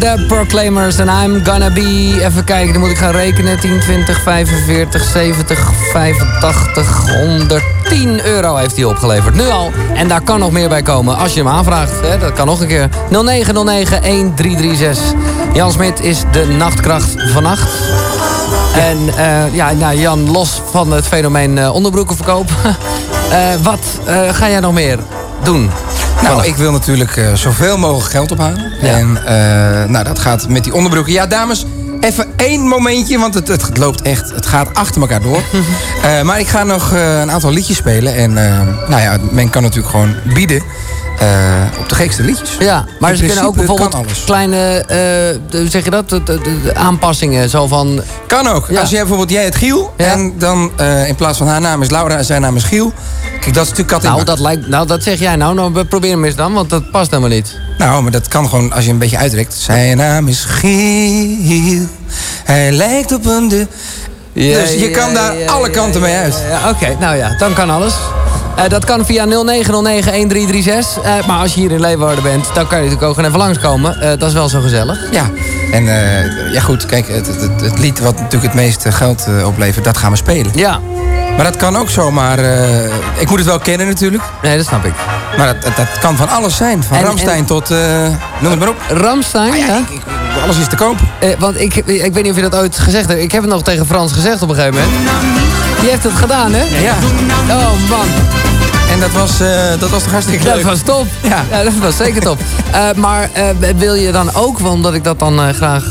De Proclaimers en I'm gonna be... Even kijken, dan moet ik gaan rekenen. 10, 20, 45, 70, 85, 110 euro heeft hij opgeleverd. Nu al. En daar kan nog meer bij komen als je hem aanvraagt. Hè? Dat kan nog een keer. 0909-1336. Jan Smit is de nachtkracht vannacht. En eh, ja, nou, Jan, los van het fenomeen eh, onderbroekenverkoop. eh, wat eh, ga jij nog meer doen? Nou, ik wil natuurlijk eh, zoveel mogelijk geld ophalen. En eh, nou, dat gaat met die onderbroeken. Ja, dames, even één momentje, want het, het loopt echt, het gaat achter elkaar door. Eh, maar ik ga nog een aantal liedjes spelen. En nou ja, men kan natuurlijk gewoon bieden eh, op de gekste liedjes. Ja, maar In ze kunnen ook bijvoorbeeld kleine, hoe zeg je dat, de, de- de aanpassingen, zo van... Kan ook. Ja. Als jij bijvoorbeeld, jij het Giel. En dan eh, in plaats van haar naam is Laura en zijn naam is Giel. Kijk, dat is natuurlijk kat in Nou dat, lijkt, nou, dat zeg jij nou. nou we proberen hem eens dan, want dat past helemaal niet. Nou, maar dat kan gewoon als je een beetje uitrekt. Zijn naam is Giel. Hij lijkt op een de... Ja, dus je kan daar alle kanten mee uit. Ja, Oké, nou ja, dan kan alles. Eh, dat kan via 0909-1336. Eh, maar als je hier in Leeuwarden bent, dan kan je natuurlijk ook gewoon even langskomen. Eh, dat is wel zo gezellig. Ja, en ja goed, kijk, het, het, lied wat natuurlijk het meeste geld oplevert, dat gaan we spelen. Ja. Maar dat kan ook zomaar... eh, ik moet het wel kennen natuurlijk. Nee, dat snap ik. Maar dat, dat, dat kan van alles zijn. Van En- Ramstein en- tot... eh, noem het maar op. Ramstein, Ah ja, ja? ik- ik- Alles is te koop. Want ik, ik weet niet of je dat ooit gezegd hebt. Ik heb het nog tegen Frans gezegd op een gegeven moment. Die heeft het gedaan, hè? Ja. Oh, man. En dat was, eh, dat was toch hartstikke leuk? Dat was top. Ja. dat was zeker top. Eh, maar eh, wil je dan ook, want omdat ik dat dan graag...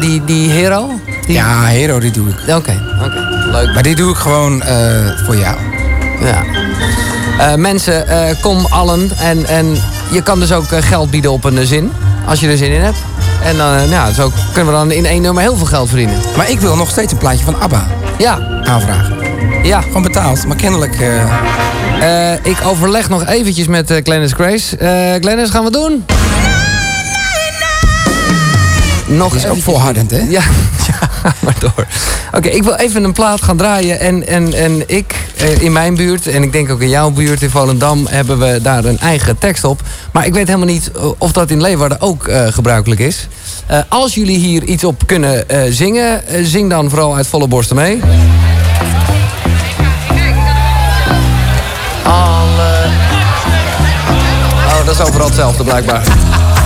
die, die hero? Die- Ja, Hero, die doe ik. Oké, oké. Leuk. Maar die doe ik gewoon voor jou. Ja. Mensen, kom allen. En, en je kan dus ook geld bieden op een zin. Als je er zin in hebt. En dan ja, zo kunnen we dan in één nummer heel veel geld verdienen. Maar ik wil nog steeds een plaatje van ABBA Ja, aanvragen. Ja. Gewoon betaald, maar kennelijk... eh, Eh, ik overleg nog eventjes met eh Glennis Grace. Eh Glennis, gaan we doen? Nog is ook volhardend, hè? Ja, ja, maar door. Oké, ik wil even een plaat gaan draaien. En, en, en ik eh, in mijn buurt, en ik denk ook in jouw buurt in Volendam, hebben we daar een eigen tekst op. Maar ik weet helemaal niet of dat in Leeuwarden ook gebruikelijk is. Als jullie hier iets op kunnen zingen, zing dan vooral uit volle borsten mee. Dat is overal hetzelfde blijkbaar.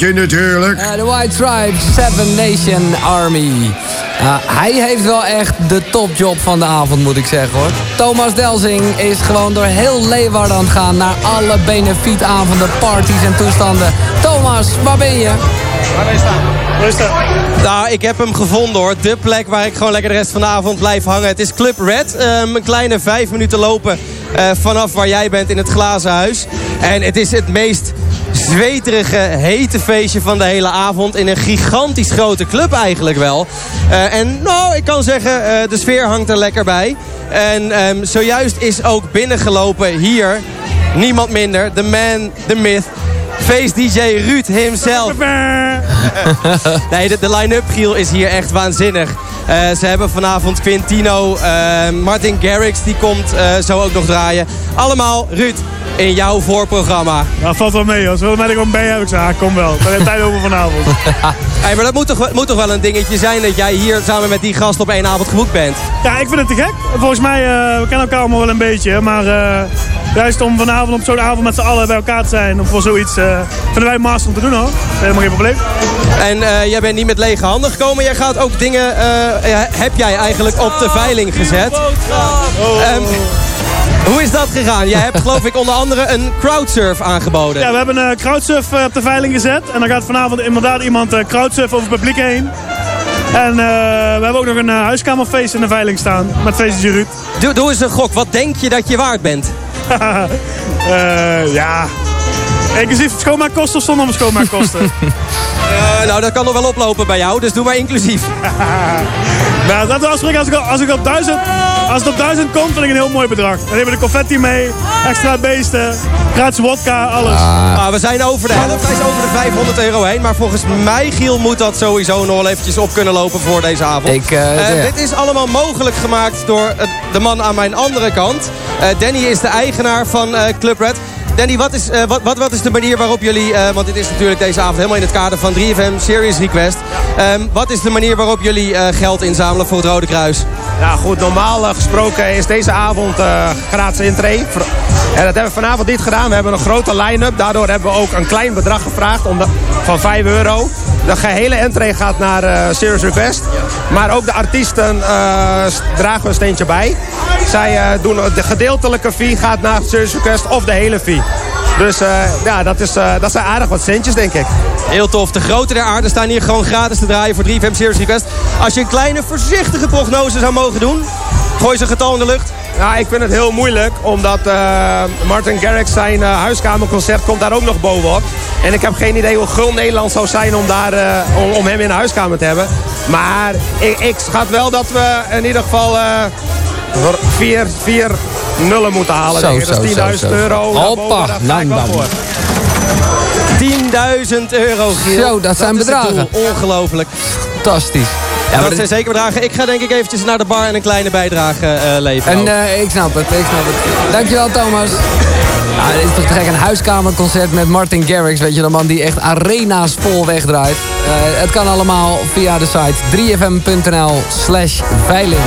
Geintje natuurlijk. Eh, De White Stripes, Seven Nation Army. Ja, hij heeft wel echt de topjob van de avond, moet ik zeggen hoor. Thomas Delsing is gewoon door heel Leeuwarden aan het gaan... naar alle benefietavonden, parties en toestanden. Thomas, waar ben je? Waar ben je staan? Rustig. Nou, ik heb hem gevonden hoor. De plek waar ik gewoon lekker de rest van de avond blijf hangen. Het is Club Red. Ehm, een kleine vijf minuten lopen eh, vanaf waar jij bent in het glazen huis. En het is het meest zweterige, hete feestje van de hele avond. In een gigantisch grote club eigenlijk wel. Eh, en nou, ik kan zeggen, eh, de sfeer hangt er lekker bij. En ehm, zojuist is ook binnengelopen hier niemand minder. De man, the myth. Face DJ Ruud himself. nee, de, de line-up, Giel, is hier echt waanzinnig. Eh, ze hebben vanavond Quintino, Martin Garrix, die komt eh, zo ook nog draaien. Allemaal, Ruud, in jouw voorprogramma. Dat valt wel mee, als we mij er gewoon bij hebben, ik zeg, ah, kom wel. Ik ben er tijd over vanavond. Hey, maar dat moet toch, moet toch wel een dingetje zijn dat jij hier samen met die gast op één avond geboekt bent? Ja, ik vind het te gek. Volgens mij, eh, we kennen elkaar allemaal wel een beetje. Maar eh, juist om vanavond op zo'n avond met z'n allen bij elkaar te zijn... of voor zoiets, eh, vinden wij master om te doen hoor. Helemaal geen probleem. En eh, jij bent niet met lege handen gekomen. Jij gaat ook dingen, eh, heb jij eigenlijk op de veiling gezet. Ehm, hoe is dat gegaan? Jij hebt geloof ik onder andere een crowdsurf aangeboden. Ja, we hebben een crowdsurf eh, op de veiling gezet. En dan gaat vanavond inderdaad iemand eh, crowdsurfen over het publiek heen. En eh, we hebben ook nog een eh, huiskamerfeest in de veiling staan. Met feestje Ruud. Doe, doe eens een gok. Wat denk je dat je waard bent? Eh, ja. Inclusief schoonmaakkosten of zonder schoonmaakkosten? Eh, nou, dat kan nog wel oplopen bij jou, dus doe maar inclusief. nou, laten we afspreken als ik, als, ik op 1000, als het op 1000 komt, vind ik een heel mooi bedrag. Dan nemen we de confetti mee, extra beesten, gratis wodka, alles. Ah, we zijn over de helft. Hij is over de 500 euro heen. Maar volgens mij, Giel, moet dat sowieso nog wel eventjes op kunnen lopen voor deze avond. Ik, eh, Eh, ja. Dit is allemaal mogelijk gemaakt door eh, de man aan mijn andere kant. Eh, Danny is de eigenaar van eh, Club Red. Danny, wat is, eh, wat, wat, wat is de manier waarop jullie... eh, want dit is natuurlijk deze avond helemaal in het kader van 3FM Serious Request. Ehm, wat is de manier waarop jullie eh, geld inzamelen voor het Rode Kruis? Ja, goed, normaal eh, gesproken is deze avond eh gratis intree. En dat hebben we vanavond niet gedaan. We hebben een grote line-up. Daardoor hebben we ook een klein bedrag gevraagd van 5 euro. De gehele entree gaat naar eh Serious Request. Maar ook de artiesten dragen een steentje bij. Zij doen de gedeeltelijke fee gaat naar Serious Request of de hele fee. Dus eh, ja, dat, is, eh, dat zijn aardig wat centjes, denk ik. Heel tof. De grote der aarde staan hier gewoon gratis te draaien voor 3FM Serious Request. Als je een kleine voorzichtige prognose zou mogen doen, gooi ze een getal in de lucht. Ja, ik vind het heel moeilijk, omdat eh, Martin Garrix zijn eh, huiskamerconcert komt daar ook nog bovenop. En ik heb geen idee hoe gul Nederland zou zijn om, daar, eh, om, om hem in de huiskamer te hebben. Maar ik, ik schat wel dat we in ieder geval eh, vier, vier nullen moeten halen. Zo, dat is 10.000 zo, zo. euro. Hoppa, voor. 10.000 euro, Giel. Zo, dat zijn is het bedragen. Ongelooflijk. Fantastisch. Ja, maar dat zijn zeker bedragen. Ik ga denk ik eventjes naar de bar en een kleine bijdrage eh, leveren. En eh, ik snap het, ik snap het. Dankjewel Thomas. Ja, dit is toch gek, een huiskamerconcert met Martin Garrix. Weet je, de man die echt arena's vol wegdraait. Eh, het kan allemaal via de site 3fm.nl slash veiling.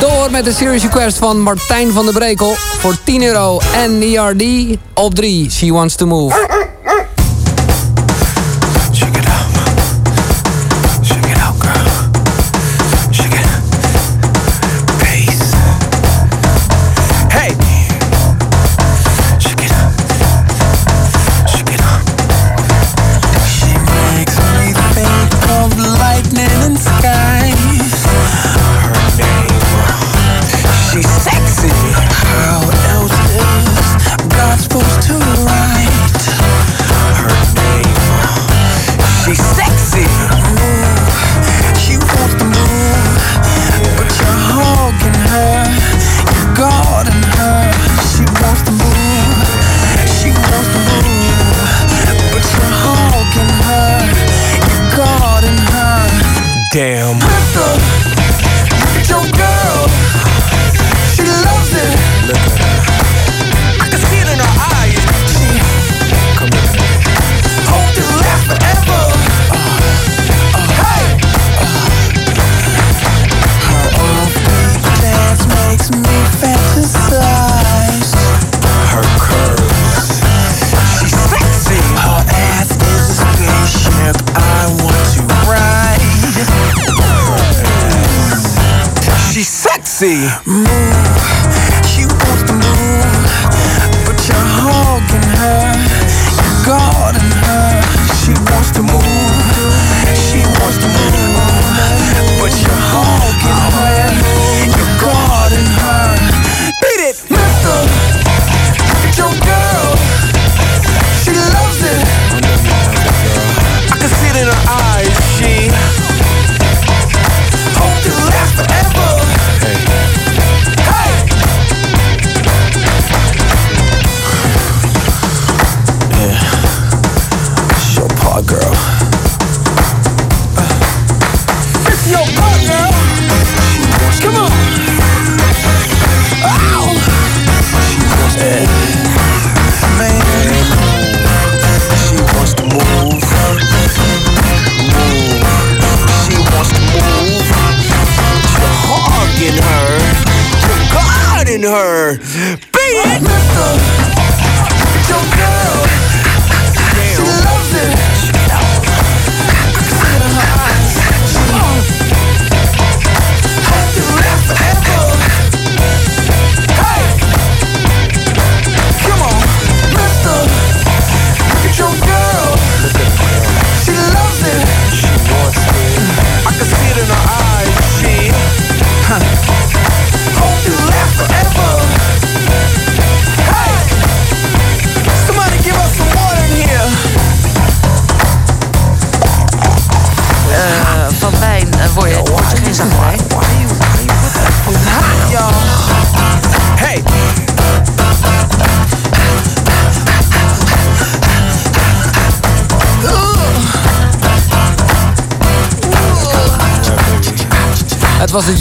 Door met de series request van Martijn van der Brekel. Voor 10 euro en ERD op 3. She wants to move.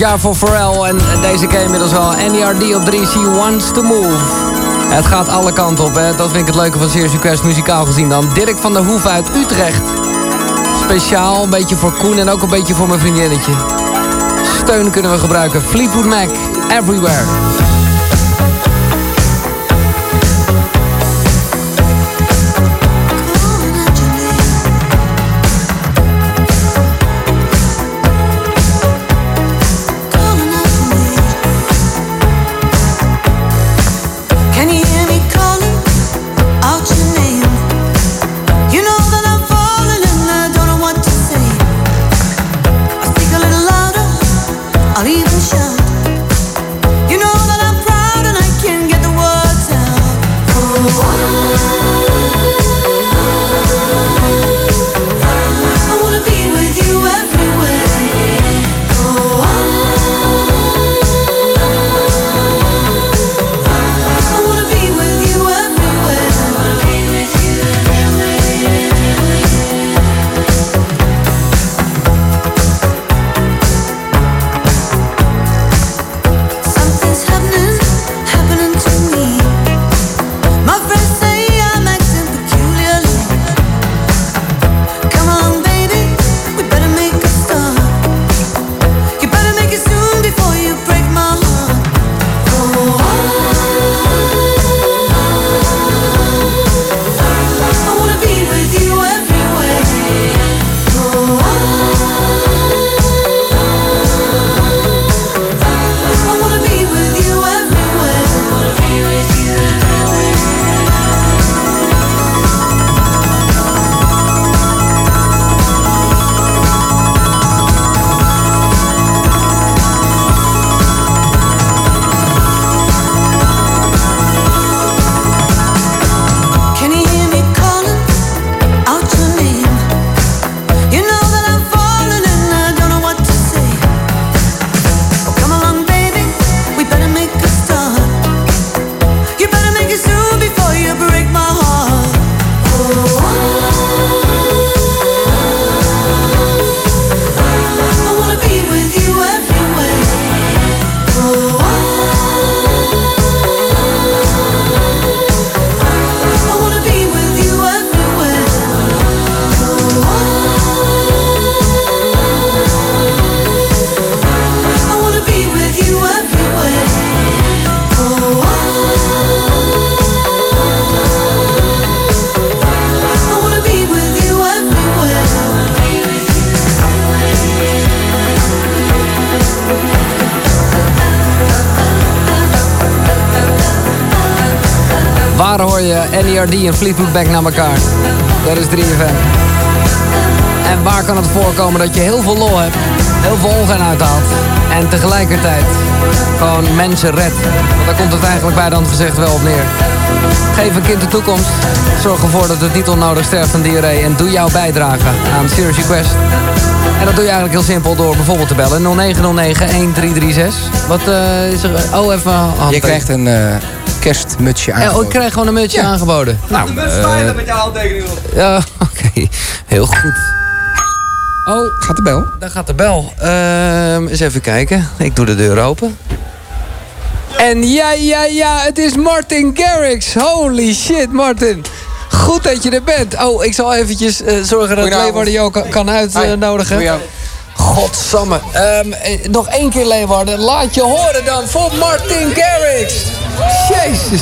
jaar voor Pharrell. En deze keer inmiddels wel. NERD op 3, she wants to move. Het gaat alle kanten op, hè. Dat vind ik het leuke van Serious Request muzikaal gezien dan. Dirk van der Hoef uit Utrecht. Speciaal, een beetje voor Koen en ook een beetje voor mijn vriendinnetje. Steun kunnen we gebruiken. Fleetwood Mac, everywhere. Fleetwood Mac naar elkaar. Dat is 3FM. En waar kan het voorkomen dat je heel veel lol hebt, heel veel ongein uithaalt en tegelijkertijd gewoon mensen redt? Want daar komt het eigenlijk bij dan gezegd wel op neer. Geef een kind de toekomst. Zorg ervoor dat het niet onnodig sterft van diarree. En doe jouw bijdrage aan Serious Request. En dat doe je eigenlijk heel simpel door bijvoorbeeld te bellen. 0909-1336. Wat eh, is er? Oh, even... Je krijgt een eh, kerstmutsje Ja, aangeboden. oh, ik krijg gewoon een mutsje aangeboden. Nou, best eh, met je handtekening op. Ja, oké. Heel goed. Oh. Gaat de bel? Daar gaat de bel. Ehm, eens even kijken. Ik doe de deur open. En ja, ja, ja, het is Martin Garrix. Holy shit, Martin. Goed dat je er bent. Oh, ik zal eventjes eh, zorgen dat. Leeuwarden jou kan, kan uitnodigen. Goedenavond. Godsamme. Ehm, eh, nog één keer Leeuwarden. Laat je horen dan voor Martin Garrix. Jezus.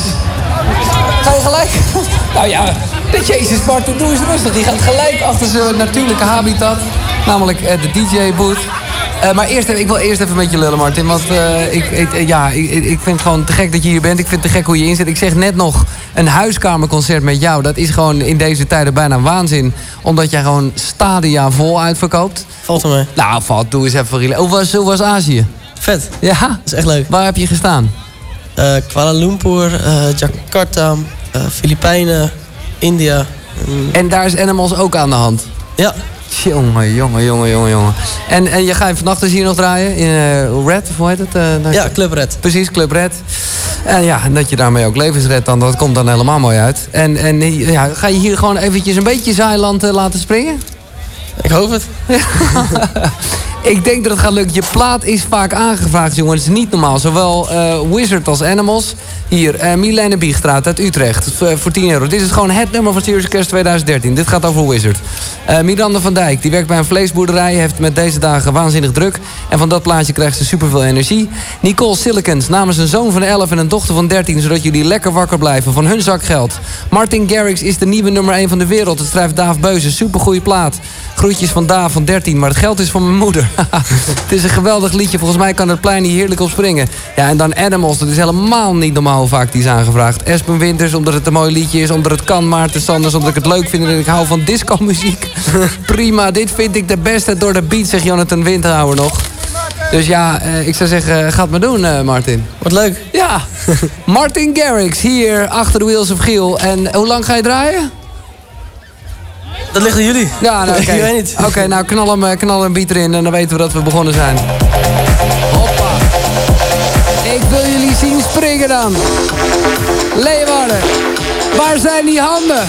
Ga je gelijk? Nou ja, de Jezus Martin, doe eens rustig. Die gaat gelijk achter zijn natuurlijke habitat. Namelijk eh, de DJ-booth. Eh, maar eerst, ik wil eerst even met je lullen, Martin. Want eh, ik, ik, ja, ik, ik vind het gewoon te gek dat je hier bent. Ik vind het te gek hoe je inzet. Ik zeg net nog, een huiskamerconcert met jou... dat is gewoon in deze tijden bijna waanzin. Omdat jij gewoon stadia vol uitverkoopt. Valt er mee. Nou, valt. Doe eens even voor Hoe was, hoe was Azië? Vet. Ja? Dat is echt leuk. Waar heb je gestaan? Eh, Kuala Lumpur, eh, Jakarta, eh, Filipijnen, India. En daar is Animals ook aan de hand? Ja. Jongen, jongen, jongen, jongen, jongen. En, en je gaat vannacht dus hier nog draaien in Red, of hoe heet het? Ja, Club Red. Precies, Club Red. En ja, en dat je daarmee ook levens redt, dan, dat komt dan helemaal mooi uit. En, en ja, ga je hier gewoon eventjes een beetje Zeiland laten springen? Ik hoop het. Ik denk dat het gaat lukken. Je plaat is vaak aangevraagd, jongens. Niet normaal. Zowel eh, Wizard als Animals. Hier, eh Milene Biegstraat uit Utrecht. v- voor 10 euro. Dit is gewoon het nummer van Serious Request 2013. Dit gaat over Wizard. Eh, Miranda van Dijk, die werkt bij een vleesboerderij. Heeft met deze dagen waanzinnig druk. En van dat plaatje krijgt ze superveel energie. Nicole Silicons, namens een zoon van 11 en een dochter van 13. Zodat jullie lekker wakker blijven van hun zakgeld. Martin Garrix is de nieuwe nummer 1 van de wereld. Het schrijft Daaf Beuze. Supergoeie plaat. Groetjes van Daaf van 13. Maar het geld is van mijn moeder. het is een geweldig liedje. Volgens mij kan het plein hier heerlijk op springen. Ja, en dan Animals. Dat is helemaal niet normaal hoe vaak die is aangevraagd. Espen Winters, omdat het een mooi liedje is. Omdat het kan. Maarten Sanders, omdat ik het leuk vind. En ik hou van disco-muziek. Prima, dit vind ik de beste door de beat, zegt Jonathan Winterhouwer nog. Dus ja, eh, ik zou zeggen, ga het maar doen, eh, Martin. Wat leuk. Ja, Martin Garrix hier achter de Wheels of Giel. En hoe lang ga je draaien? Dat ligt aan jullie. Ja, nou. Ik weet niet. Oké, nou knal hem, eh, knal een beat erin en dan weten we dat we begonnen zijn. Hoppa. Ik wil jullie zien springen dan. Leeuwarden, waar zijn die handen?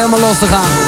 Helemaal los te gaan.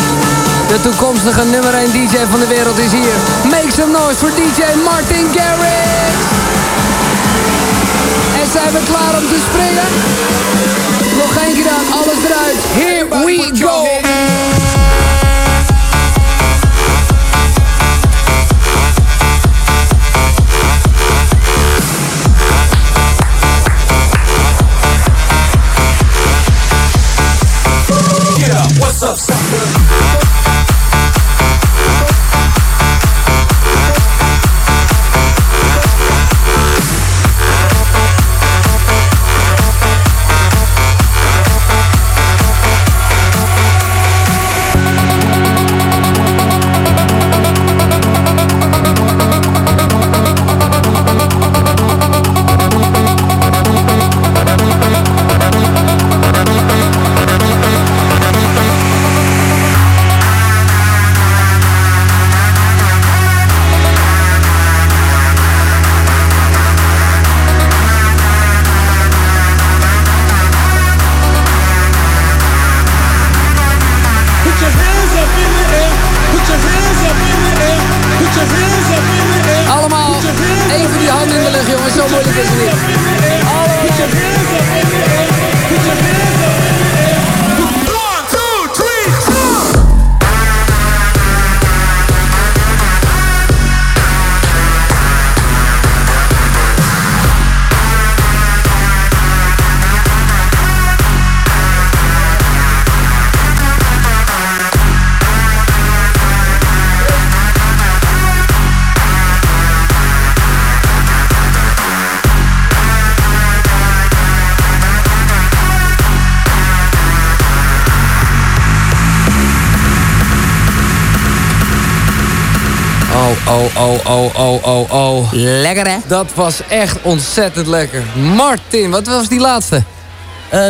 Oh, oh, oh, oh, oh, oh. Lekker hè? Dat was echt ontzettend lekker. Martin, wat was die laatste?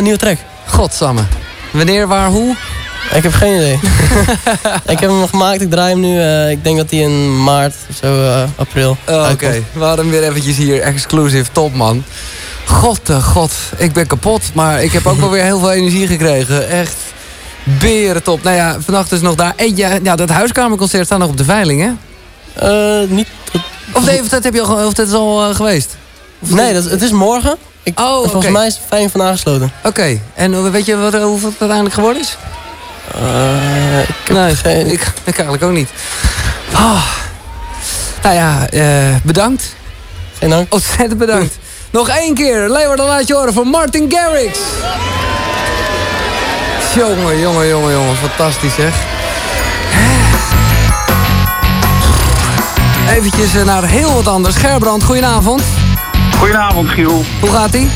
nieuwe track. Godsamme. Wanneer, waar, hoe? Ik heb geen idee. ik heb hem nog gemaakt, ik draai hem nu. eh, ik denk dat hij in maart of zo, eh, april. Oh, Oké, uitkomt. we hadden hem weer eventjes hier. Exclusive, top man. God, eh, god, ik ben kapot. Maar ik heb ook wel weer heel veel energie gekregen. Echt beren top. Nou ja, vannacht is nog daar. En ja, ja, dat huiskamerconcert staat nog op de veiling, hè? Eh, niet... Of nee, of dat, heb je al, of dat is al eh, geweest? Nee, dat, het is morgen. Ik, Oh. Volgens mij is het fijn vandaag gesloten. Oké, en weet je wat, hoeveel het uiteindelijk geworden is? Eh, ik nee, geen... ik, ik eigenlijk ook niet. Ah. Nou ja, eh, bedankt. Geen dank. Ontzettend bedankt. Nog één keer, Leeuwen, dan laat je horen voor Martin Garrix. Jongen, jongen, jongen, jongen, fantastisch zeg. Eventjes eh, naar heel wat anders. Gerbrand, goedenavond. Goedenavond, Giel. Hoe gaat ie?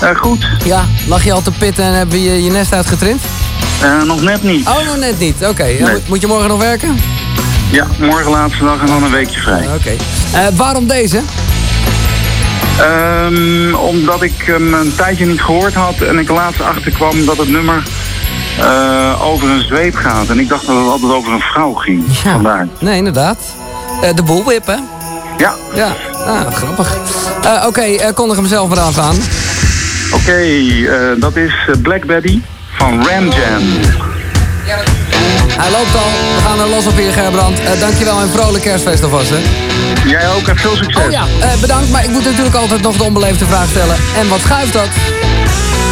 Eh, goed. Ja, lag je al te pitten en heb je je nest uitgetrind? Eh, nog net niet. Oh, nog net niet. Oké, ja, Nee. moet, je morgen nog werken? Ja, morgen laatste dag en dan een weekje vrij. Oké. Waarom deze? Ehm, omdat ik hem een tijdje niet gehoord had en ik laatst achterkwam dat het nummer over een zweep gaat. En ik dacht dat het altijd over een vrouw ging. Vandaar. Nee, inderdaad. Eh, de boelwip, hè? Ja. Ja, ah, grappig. Eh, Oké, eh, kondig hem zelf maar af aan. Oké, dat is Black Betty van Ram Jam. Hij loopt al. We gaan er los op hier, Gerbrand. Eh, dankjewel en vrolijk kerstfeest alvast, hè? Jij ook en veel succes. Oh ja, bedankt. Maar ik moet natuurlijk altijd nog de onbeleefde vraag stellen. En wat schuift dat?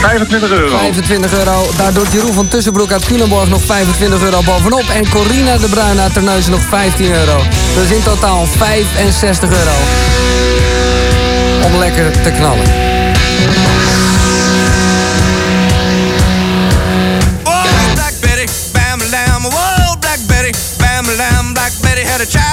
25 euro. 25 euro. Daar doet Jeroen van Tussenbroek uit Culemborg nog 25 euro bovenop. En Corina de Bruin uit Terneuzen nog 15 euro. Dus in totaal 65 euro. Om lekker te knallen. Whoa, Black Betty, bam lamb. Whoa, Black Betty, bam. Black Betty had a child.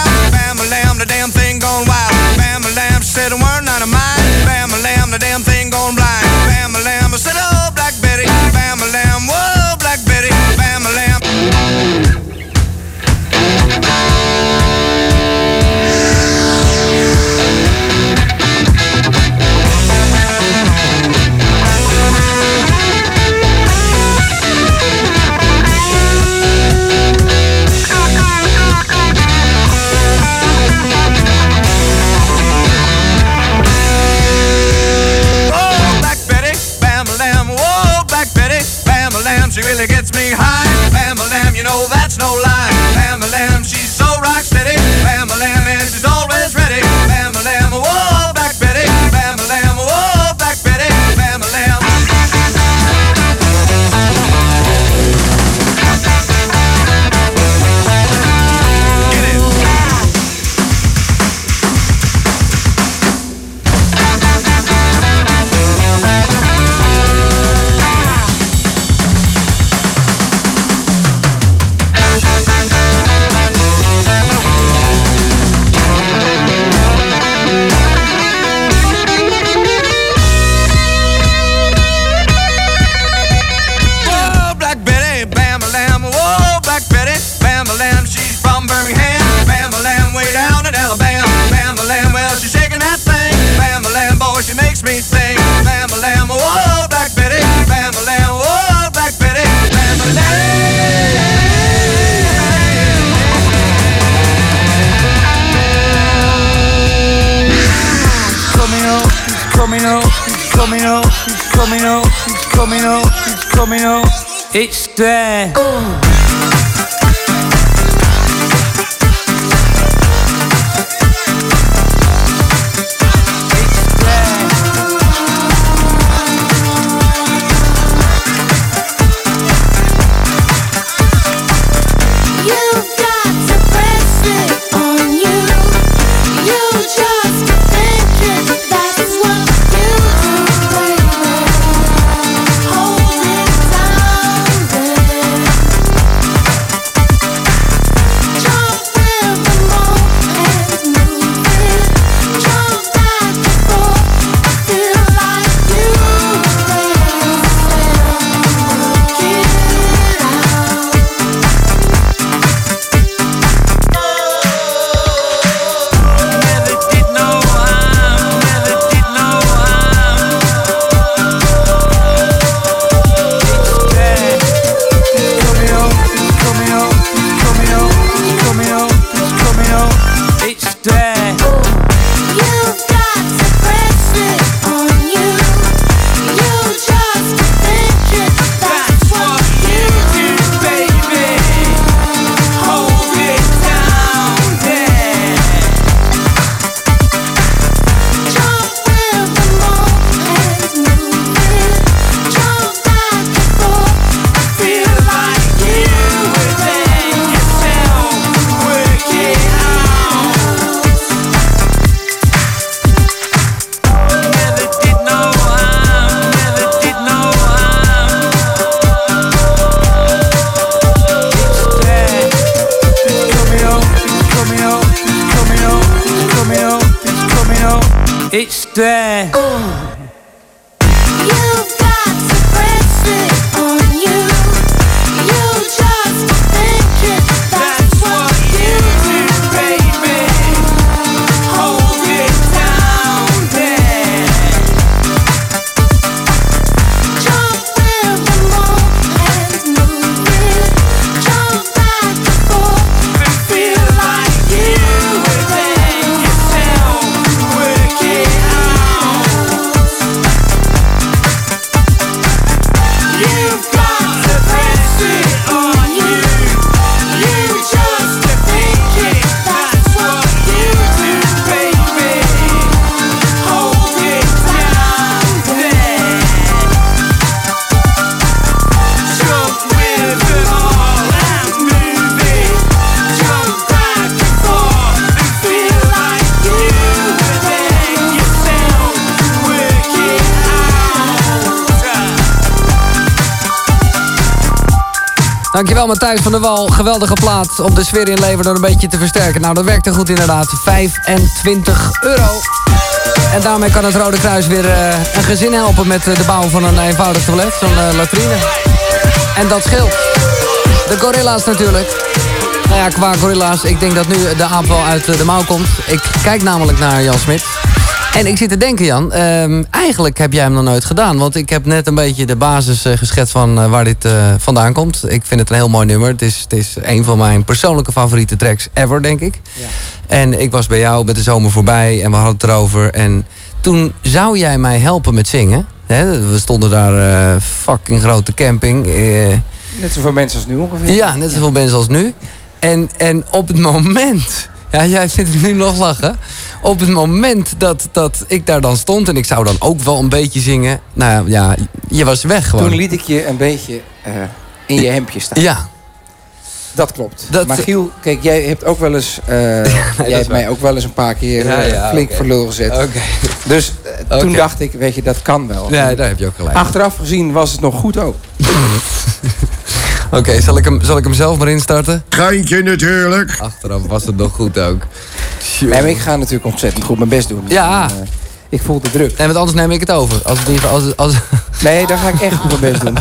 It's there. Oh. Matthijs van der Wal. Geweldige plaat om de sfeer inleveren door een beetje te versterken. Nou, dat werkte goed inderdaad. 25 euro. En daarmee kan het Rode Kruis weer eh, een gezin helpen met eh, de bouw van een eenvoudig toilet. Zo'n eh, latrine. En dat scheelt. De gorilla's natuurlijk. Nou ja, qua gorilla's, ik denk dat nu de aap wel uit de mouw komt. Ik kijk namelijk naar Jan Smit. En ik zit te denken, Jan, ehm, eigenlijk heb jij hem nog nooit gedaan. Want ik heb net een beetje de basis eh, geschetst van eh, waar dit eh, vandaan komt. Ik vind het een heel mooi nummer. Het is, het is een van mijn persoonlijke favoriete tracks ever, denk ik. Ja. En ik was bij jou met de zomer voorbij en we hadden het erover. En toen zou jij mij helpen met zingen. Hè, we stonden daar fucking grote camping. Net zoveel mensen als nu ongeveer. ja, net zoveel mensen als nu. En, en op het moment... Ja, jij het nu nog lachen. Op het moment dat, dat ik daar dan stond... en ik zou dan ook wel een beetje zingen... Nou ja, je was weg gewoon. Toen liet ik je een beetje eh, in je hemdje staan. Ja. Dat klopt. Dat- maar Giel, kijk, jij hebt ook wel eens... eh, jij hebt mij ook wel eens een paar keer Ja, eh, ja, flink lul gezet. Dus toen dacht ik, weet je, dat kan wel. Ja, daar heb je ook gelijk. Achteraf gezien was het nog goed ook. Oké, zal, ik hem, zal ik hem zelf maar instarten? Geintje natuurlijk. Achteraf was het nog goed ook. Nee, maar ik ga natuurlijk ontzettend goed mijn best doen. Ja. En, eh, ik voel de druk. Nee, want anders neem ik het over. Als het niet, als, het- als, Nee, dan ga ik echt goed mijn best doen.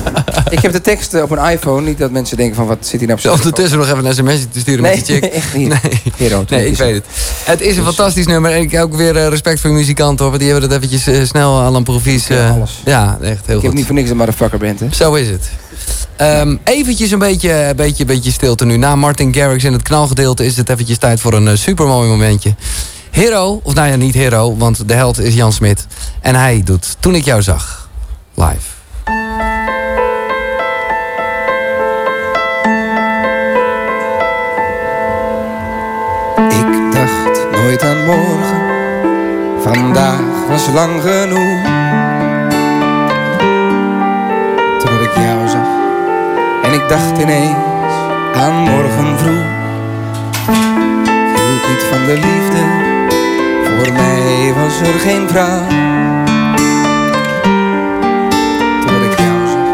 ik heb de tekst eh, op een iPhone. Niet dat mensen denken van, wat zit hier nou op zijn ondertussen nog even een sms'je te sturen Nee, met die chick. echt niet. Nee, Hero, nee ik weet het. Het is een fantastisch nummer. En ik heb ook weer eh, respect voor je muzikanten hoor. Want die hebben dat eventjes snel aan een provies. ja, echt heel Ik heb goed. niet voor niks een motherfucker bent, hè? Zo is het. Ehm eventjes een beetje, beetje, beetje stilte nu. Na Martin Garrix in het knalgedeelte is het eventjes tijd voor een super mooi momentje. Hero, of nou ja, niet Hero, want de held is Jan Smit. En hij doet Toen ik jou zag, live. Ik dacht nooit aan morgen. Vandaag was lang genoeg. En ik dacht ineens aan morgen vroeg. Hield niet van de liefde. Voor mij was er geen vrouw. Toen ik jou zag.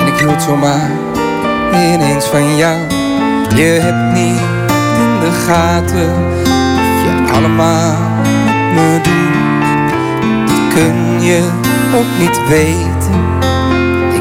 En ik hield zomaar ineens van jou. Je hebt niet in de gaten wat je allemaal met me doet. Dat kun je ook niet weten.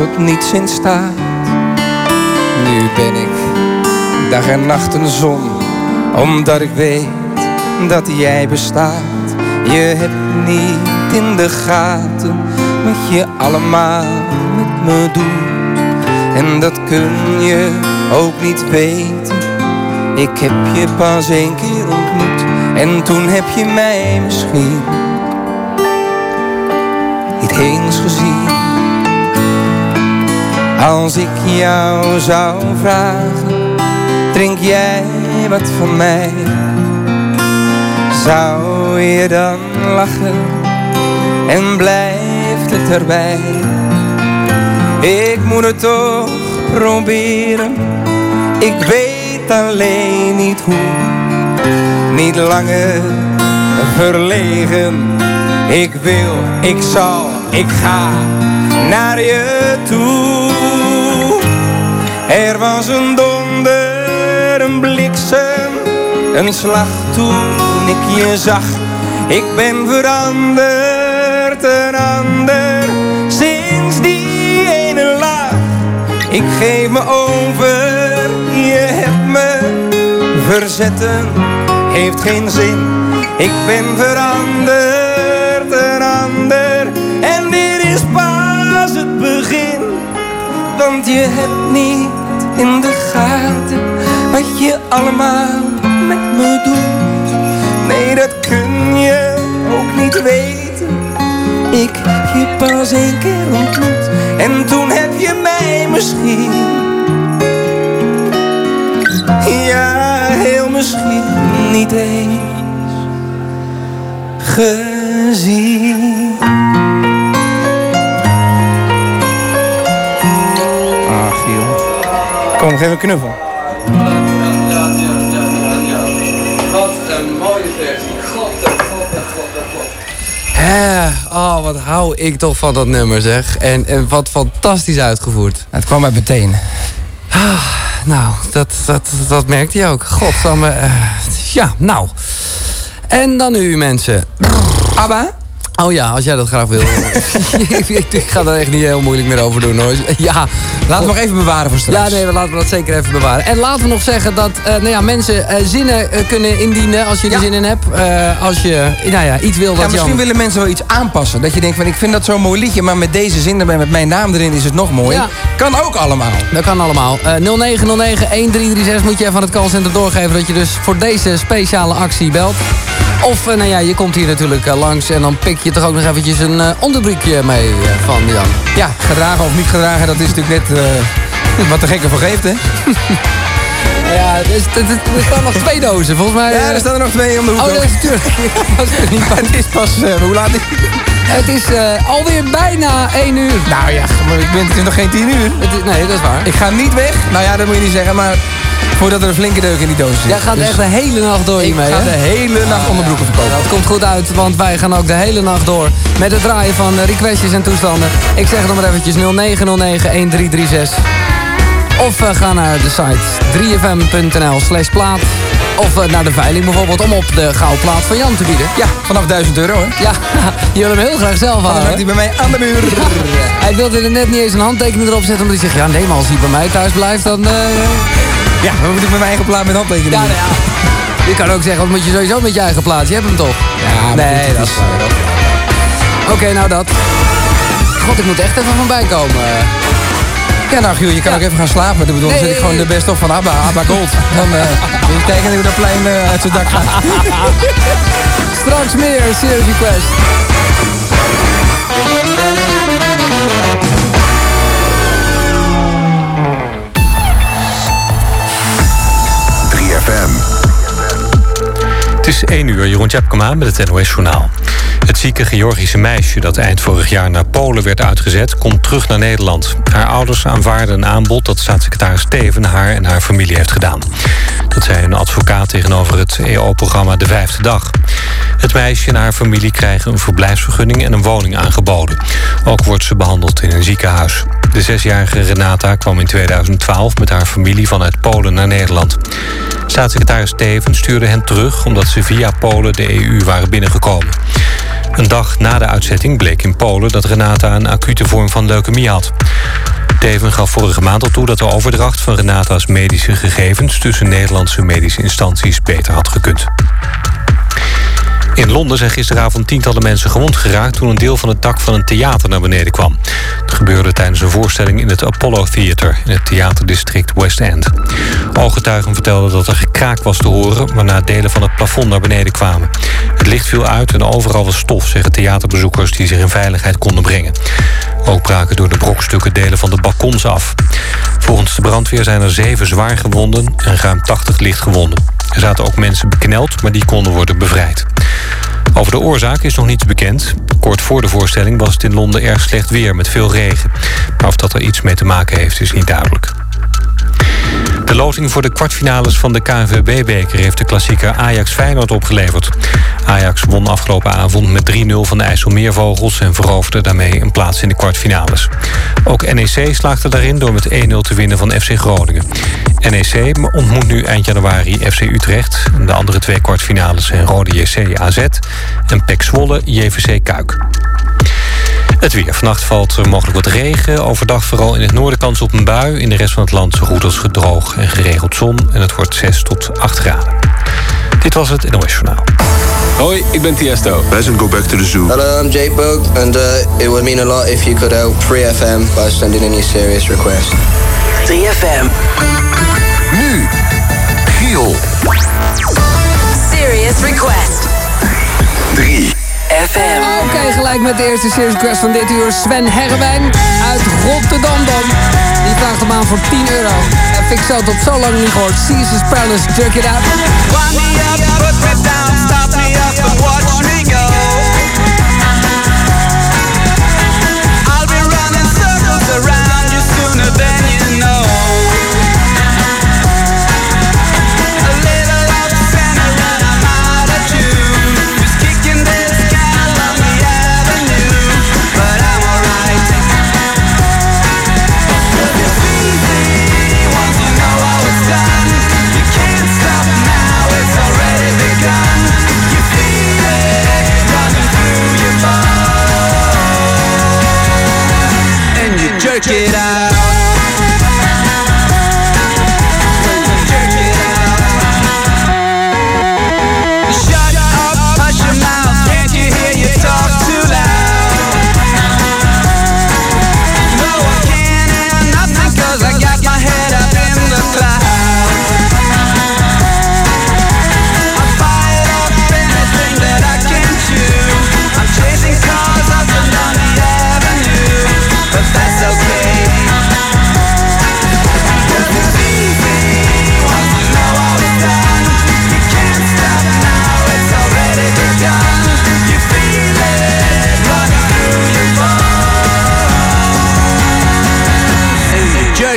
tot niets in staat. Nu ben ik dag en nacht een zon, omdat ik weet dat jij bestaat. Je hebt niet in de gaten wat je allemaal met me doet. En dat kun je ook niet weten. Ik heb je pas één keer ontmoet en toen heb je mij misschien niet eens gezien. Als ik jou zou vragen, drink jij wat van mij? Zou je dan lachen en blijft het erbij. Ik moet het toch proberen, ik weet alleen niet hoe. Niet langer verlegen, ik wil, ik zal, ik ga naar je toe. Er was een donder, een bliksem, een slag toen ik je zag. Ik ben veranderd, een ander, sinds die ene lach. Ik geef me over, je hebt me verzetten, heeft geen zin. Ik ben veranderd, een ander, en dit is pas het begin. Want je hebt niet in de gaten wat je allemaal met me doet. Nee, dat kun je ook niet weten. Ik je pas één keer ontmoet en toen heb je mij misschien. Ja, heel misschien niet eens gezien. Geef een knuffel. Wat een mooie versie. God, god, god, god. Oh, wat hou ik toch van dat nummer, zeg. En, en wat fantastisch uitgevoerd. Het kwam uit meteen. Ah, nou, dat, dat, dat merkte je ook. Godsamme. eh ja, nou. En dan nu, mensen. Abba? Oh ja, als jij dat graag wil. ik, ik- ik ga daar echt niet heel moeilijk meer over doen hoor. Ja, Laten we nog even bewaren voor straks. Ja, nee, laten we dat zeker even bewaren. En laten we nog zeggen dat eh, nou ja, mensen eh, zinnen eh, kunnen indienen als je er zin in hebt. Als je nou ja, iets wil Ja, dat je misschien willen mensen wel iets aanpassen. Dat je denkt van ik vind dat zo'n mooi liedje, maar met deze zin erbij, met mijn naam erin is het nog mooi. Ja. Kan ook allemaal. Dat kan allemaal. Eh 0909-1336 moet je even aan het callcenter doorgeven dat je dus voor deze speciale actie belt. Of eh, nou ja, je komt hier natuurlijk eh, langs en dan pik je toch ook nog eventjes een eh onderbroekje mee van Jan. Ja, gedragen of niet gedragen, dat is natuurlijk net wat de gekke voor geeft, hè? Ja, er, staan nog twee dozen, volgens mij. Ja, er staan er nog twee om de hoek. Oh, dat is natuurlijk. Niet Maar het is pas, hoe laat is het? Is alweer bijna 1 uur. Nou ja, maar ik ben, het is nog geen tien uur. Het is- nee, dat is waar. Ik ga niet weg. Nou ja, dat moet je niet zeggen, maar voordat er een flinke deuk in die doos zit. Jij gaat Dus echt de hele nacht door ik hiermee, ga hè? de hele nacht onderbroeken verkopen. Dat komt goed uit, want wij gaan ook de hele nacht door met het draaien van requestjes en toestanden. Ik zeg nog maar eventjes 0909-1336. Of eh, ga naar de site 3fm.nl slash plaat. Of eh, naar de veiling bijvoorbeeld om op de gouden plaat van Jan te bieden. Ja, vanaf 1000 euro, hè? Ja, je wil hem heel graag zelf Dan halen. hangt hij bij mij aan de muur. Hij wilde er net niet eens een handtekening erop zetten, omdat hij zegt... ja, nee, maar als hij bij mij thuis blijft, dan... eh, Ja, dan moet ik met mijn eigen plaat met handtekening Ja, nou ja. Je kan ook zeggen, wat moet je sowieso met je eigen plaats? Je hebt hem toch? Ja, maar nee, goed, dat is- waar. Oké, nou dat. God, ik moet echt even van bijkomen. Ja, nou Giel, je kan ook even gaan slapen. Ik bedoel, dan zet ik gewoon de best of van ABBA, ABBA Gold. Dan eh moet je kijken hoe dat plein eh, uit zijn dak gaat. Straks meer, Serious Request. Is 1 uur, Jeroen Tjepkema met het NOS Journaal. Het zieke Georgische meisje dat eind vorig jaar naar Polen werd uitgezet... komt terug naar Nederland. Haar ouders aanvaarden een aanbod dat staatssecretaris Steven... haar en haar familie heeft gedaan. Dat zei een advocaat tegenover het EO-programma De Vijfde Dag. Het meisje en haar familie krijgen een verblijfsvergunning... en een woning aangeboden. Ook wordt ze behandeld in een ziekenhuis. De zesjarige Renata kwam in 2012 met haar familie vanuit Polen naar Nederland. Staatssecretaris Steven stuurde hen terug omdat ze via Polen de EU waren binnengekomen. Een dag na de uitzetting bleek in Polen dat Renata een acute vorm van leukemie had. Teven gaf vorige maand al toe dat de overdracht van Renata's medische gegevens tussen Nederlandse medische instanties beter had gekund. In Londen zijn gisteravond tientallen mensen gewond geraakt... toen een deel van het dak van een theater naar beneden kwam. Het gebeurde tijdens een voorstelling in het Apollo Theater... in het theaterdistrict West End. Ooggetuigen vertelden dat er gekraak was te horen... waarna delen van het plafond naar beneden kwamen. Het licht viel uit en overal was stof... zeggen theaterbezoekers die zich in veiligheid konden brengen. Ook braken door de brokstukken delen van de balkons af. Volgens de brandweer zijn er zeven zwaar gewonden... en ruim 80 licht gewonden. Er zaten ook mensen bekneld, maar die konden worden bevrijd. Over de oorzaak is nog niets bekend. Kort voor de voorstelling was het in Londen erg slecht weer met veel regen. Maar of dat er iets mee te maken heeft is niet duidelijk. De loting voor de kwartfinales van de KNVB-beker... heeft de klassieker Ajax-Feyenoord opgeleverd. Ajax won afgelopen avond met 3-0 van de IJsselmeervogels... en veroverde daarmee een plaats in de kwartfinales. Ook NEC slaagde daarin door met 1-0 te winnen van FC Groningen. NEC ontmoet nu eind januari FC Utrecht. De andere twee kwartfinales zijn Rode JC AZ... en PEC Zwolle JVC Kuik. Het weer. Vannacht valt er mogelijk wat regen. Overdag vooral in het noorden kans op een bui. In de rest van het land zo goed als gedroog en geregeld zon. En het wordt 6 tot 8 graden. Dit was het NOS Journaal. Hoi, ik ben Tiesto. Wij zijn Go Back to the Zoo. Hello, I'm J-Bug, and uh, it would mean a lot if you could help 3FM by sending in your serious request. 3FM. Nu, Giel. Serious request. 3 FM. Oké, gelijk met de eerste serious request van dit uur. Sven Herrewijn uit Rotterdam dan. Die vraagt hem aan voor 10 euro. En vind ik zo tot zo lang niet gehoord. Caesar's Palace, jerk it out. Wind me up, put me down, stop me up and watch me go. I'll be running circles around you sooner than and you jerk it out.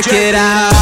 And you jerk it out.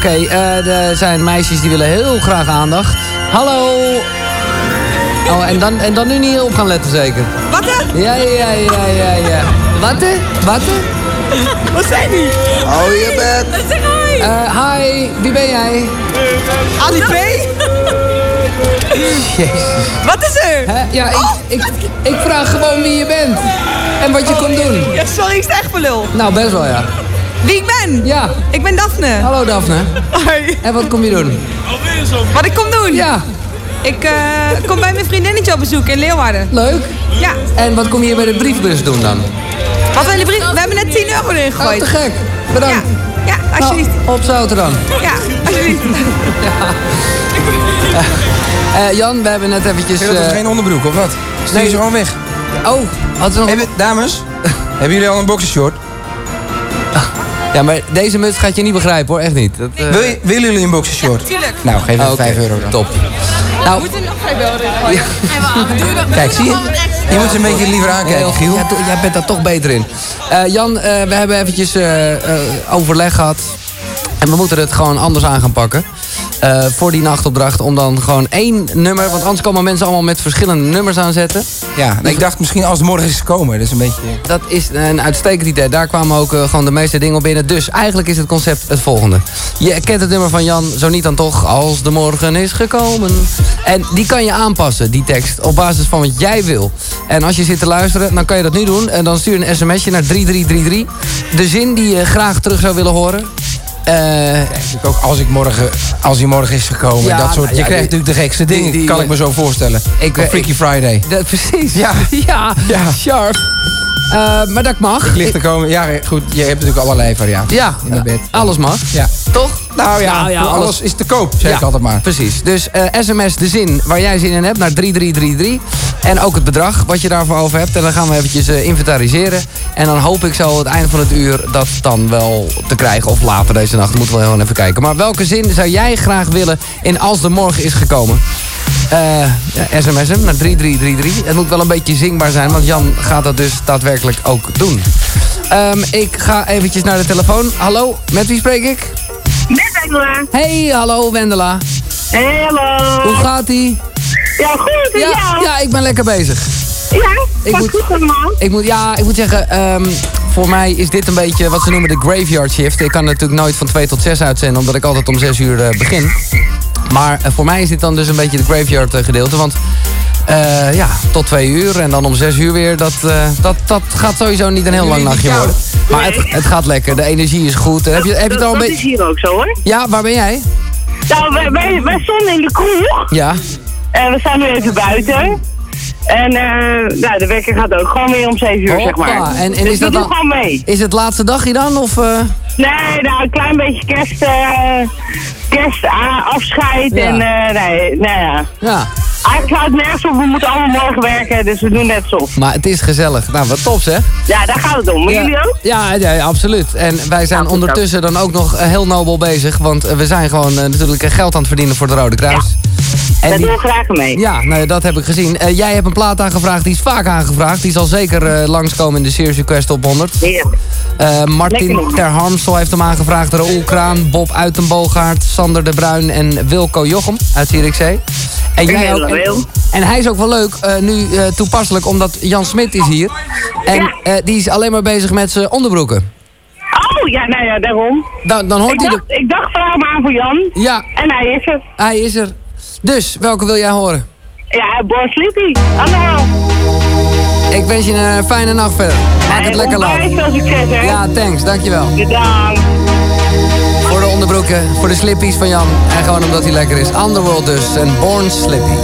Oké, eh, er zijn meisjes die willen heel graag aandacht. Hallo. Oh, en dan, en dan nu niet op gaan letten zeker? Wat? Ja, ja, ja, ja, ja. Wat? hè? Wat? Wat zijn die? Oh, je bent. Zeg hoi. Eh, hi, wie ben jij? Ali B? Jezus. Wat is er? Hè? Ja, ik, ik, ik vraag gewoon wie je bent. En wat je komt doen. Ja, sorry, ik sta echt voor lul. Nou, best wel ja. Wie ik ben? Ja. Ik ben Daphne. Hallo Daphne. Hoi. En wat kom je doen? Wat ik kom doen? Ja. Ik eh, kom bij mijn vriendinnetje op bezoek in Leeuwarden. Leuk. Ja. En wat kom je hier bij de briefbus doen dan? Wat wil je brief? We hebben net 10 euro erin Oh, gegooid. te gek. Bedankt. Ja, alsjeblieft. Nou, op zouten dan. Ja, alsjeblieft. Eh, Jan, we hebben net eventjes... Dat is eh, geen onderbroek, of wat? Stuur nee. ze gewoon weg. Oh, hadden ze nog... Hebben, dames, hebben jullie al een boxershort? Ja, maar deze muts gaat je niet begrijpen hoor, echt niet. Dat, Wil je, willen jullie een boxershort? tuurlijk. Nou, geef Ah, even oké. 5 euro dan. Top. Nou, Moeten nog vijf euro erin gooien? Kijk, zie je? Je moet ze een beetje liever aankijken, Giel. Jij, jij bent daar toch beter in. Eh, Jan, eh, we hebben eventjes eh, eh, overleg gehad. En we moeten het gewoon anders aan gaan pakken. Eh, voor die nachtopdracht. Om dan gewoon één nummer. Want anders komen mensen allemaal met verschillende nummers aanzetten. Ja, nee, ik dacht misschien als het morgen is gekomen. Dat is een beetje... Dat is een uitstekend idee. Daar kwamen ook eh, gewoon de meeste dingen op binnen. Dus eigenlijk is het concept het volgende. Je kent het nummer van Jan, zo niet dan toch, als de morgen is gekomen. En die kan je aanpassen, die tekst, op basis van wat jij wil. En als je zit te luisteren, dan kan je dat nu doen. En dan stuur een sms'je naar 3333. De zin die je graag terug zou willen horen. Ik ook als ik morgen, als hij morgen is gekomen. Ja, dat soort, nou je ja, krijgt die- natuurlijk de gekste dingen, die- kan ik me zo voorstellen. Ik- Van Freaky Friday. dat, precies. Ja. ja, Ja. sharp. Eh, maar dat mag. Ik ligt te komen. Ja, goed, je hebt natuurlijk allerlei varianten. Ja, in het bed. alles mag. Ja. Toch? Nou ja, Nou ja, alles, alles- is te koop, zeg ik altijd maar. Precies. Dus eh, sms de zin waar jij zin in hebt naar 3333. En ook het bedrag wat je daarvoor over hebt. En dan gaan we eventjes eh, inventariseren. En dan hoop ik zo het einde van het uur dat dan wel te krijgen. Of later deze nacht, moeten we gewoon even kijken. Maar welke zin zou jij graag willen in Als de Morgen is gekomen? Eh ja, sms hem naar 3333. Het moet wel een beetje zingbaar zijn, want Jan gaat dat dus daadwerkelijk ook doen. Ehm, ik ga eventjes naar de telefoon. Hallo, met wie spreek ik? Met Wendela. Hey, hallo Wendela. Hey, hallo. Hoe gaat ie? Ja, goed. Ja, jou? ja, ik ben lekker bezig. Ja? Ik moet- goed allemaal? Ik moet, ja, ik moet zeggen, ehm, voor mij is dit een beetje wat ze noemen de graveyard shift. Ik kan natuurlijk nooit van 2 tot 6 uitzenden, omdat ik altijd om 6 uur eh, begin. Maar eh, voor mij is dit dan dus een beetje de graveyard eh, gedeelte. Want eh, ja, tot 2 uur en dan om 6 uur weer. Dat, eh, dat, dat gaat sowieso niet een heel lang nachtje worden. Maar het, het gaat lekker, de energie is goed. Heb je, heb je het al een dat is hier ook zo, hoor. Ja, waar ben jij? Nou, wij, wij, wij stonden in de kroeg. Ja. En we staan nu even buiten. En eh, nou, de wekker gaat ook gewoon weer om 7 uur, zeg maar. En, en dus is dat dan... gewoon mee. Is het laatste dagje dan? Of, eh? Nee, nou, een klein beetje kerst, eh kerst afscheid Ja. en nee, nou ja. Ja. Eigenlijk nergens op, we moeten allemaal morgen werken, dus we doen net zo. Maar het is gezellig. Nou, wat top zeg. Ja, daar gaat het om. Maar Ja. jullie ook? Ja, ja, absoluut. En wij zijn ondertussen dan ook nog heel nobel bezig. Want we zijn gewoon natuurlijk geld aan het verdienen voor de Rode Kruis. En Daar die- doen we graag mee. Ja, nou, dat heb ik gezien. Eh, jij hebt een plaat aangevraagd, die is vaak aangevraagd. Die zal zeker eh, langskomen in de Series Request op 100. Ja. Lekker Martin nog. Ter Harmsel heeft hem aangevraagd. Raoul Kraan, Bob Uitenboogaard, Sander de Bruin en Wilco Jochem uit Zierikzee. En jij ook. En, en hij is ook wel leuk, eh, nu toepasselijk, omdat Jan Smit is hier. En die is alleen maar bezig met zijn onderbroeken. Oh, ja, nou ja, daarom. Dan, dan hoort ik, hij dacht, ik dacht vraag maar aan voor Jan. Ja. En hij is er. Hij is er. Dus, welke wil jij horen? Ja, Born Sleepy. Hallo. Ik wens je een fijne nacht verder. Maak het lekker. Veel succes, hè. Ja, thanks. Dankjewel. Bedankt. Voor de onderbroeken, voor de slippies van Jan. En gewoon omdat hij lekker is. Underworld dus. En Born Slippy.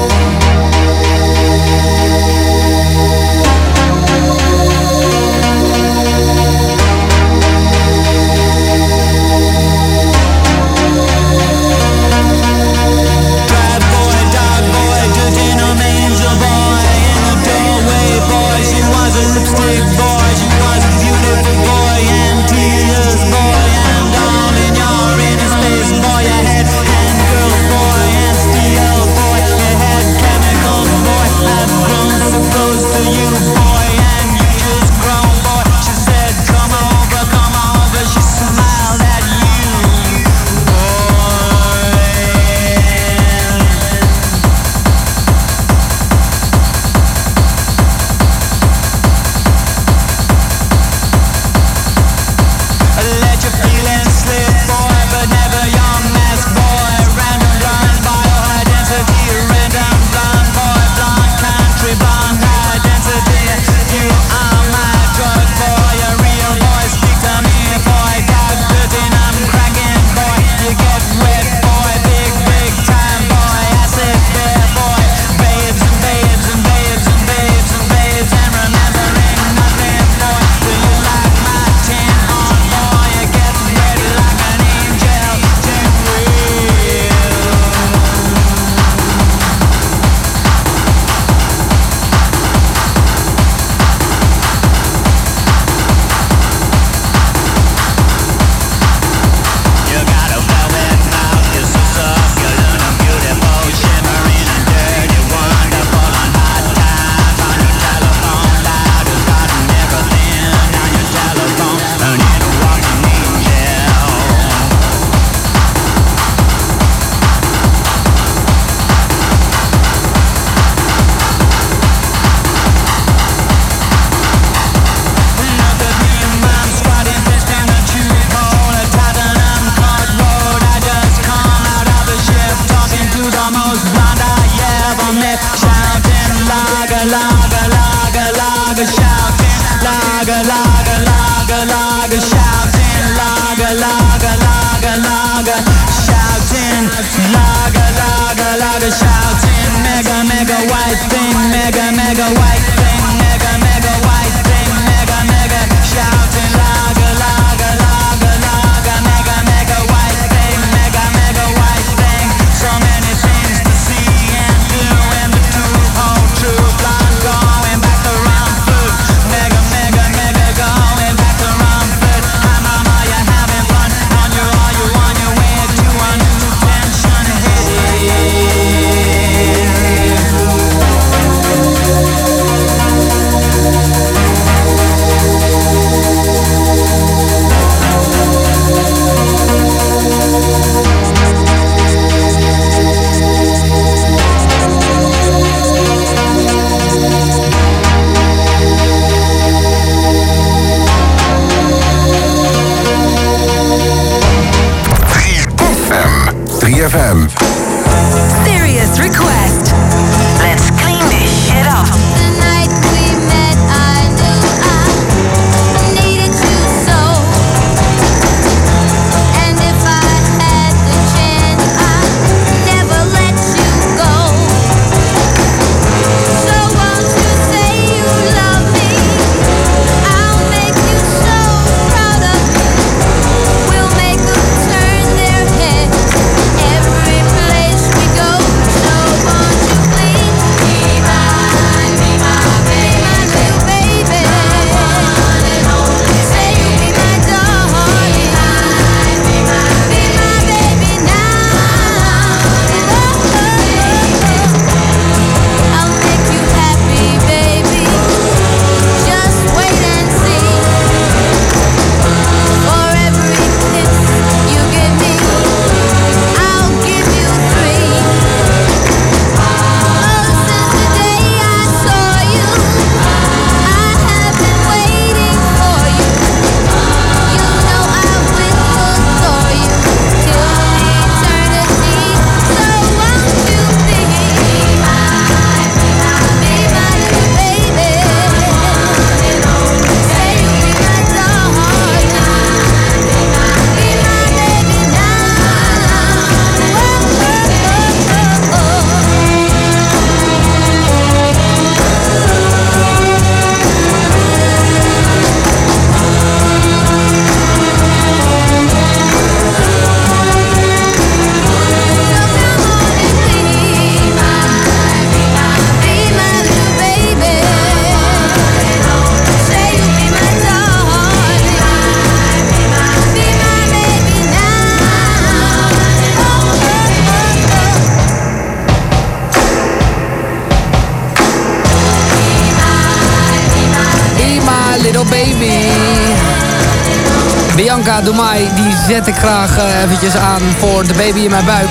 Bianca Doemai, die zet ik graag eh, eventjes aan voor de baby in mijn buik.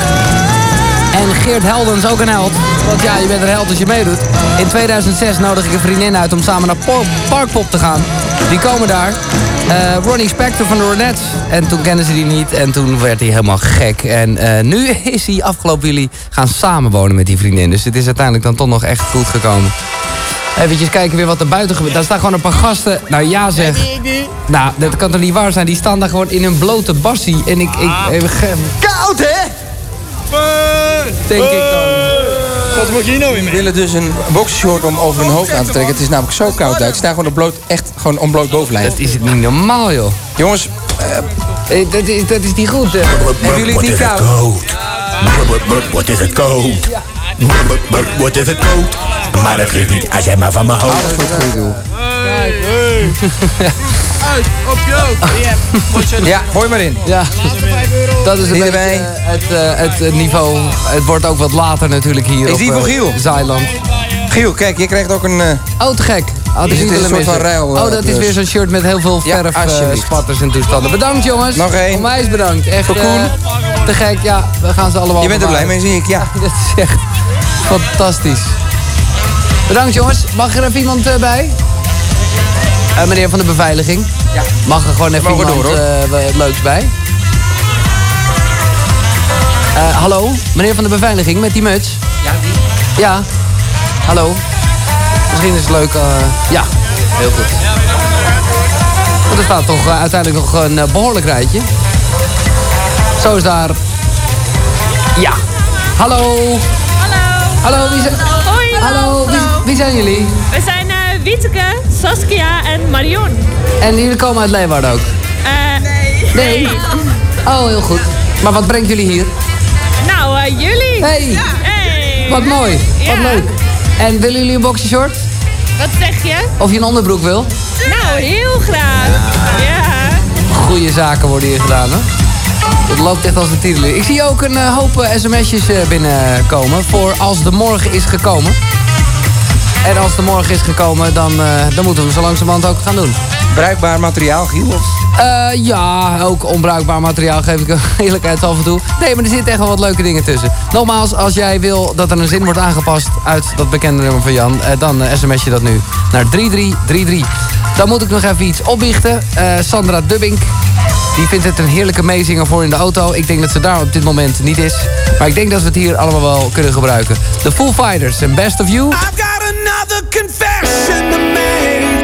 En Geert Heldens, ook een held. Want ja, je bent een held als je meedoet. In 2006 nodig ik een vriendin uit om samen naar Parkpop te gaan. Die komen daar. Eh, Ronnie Spector van de Ronettes. En toen kenden ze die niet. En toen werd hij helemaal gek. En eh, nu is hij afgelopen juli gaan samenwonen met die vriendin. Dus het is uiteindelijk dan toch nog echt goed gekomen. Even kijken weer wat er buiten gebeurt. Daar staan gewoon een paar gasten. Nou ja zeg. Nou, dat kan toch niet waar zijn? Die staan daar gewoon in een blote bassie. En ik... ik, ik Koud, hè? Denk ik dan. Wat moet je nou mee? willen dus een boxershort om over hun hoofd aan te trekken. Het is namelijk zo koud uit. Ze staan gewoon op bloot, echt gewoon om bloot bovenlijf. Dat is het niet normaal, joh. Jongens, Eh, dat, is, dat is niet goed. Hebben jullie het niet koud? Wat is het koud? Wat is het koud? Maar dat geeft niet als jij maar van me houdt. Alles voor het goede doel. Uit, op je. Ja, gooi maar in. Ja, dat is een beetje eh, het, eh, het eh, niveau. Het wordt ook wat later natuurlijk hier Is op die voor Giel? Zeiland. Giel, kijk, je krijgt ook een... eh, Oh, te gek. Had Is ik het niet een soort van ruil, Oh, dat is dus? weer zo'n shirt met heel veel Ja, verf, eh, spatters en toestanden. Bedankt jongens. Nog één. Onwijs bedankt. Echt eh, te gek. Ja, we gaan ze allemaal je bent er blij mee, zie ik. Ja. Dat is echt fantastisch. Bedankt jongens. Mag er even iemand eh, bij? Eh, meneer van de beveiliging. Ja. Mag er gewoon even iemand door, eh, leuks bij? Eh, hallo, meneer van de beveiliging met die muts. Ja, die. Ja, hallo. Misschien is het leuk. eh, ja, heel goed. Want er staat toch uiteindelijk nog een eh, behoorlijk rijtje. Zo is daar. Ja. Hallo. Hallo. Hallo, wie zijn, Hoi. hallo, wie, wie zijn jullie? We zijn eh Wieteke, Saskia en Marion. En jullie komen uit Leeuwarden ook? Eh nee. Nee. Oh, heel goed. Maar wat brengt jullie hier? Nou, eh, jullie. Hey. Hey. Wat mooi. Wat leuk. En willen jullie een boxershort? Wat zeg je? Of je een onderbroek wil? Nou, heel graag. Ja. Goede zaken worden hier gedaan, hoor. Het loopt echt als een titel. Ik zie ook een hoop sms'jes binnenkomen voor als de morgen is gekomen. En als de morgen is gekomen, dan, eh, dan moeten we hem zo langzamerhand ook gaan doen. Bruikbaar materiaal, Giel? Eh, ja, ook onbruikbaar materiaal geef ik eerlijkheid af en toe. Nee, maar er zitten echt wel wat leuke dingen tussen. Nogmaals, als jij wil dat er een zin wordt aangepast uit dat bekende nummer van Jan... eh, dan sms je dat nu naar 3333. Dan moet ik nog even iets opbiechten. Eh, Sandra Dubbink, die vindt het een heerlijke meezinger voor in de auto. Ik denk dat ze daar op dit moment niet is. Maar ik denk dat we het hier allemaal wel kunnen gebruiken. The Foo Fighters en Best of You. I've got another confession to make.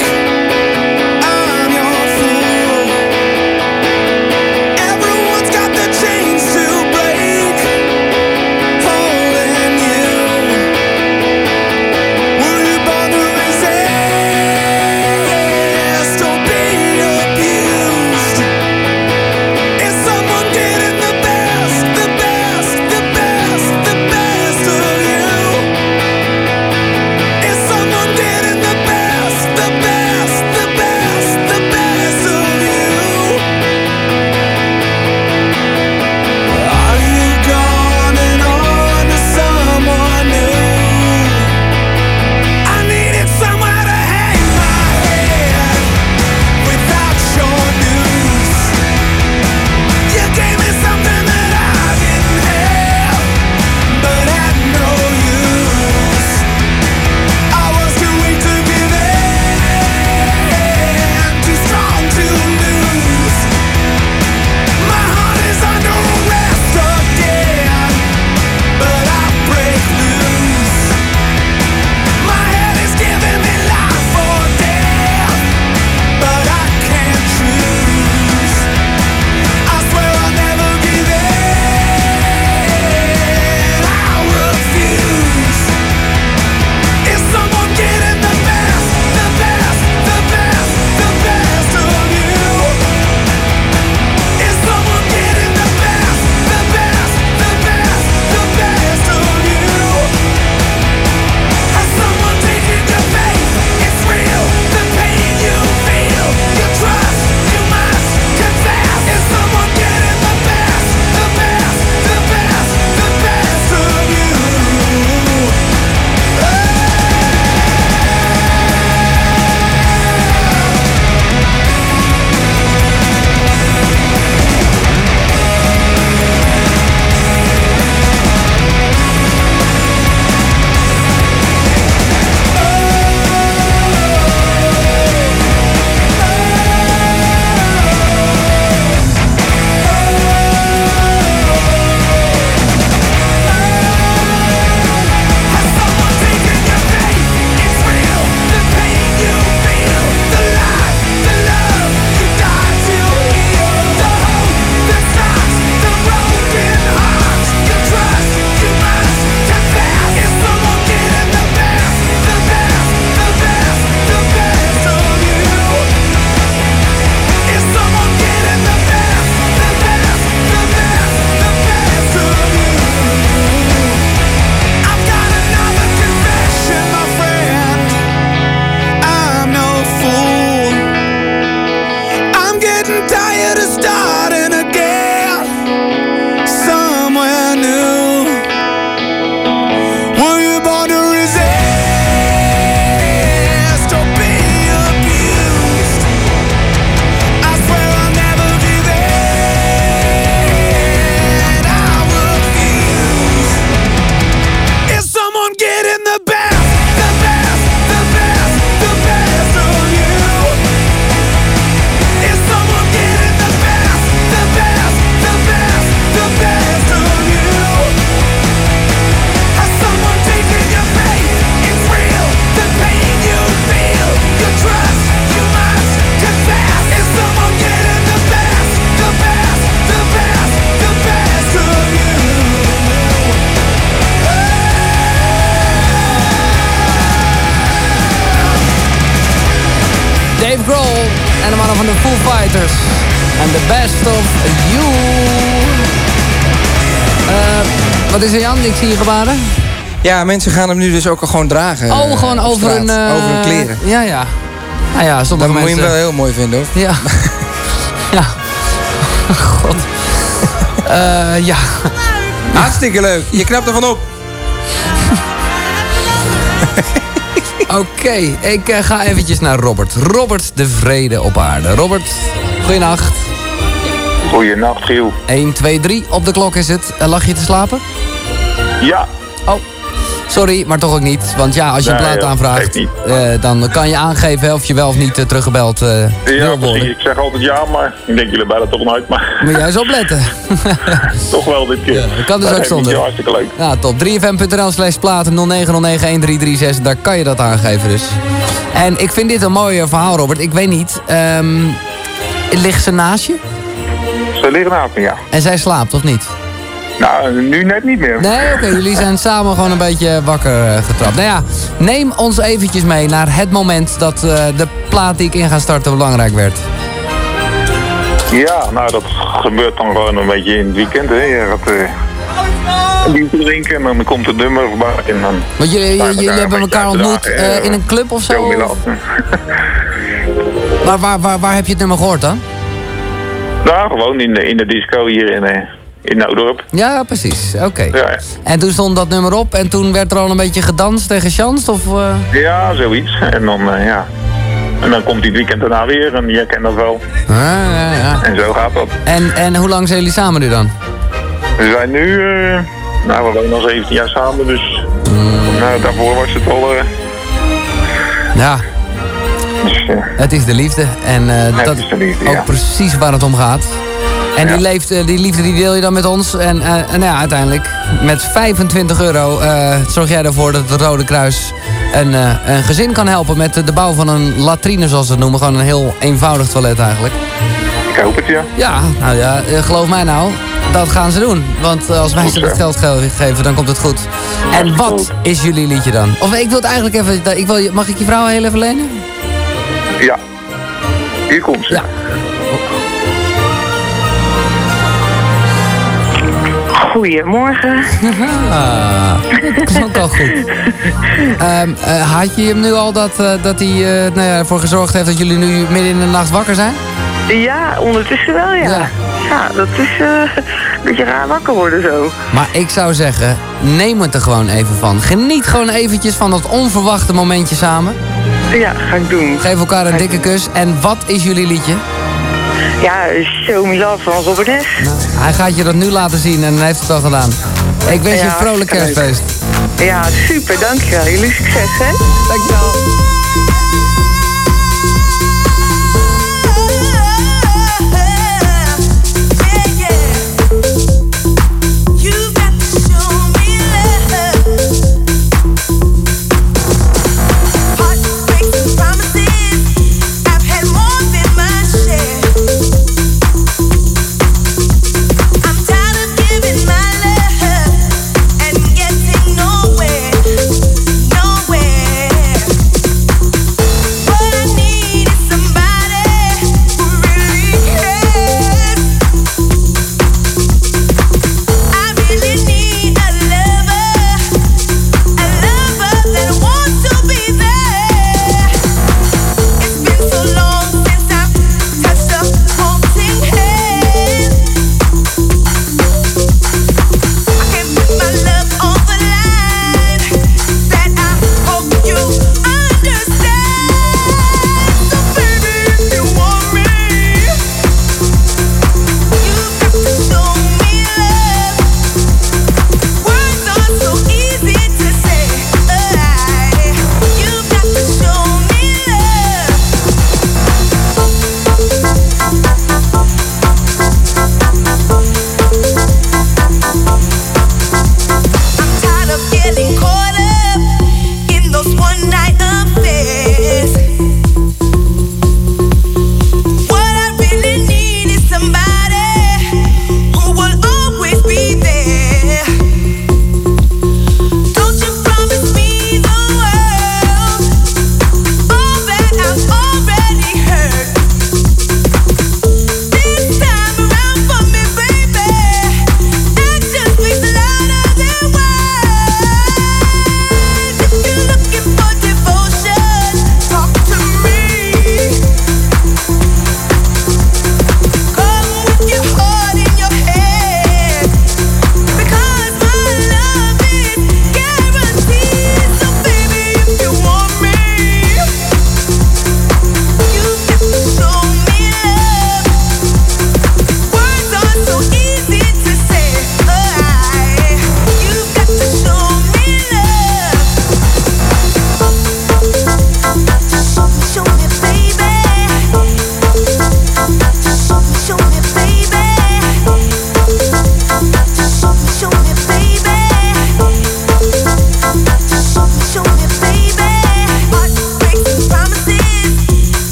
En the best of you. Eh, wat is er Jan? Ik zie je gebaren. Ja, mensen gaan hem nu dus ook al gewoon dragen. Oh, eh, gewoon over een... eh, over hun kleren. Ja, ja. Nou ja, sommige Dan moet je mensen... hem wel heel mooi vinden, hoor. Ja. ja. God. Eh, ja. Hartstikke leuk. Je knapt ervan op. Oké, ik ga eventjes naar Robert. Robert de Vrede op aarde. Robert, goeienacht. Goeienacht, Giel. 1, 2, 3 op de klok is het. Eh, lag je te slapen? Ja. Oh, sorry, maar toch ook niet. Want ja, als je een Nee, plaat aanvraagt, eh, dan kan je aangeven of je wel of niet eh, teruggebeld eh, Ja, wil worden. precies. Ik zeg altijd ja, maar ik denk jullie bijna toch nooit. Maar Moet jij eens opletten. toch wel dit keer. dat kan dus Dat ook zonder. Hartstikke leuk. Ja, top. 3fm.nl slash platen 09091336. Daar kan je dat aangeven dus. En ik vind dit een mooi verhaal, Robert. Ik weet niet, ehm, ligt ze naast je? Ze liggen naast me, ja. En zij slaapt, of niet? Nou, nu net niet meer. Nee, oké. jullie zijn samen gewoon een beetje wakker eh, getrapt. Nou ja, neem ons eventjes mee naar het moment dat eh, de plaat die ik in ga starten belangrijk werd. Ja, nou dat gebeurt dan gewoon een beetje in het weekend. Hè. Je gaat eh, biertje drinken en dan komt het nummer voorbij. En dan Want jullie, jullie daar hebben elkaar ontmoet eh, eh, in een club of Zo? Milan. Waar, waar, waar, waar heb je het nummer gehoord dan? Nou, gewoon in de, in de disco hier in, eh, in Noudorp. Ja, precies. Oké. Ja, ja. En toen stond dat nummer op en toen werd er al een beetje gedanst tegen Chance? Of, eh? ja, zoiets. En dan, eh, ja. En dan komt die weekend daarna weer en je kent dat wel. Ah, ja, ja. En zo gaat dat. En, en hoe lang zijn jullie samen nu dan? We zijn nu, nou we wonen al 17 jaar samen, dus Mm. nou, daarvoor was het al... Ja, het is de liefde. En eh, dat is de liefde, ook ja. precies waar het om gaat. En die, leeft, eh, die liefde die deel je dan met ons. En, eh, en nou ja, uiteindelijk met 25 euro zorg jij ervoor dat het Rode Kruis een, een gezin kan helpen met de bouw van een latrine, zoals ze het noemen. Gewoon een heel eenvoudig toilet eigenlijk. ik hoop het, ja. Ja, nou ja, geloof mij nou, dat gaan ze doen. Want als wij ze het geld ge- geven, dan komt het goed. En wat is jullie liedje dan? Of ik wil het eigenlijk even, ik wil, mag ik je vrouw heel even lenen? Ja. Hier komt ze. Ja. Goedemorgen. Ah, dat is ook al goed. Ehm, eh, had je hem nu al dat, eh, dat hij eh, nou ja, ervoor gezorgd heeft dat jullie nu midden in de nacht wakker zijn? Ja, ondertussen wel, ja. Ja. Ja, dat is eh, een beetje raar wakker worden zo. Maar ik zou zeggen, neem het er gewoon even van. Geniet gewoon eventjes van dat onverwachte momentje samen. Ja, ga ik doen. Geef elkaar een dikke kus. En wat is jullie liedje? Ja, Show Me Love van Robert S. Hij gaat je dat nu laten zien en hij heeft het al gedaan. Ik wens je een vrolijk kerstfeest. Ja, super, dankjewel. Jullie succes, hè? Dankjewel.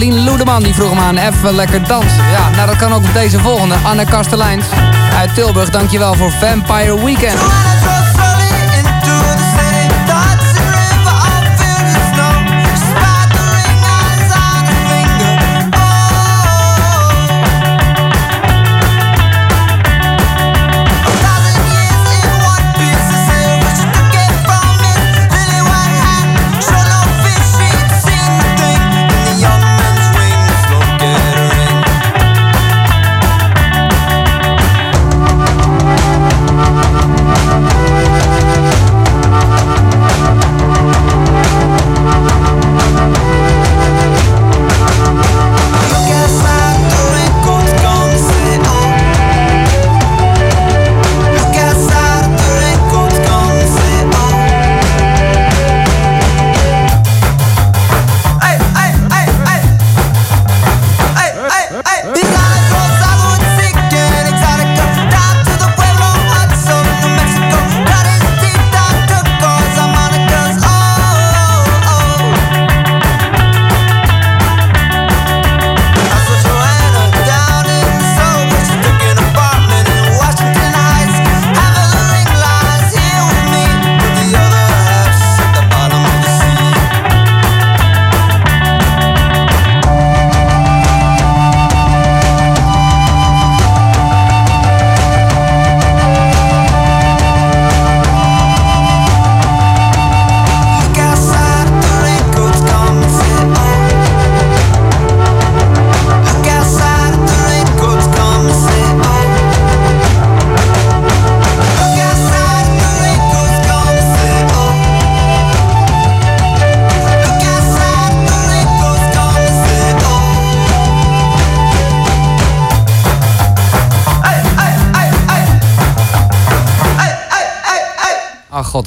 Paulien Loedeman die vroeg hem aan even lekker dansen. Ja, nou dat kan ook op deze volgende. Anne Kasteleins uit Tilburg. Dankjewel voor Vampire Weekend.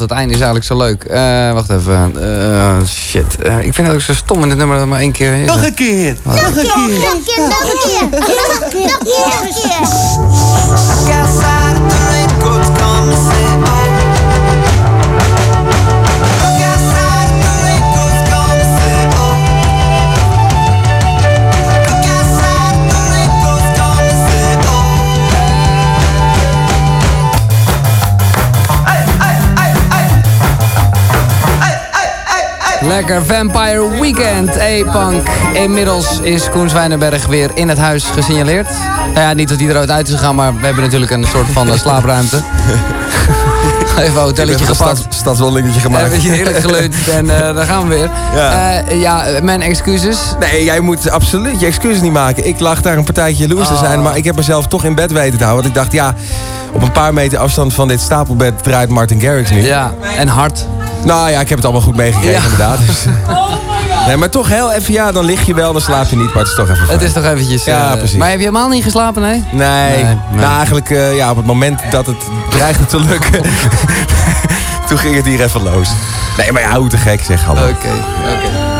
Het einde is eigenlijk zo leuk. Eh, wacht even. Eh, shit. Eh, ik vind het ook zo stom in het nummer dat maar één keer... Nog een keer. Nog een keer. Nog een keer, nog een keer, nog een keer, Lekker Vampire Weekend, E-Punk. Inmiddels is Koen Zwijnenberg weer in het huis gesignaleerd. Nou ja, niet dat hij eruit uit is gegaan, maar we hebben natuurlijk een soort van eh, slaapruimte. Even een hotelletje gepakt. Stad, stadswandelingetje gemaakt. Even heerlijk geleund en eh, daar gaan we weer. Ja. Eh, ja, mijn excuses. Nee, jij moet absoluut je excuses niet maken. Ik lag daar een partijtje jaloers te zijn, maar ik heb mezelf toch in bed weten te houden. Want ik dacht, ja, op een paar meter afstand van dit stapelbed draait Martin Garrix nu. Ja, en hard. Nou ja, ik heb het allemaal goed meegekregen Ja. inderdaad. Dus. Nee, maar toch heel even, ja, dan lig je wel, dan slaap je niet, maar het is toch even fijn. Het is toch eventjes... Ja, eh, precies. Maar heb je helemaal niet geslapen, nee? Nee, Nee, nee. nou eigenlijk eh, ja, op het moment dat het dreigde te lukken, toen ging het hier even los. Nee, maar ja, hoe te gek zeg, hallo. Oké, oké.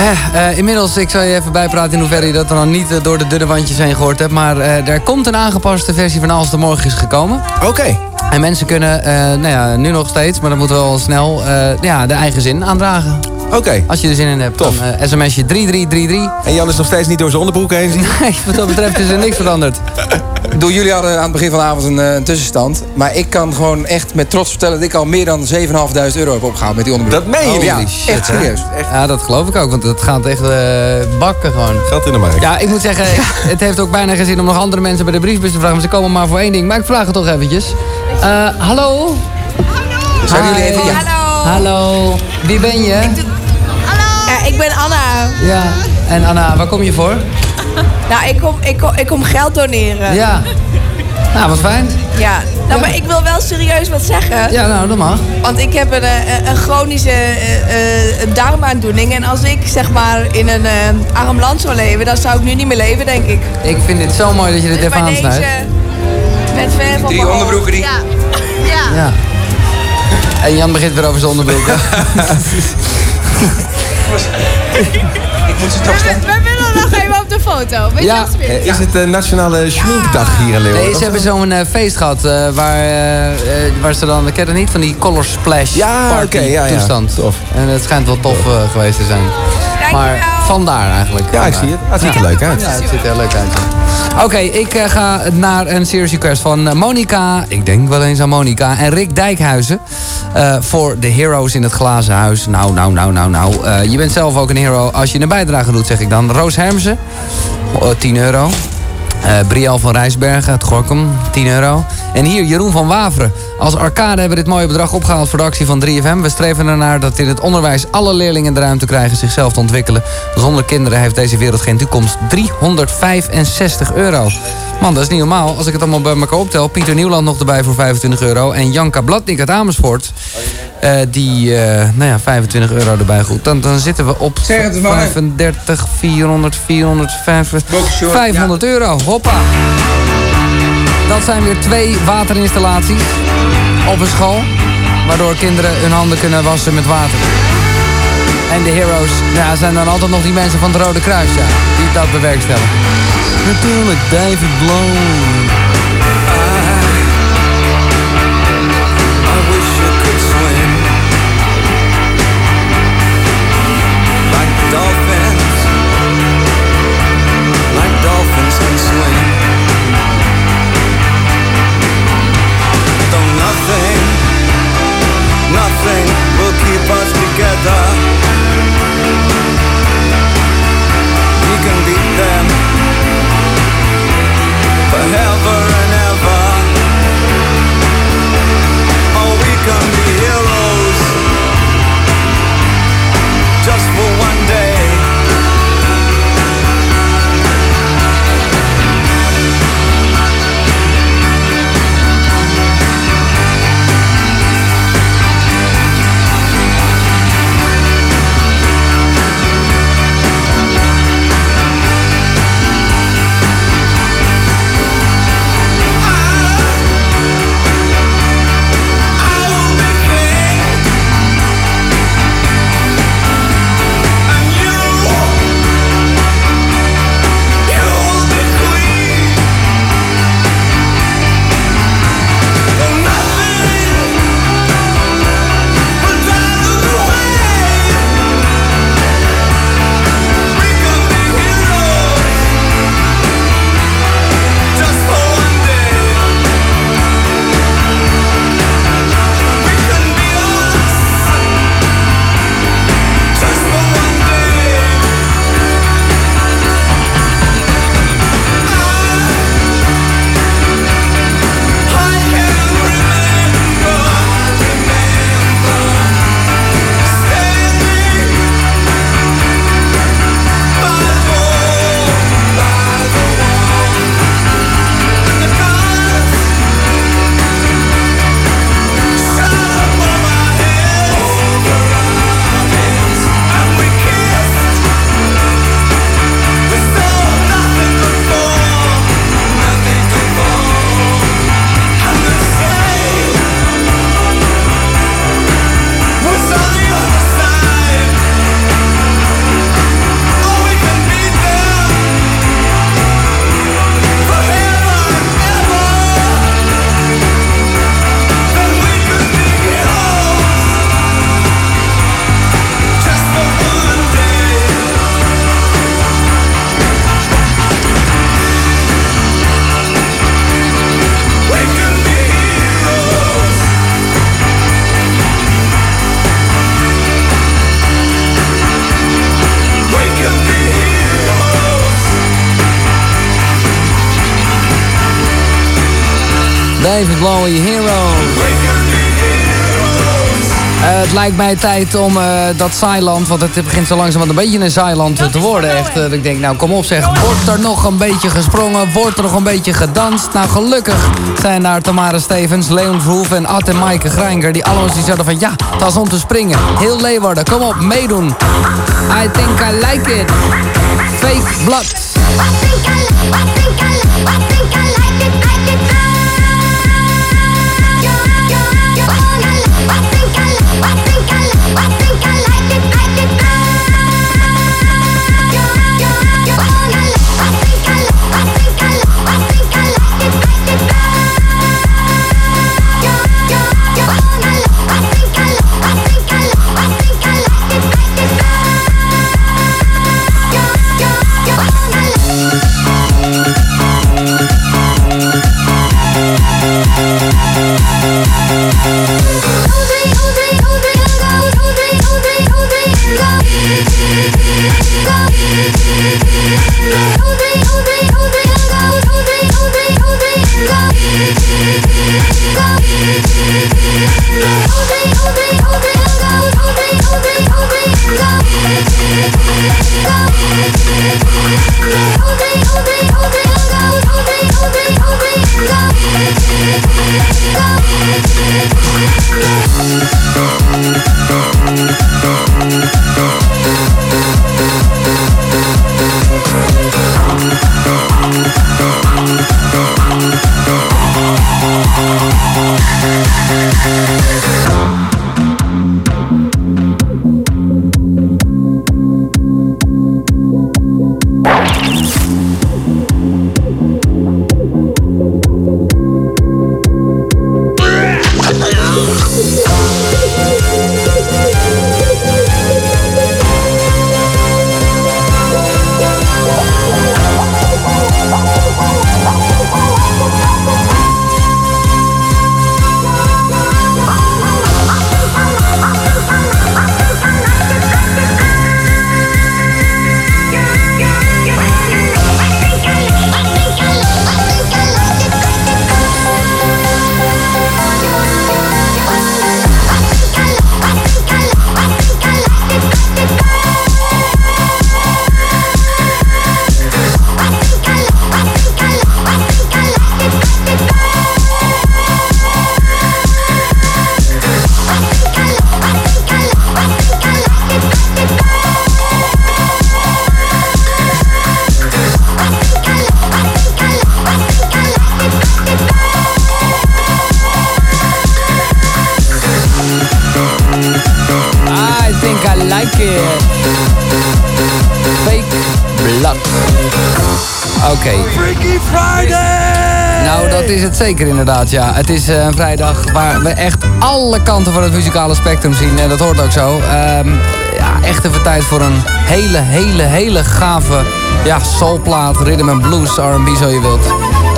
Hè, eh, inmiddels, ik zal je even bijpraten in hoeverre je dat dan niet eh, door de dunne wandjes heen gehoord hebt. Maar eh, er komt een aangepaste versie van Als de Morgen is gekomen. Oké. En mensen kunnen, eh, nou ja, nu nog steeds, maar dat moet wel snel, eh, ja, de eigen zin aandragen. Oké. Als je er zin in hebt, Tof. dan eh, sms'je 3333. En Jan is nog steeds niet door zijn onderbroek heen zien? Nee, wat dat betreft is er niks veranderd. Ik bedoel, jullie hadden aan het begin van de avond een, eh, een tussenstand. Maar ik kan gewoon echt met trots vertellen dat ik al meer dan 7.500 euro heb opgehaald met die onderbroek. Dat meen je Ja, niet? echt serieus. Ja, dat geloof ik ook, want het gaat echt bakken gewoon. Gat in de markt. Ja, ik moet zeggen, het heeft ook bijna geen zin om nog andere mensen bij de briefbus te vragen. Maar ze komen maar voor één ding. Maar ik vraag het toch eventjes. Eh, hallo? Zijn Hi. jullie even... Ja. Hallo. Hallo. Wie ben je? Ja, ik ben Anna. Ja. En Anna, waar kom je voor? Nou, ik kom, ik kom, ik kom geld doneren. Ja. Nou, wat fijn. Ja. Nou, maar ik wil wel serieus wat zeggen. Ja, nou, dat mag. Want ik heb een, eh, een chronische eh, eh, darmaandoening. En als ik zeg maar in een eh, arm land zou leven, dan zou ik nu niet meer leven, denk ik. Ik vind het zo mooi dat je dit Dus even aansnijdt. Met verf op Drie mijn onderbroeken die... Ja. ja. Ja. En Jan begint weer over zijn onderbroeken. Ik moet ze toch We, we willen nog even op de foto. Weet je Ja. wat ze willen? Eh, Is het de Nationale Schminkdag hier in Leeuwarden? Nee, ze hebben zo'n eh, feest gehad eh, waar, eh, waar ze dan, ik ken het niet, van die Color Splash Ja, party oké, ja, ja. toestand. Tof. En het schijnt wel tof geweest te zijn. Maar vandaar eigenlijk. Ja, ik zie het. Het ziet er leuk uit. Ja, het ziet er heel leuk uit. Oké, ik eh, ga naar een serious request van eh, Monica. Ik denk wel eens aan Monica. En Rick Dijkhuizen. eh, voor de heroes in het glazen huis. Nou, nou, nou, nou, nou. Eh, je bent zelf ook een hero als je een bijdrage doet, zeg ik dan. Roos Hermsen, eh, 10 euro. Eh Briel van Rijsbergen uit Gorkum, 10 euro. En hier Jeroen van Waveren. Als arcade hebben we dit mooie bedrag opgehaald voor de actie van 3FM. We streven ernaar dat in het onderwijs alle leerlingen de ruimte krijgen zichzelf te ontwikkelen. Zonder kinderen heeft deze wereld geen toekomst. 365 euro. Man, dat is niet normaal. Als ik het allemaal bij elkaar optel. Pieter Nieuwland nog erbij voor 25 euro. En Janka Bladnik uit Amersfoort. eh, die, eh, nou ja, 25 euro erbij goed. Dan, dan zitten we op Zeg het maar. 35, 400, 450, 500 euro. Hoppa. Dat zijn weer twee waterinstallaties op een school. Waardoor kinderen hun handen kunnen wassen met water. En de heroes nou, ja, zijn dan altijd nog die mensen van het Rode Kruis, ja, die dat bewerkstelligen. Natuurlijk, David Blow. David Blow, je hero. Eh, het lijkt mij tijd om eh, dat Zeiland, want het begint zo langzaam een beetje een Zeiland te worden. Echt, eh, dat ik denk, nou kom op zeg, wordt er nog een beetje gesprongen, wordt er nog een beetje gedanst. Nou gelukkig zijn daar Tamara Stevens, Leon Verhoeven en Ad en Maaike Grijnker... die allemaal zoiets hadden van, ja, dat is om te springen. Heel Leeuwarden, kom op, meedoen. I think I like it. Fake blood. I inderdaad, ja. Het is eh, een vrijdag waar we echt alle kanten van het muzikale spectrum zien. En dat hoort ook zo. Ehm, ja, echt even tijd voor een hele, hele, hele gave ja, soulplaat, rhythm and blues, R&B zo je wilt.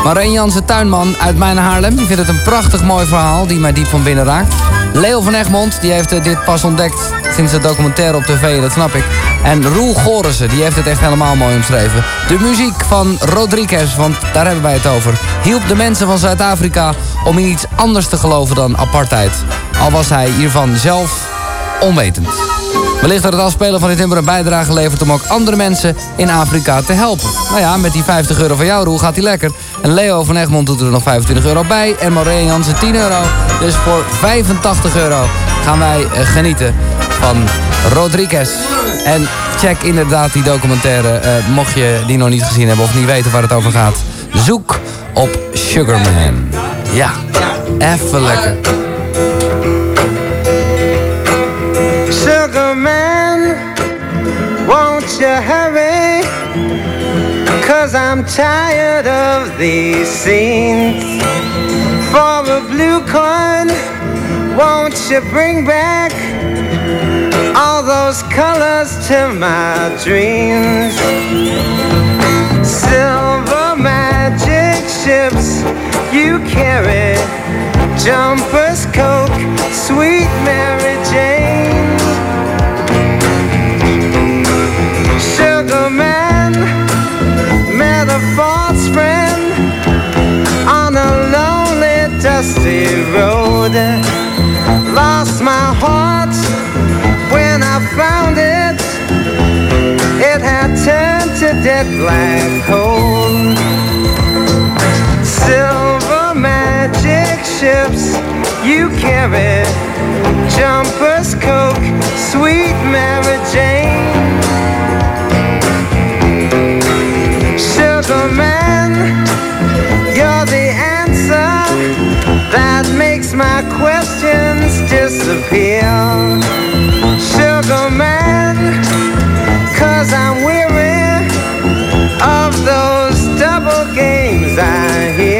Marijn Jansen Tuinman uit Mijn Haarlem. Die vindt het een prachtig mooi verhaal die mij diep van binnen raakt. Leo van Egmond die heeft eh, dit pas ontdekt sinds de documentaire op tv, dat snap ik. En Roel Gorissen, die heeft het echt helemaal mooi omschreven. De muziek van Rodriguez, want daar hebben wij het over... hielp de mensen van Zuid-Afrika om in iets anders te geloven dan apartheid. Al was hij hiervan zelf onwetend. Wellicht dat het afspelen van dit nummer een bijdrage levert om ook andere mensen in Afrika te helpen. Nou ja, met die 50 euro van jou, Roel, gaat hij lekker. En Leo van Egmond doet er nog 25 euro bij. En Maureen Jansen 10 euro. Dus voor 85 euro gaan wij eh, genieten van Rodriguez. En check inderdaad die documentaire, eh, mocht je die nog niet gezien hebben of niet weten waar het over gaat. Zoek op Sugarman. Ja, even lekker. Sugar man, won't you hurry? Cause I'm tired of these scenes. For a blue coin, won't you bring back all those colors to my dreams? Silver magic ships you carry, jumpers, coke, sweet Mary Jane. Sugar man, met a false friend on a lonely, dusty road. Lost my heart found it. It had turned to dead black coal. Silver magic ships you carry, jumpers, coke, sweet Mary Jane. Sugar man, you're the answer that makes my questions disappear. Sugar man, cause I'm weary of those double games I hear.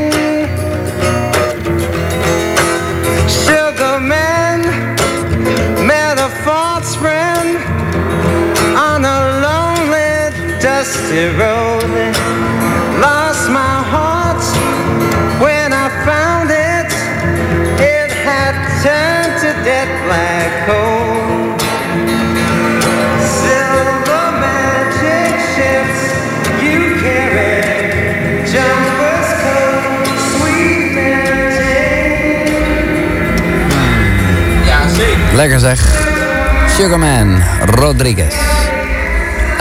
Dusty road. Lost my heart when I found it. It had turned to dead black coal. Silver magic ships you carry, jumpers, coat, sweet Mary Lekker zeg. Sugarman Rodriguez.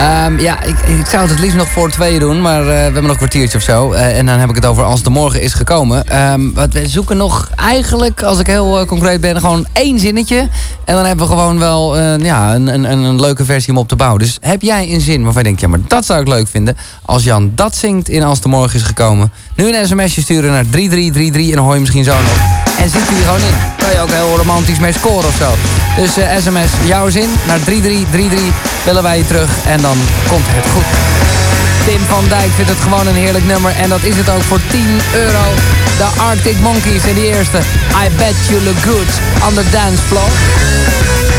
Ehm, ja, ik, ik zou het het liefst nog voor twee doen, maar eh, we hebben nog een kwartiertje of zo. Eh, en dan heb ik het over als de morgen is gekomen. Ehm, wat we zoeken nog eigenlijk, als ik heel eh, concreet ben, gewoon één zinnetje. En dan hebben we gewoon wel eh, ja, een, een, een leuke versie om op te bouwen. Dus heb jij een zin waarvan je denkt, ja, maar dat zou ik leuk vinden. Als Jan dat zingt in Als de morgen is gekomen. Nu een sms'je sturen naar 3333 en dan hoor je misschien zo nog. En zit er gewoon in. Kan je ook heel romantisch mee scoren of zo. Dus eh, sms, jouw zin naar 3333 willen wij je terug en dan komt het goed. Tim van Dijk vindt het gewoon een heerlijk nummer en dat is het ook voor 10 euro. De Arctic Monkeys en die eerste I Bet You Look Good on the dance floor.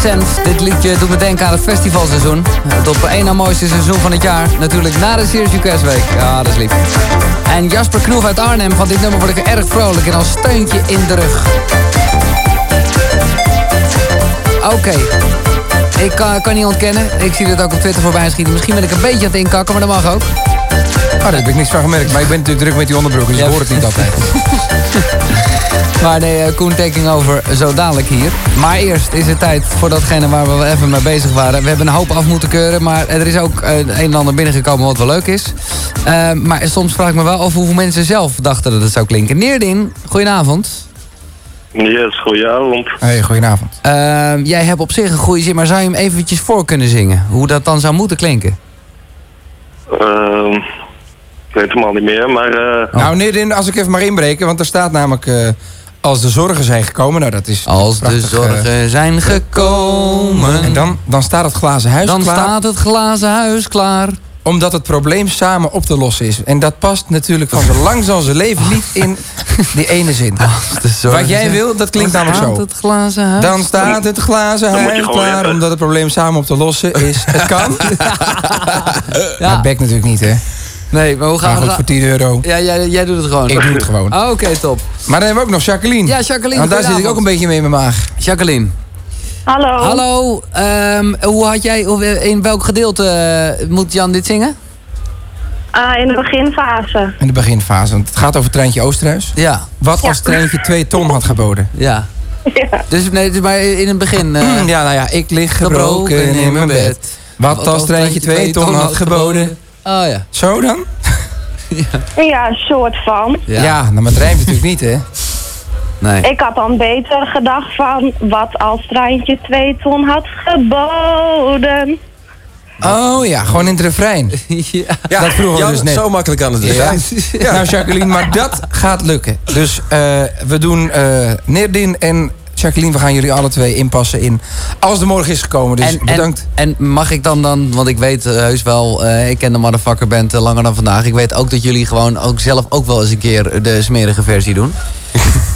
Senf. Dit liedje doet me denken aan het festivalseizoen. Het op één na mooiste seizoen van het jaar. Natuurlijk na de Serious Request Week. Ja, dat is lief. En Jasper Knoef uit Arnhem. Van dit nummer word ik erg vrolijk en als steuntje in de rug. Oké. Ik kan, kan niet ontkennen. Ik zie dit ook op Twitter voorbij schieten. Misschien ben ik een beetje aan het inkakken, maar dat mag ook. Oh, daar heb ik niks van gemerkt. Maar ik ben natuurlijk druk met die onderbroek, dus ik hoor het niet altijd. Maar nee, eh, Koen taking over zo dadelijk hier. Maar eerst is het tijd voor datgene waar we wel even mee bezig waren. We hebben een hoop af moeten keuren, maar er is ook eh, een en ander binnengekomen wat wel leuk is. Eh, maar soms vraag ik me wel af hoeveel mensen zelf dachten dat het zou klinken. Neerdin, goedenavond. Yes, goedenavond. Hey, goedenavond. Eh, jij hebt op zich een goede zin, maar zou je hem eventjes voor kunnen zingen? Hoe dat dan zou moeten klinken? Ehm, ik weet hem al niet meer, maar... eh, Nou, nee, als ik even maar inbreken, want er staat namelijk... eh, als de zorgen zijn gekomen, nou dat is... Als de prachtig, eh, zorgen zijn gekomen. En dan, dan staat het glazen huis Dan klaar. staat het glazen huis klaar. Omdat het probleem samen op te lossen is. En dat past natuurlijk van zal ze leven niet in die ene zin. Wat jij wil, dat klinkt Dan namelijk staat zo. het glazen huis Dan staat het glazen huis klaar, omdat het probleem samen op te lossen is. Het kan. ja. Dat bekt natuurlijk niet, hè? Nee, maar hoe gaan Maar we... voor 10 euro. Ja, jij, jij doet het gewoon. Ik doe het gewoon. Ah, Oké, top. Maar dan hebben we ook nog Jacqueline. Ja, Jacqueline, Want daar zit ik ook een beetje mee in mijn maag. Jacqueline. Hallo. Hallo. ehm, hoe had jij, in welk gedeelte eh, moet Jan dit zingen? Ah, in de beginfase. In de beginfase. Want het gaat over Treintje Oosterhuis. Ja. Wat Ja. als Treintje 2 ton had geboden? Ja. Dus nee, dus maar in het begin... eh, ja, nou ja, ik lig gebroken in mijn bed. Wat als Treintje 2 ton had geboden? Oh ja. Zo dan? Ja, soort van. Ja, nou, maar het rijmt natuurlijk niet, hè? Nee. Ik had dan beter gedacht van wat als Treintje 2 ton had geboden. Oh ja, gewoon in het refrein. ja. dat vroegen we dus net. zo makkelijk kan het dus Ja. Nou, Jacqueline, maar dat gaat lukken. Dus eh, we doen eh Neerdin en Jacqueline, we gaan jullie alle twee inpassen in als de morgen is gekomen. Dus bedankt. En, en mag ik dan dan, want ik weet eh, heus wel, eh, ik ken de motherfucker band eh, langer dan vandaag. Ik weet ook dat jullie gewoon ook zelf ook wel eens een keer de smerige versie doen.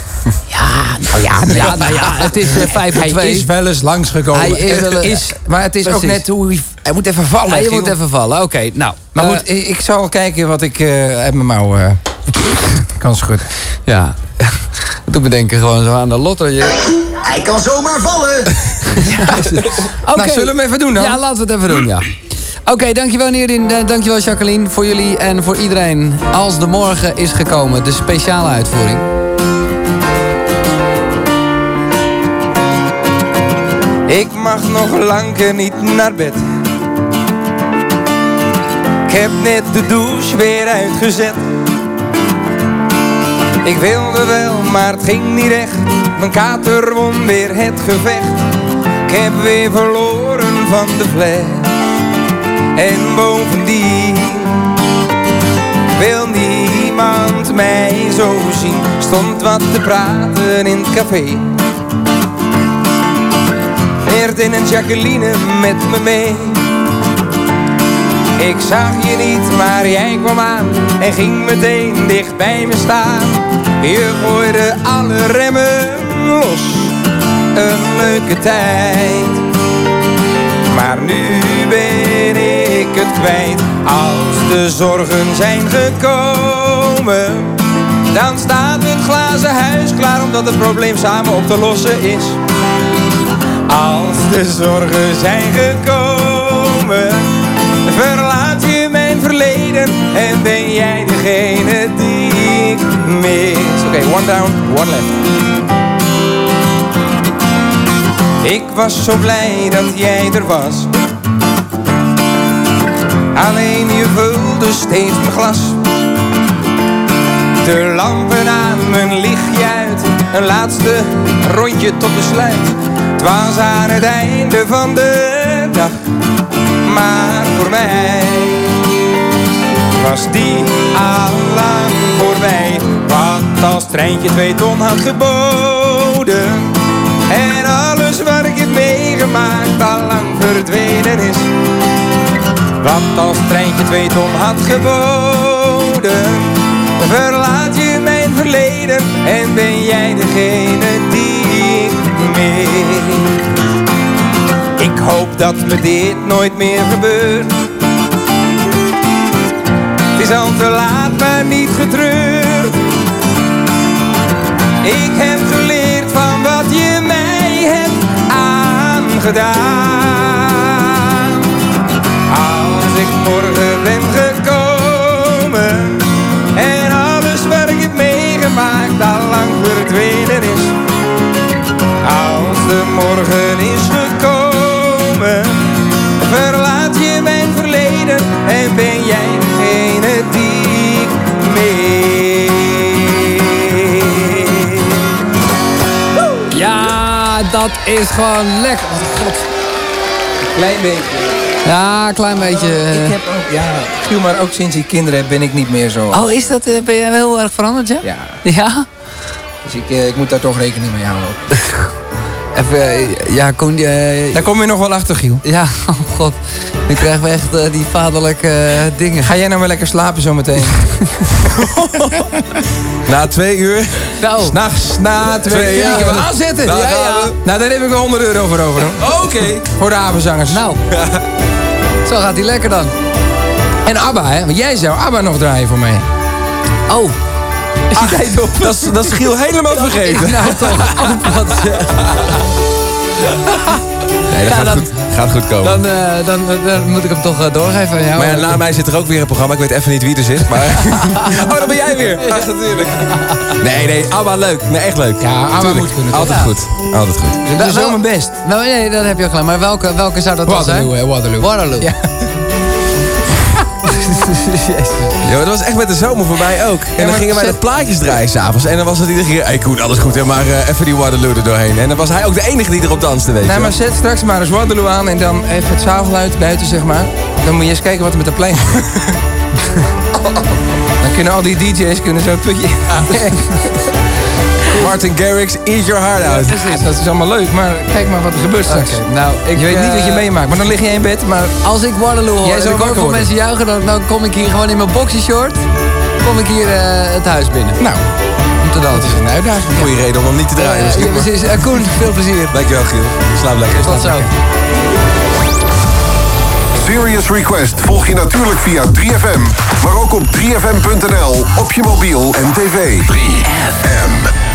Nou ja, nee. Ja, nou ja, het is eh, vijf voor Hij twee. is wel eens langsgekomen. Hij is wel eens- is, maar het is ook net hoe hij... Hij moet even vallen. Giel. moet even vallen, oké. nou, Maar eh, goed, ik, ik zal kijken wat ik eh uit mijn mouw eh, kan schudden. Ja. Doe me denken gewoon zo aan de lotto. Je... Hij kan zomaar vallen. Oké. Nou, zullen we hem even doen dan? Ja, laten we het even doen, ja. Oké, dankjewel Neerdin, eh, dankjewel Jacqueline voor jullie en voor iedereen. Als de morgen is gekomen, de speciale uitvoering. Ik mag nog lang niet naar bed. Ik heb net de douche weer uitgezet. Ik wilde wel, maar het ging niet echt. Mijn kater won weer het gevecht. Ik heb weer verloren van de fles. En bovendien wil niemand mij zo zien. Stond wat te praten in het café. Meertin en Jacqueline met me mee. Ik zag je niet, maar jij kwam aan en ging meteen dicht bij me staan. Je gooide alle remmen los, een leuke tijd. Maar nu ben ik het kwijt, als de zorgen zijn gekomen. Dan staat het glazen huis klaar, omdat het probleem samen op te lossen is. Als de zorgen zijn gekomen, verlaat je mijn verleden en ben jij degene die ik mis. Oké, one down, one left. Ik was zo blij dat jij er was. Alleen je vulde steeds mijn glas. De lampen aan, mijn lichtje uit. Een laatste rondje tot besluit. Het was aan het einde van de dag. Maar voor mij was die al lang voorbij. Wat als treintje twee ton had geboden. En alles wat ik heb meegemaakt al lang verdwenen is. Wat als treintje twee ton had geboden. Verlaat je mijn verleden en ben jij degene die ik hoop dat me dit nooit meer gebeurt. Het is al te laat, maar niet getreurd. Ik heb geleerd van wat je mij hebt aangedaan. Als ik de morgen is gekomen, verlaat je mijn verleden en ben jij degene die ik mis. Ja, dat is gewoon lekker. Oh, God. Klein beetje. Ja, een klein beetje. Ik heb ook, ja, Giel, maar ook sinds ik kinderen heb ben ik niet meer zo. Oh, is dat, eh, ben jij wel heel erg veranderd, ja? Ja. Ja? Dus ik, eh, ik moet daar toch rekening mee houden. Even, eh, ja, Koen, je... Daar kom je nog wel achter, Giel. Ja, oh god. Nu krijgen we echt eh, die vaderlijke eh, dingen. Ga jij nou wel lekker slapen zometeen? Na twee uur. Nou. S'nachts na twee, Twee uur. we aanzetten. Nou, ja, ja. we. Nou, daar heb ik wel 100 euro voor over. Oké. Voor de avondzangers. Nou, zo gaat hij lekker dan. En ABBA, hè? Want jij zou ABBA nog draaien voor mij. Oh. Ah, dat, is, dat is Giel helemaal vergeten. Nou toch, wat. Nee, dat Ja, gaat, dan- goed, gaat goed komen. Dan, eh, dan, dan moet ik hem toch eh, doorgeven aan jou. maar ja, na mij zit er ook weer een programma. Ik weet even niet wie er zit, maar... oh, dan ben jij weer. Ach, natuurlijk. Nee, nee, ABBA leuk. Nee, echt leuk. Ja, ABBA moet kunnen, toch? Altijd Ja. goed. Altijd goed. Ik doe zo mijn best. Nou, nee, dat heb je ook gelijk. Maar welke, welke zou dat wel zijn? Waterloo? Waterloo. Ja. Dat was echt met de zomer voorbij ook. En dan gingen wij dat plaatjes draaien s'avonds. En dan was het iedere keer... Hey Koen, alles goed hè, maar eh, even die Waterloo er doorheen. En dan was hij ook de enige die erop danste, weet je Nee, maar zet straks maar eens Waterloo aan en dan even het zaalgeluid buiten, zeg maar. Dan moet je eens kijken wat er met de plein Dan kunnen al die DJ's kunnen zo'n putje... Martin Garrix, eat your heart out. Ja, dat is allemaal leuk, maar kijk maar wat er gebeurt straks. Nou, ik, je weet niet eh, wat je meemaakt, maar dan lig jij in bed, maar... Als ik Waterloo hoor Jij en zou ik hoor veel mensen juichen, dan, dan kom ik hier gewoon in mijn boxershort. Kom ik hier eh, het huis binnen. Nou, om te dansen. dat is een uitdaging. Goeie reden om hem niet te draaien Eh, misschien. ja, precies. Eh, Koen, veel plezier. Dankjewel Giel. Slaap lekker. Tot zo. Serious Request volg je natuurlijk via 3FM, maar ook op 3FM.nl, op je mobiel en tv. 3FM.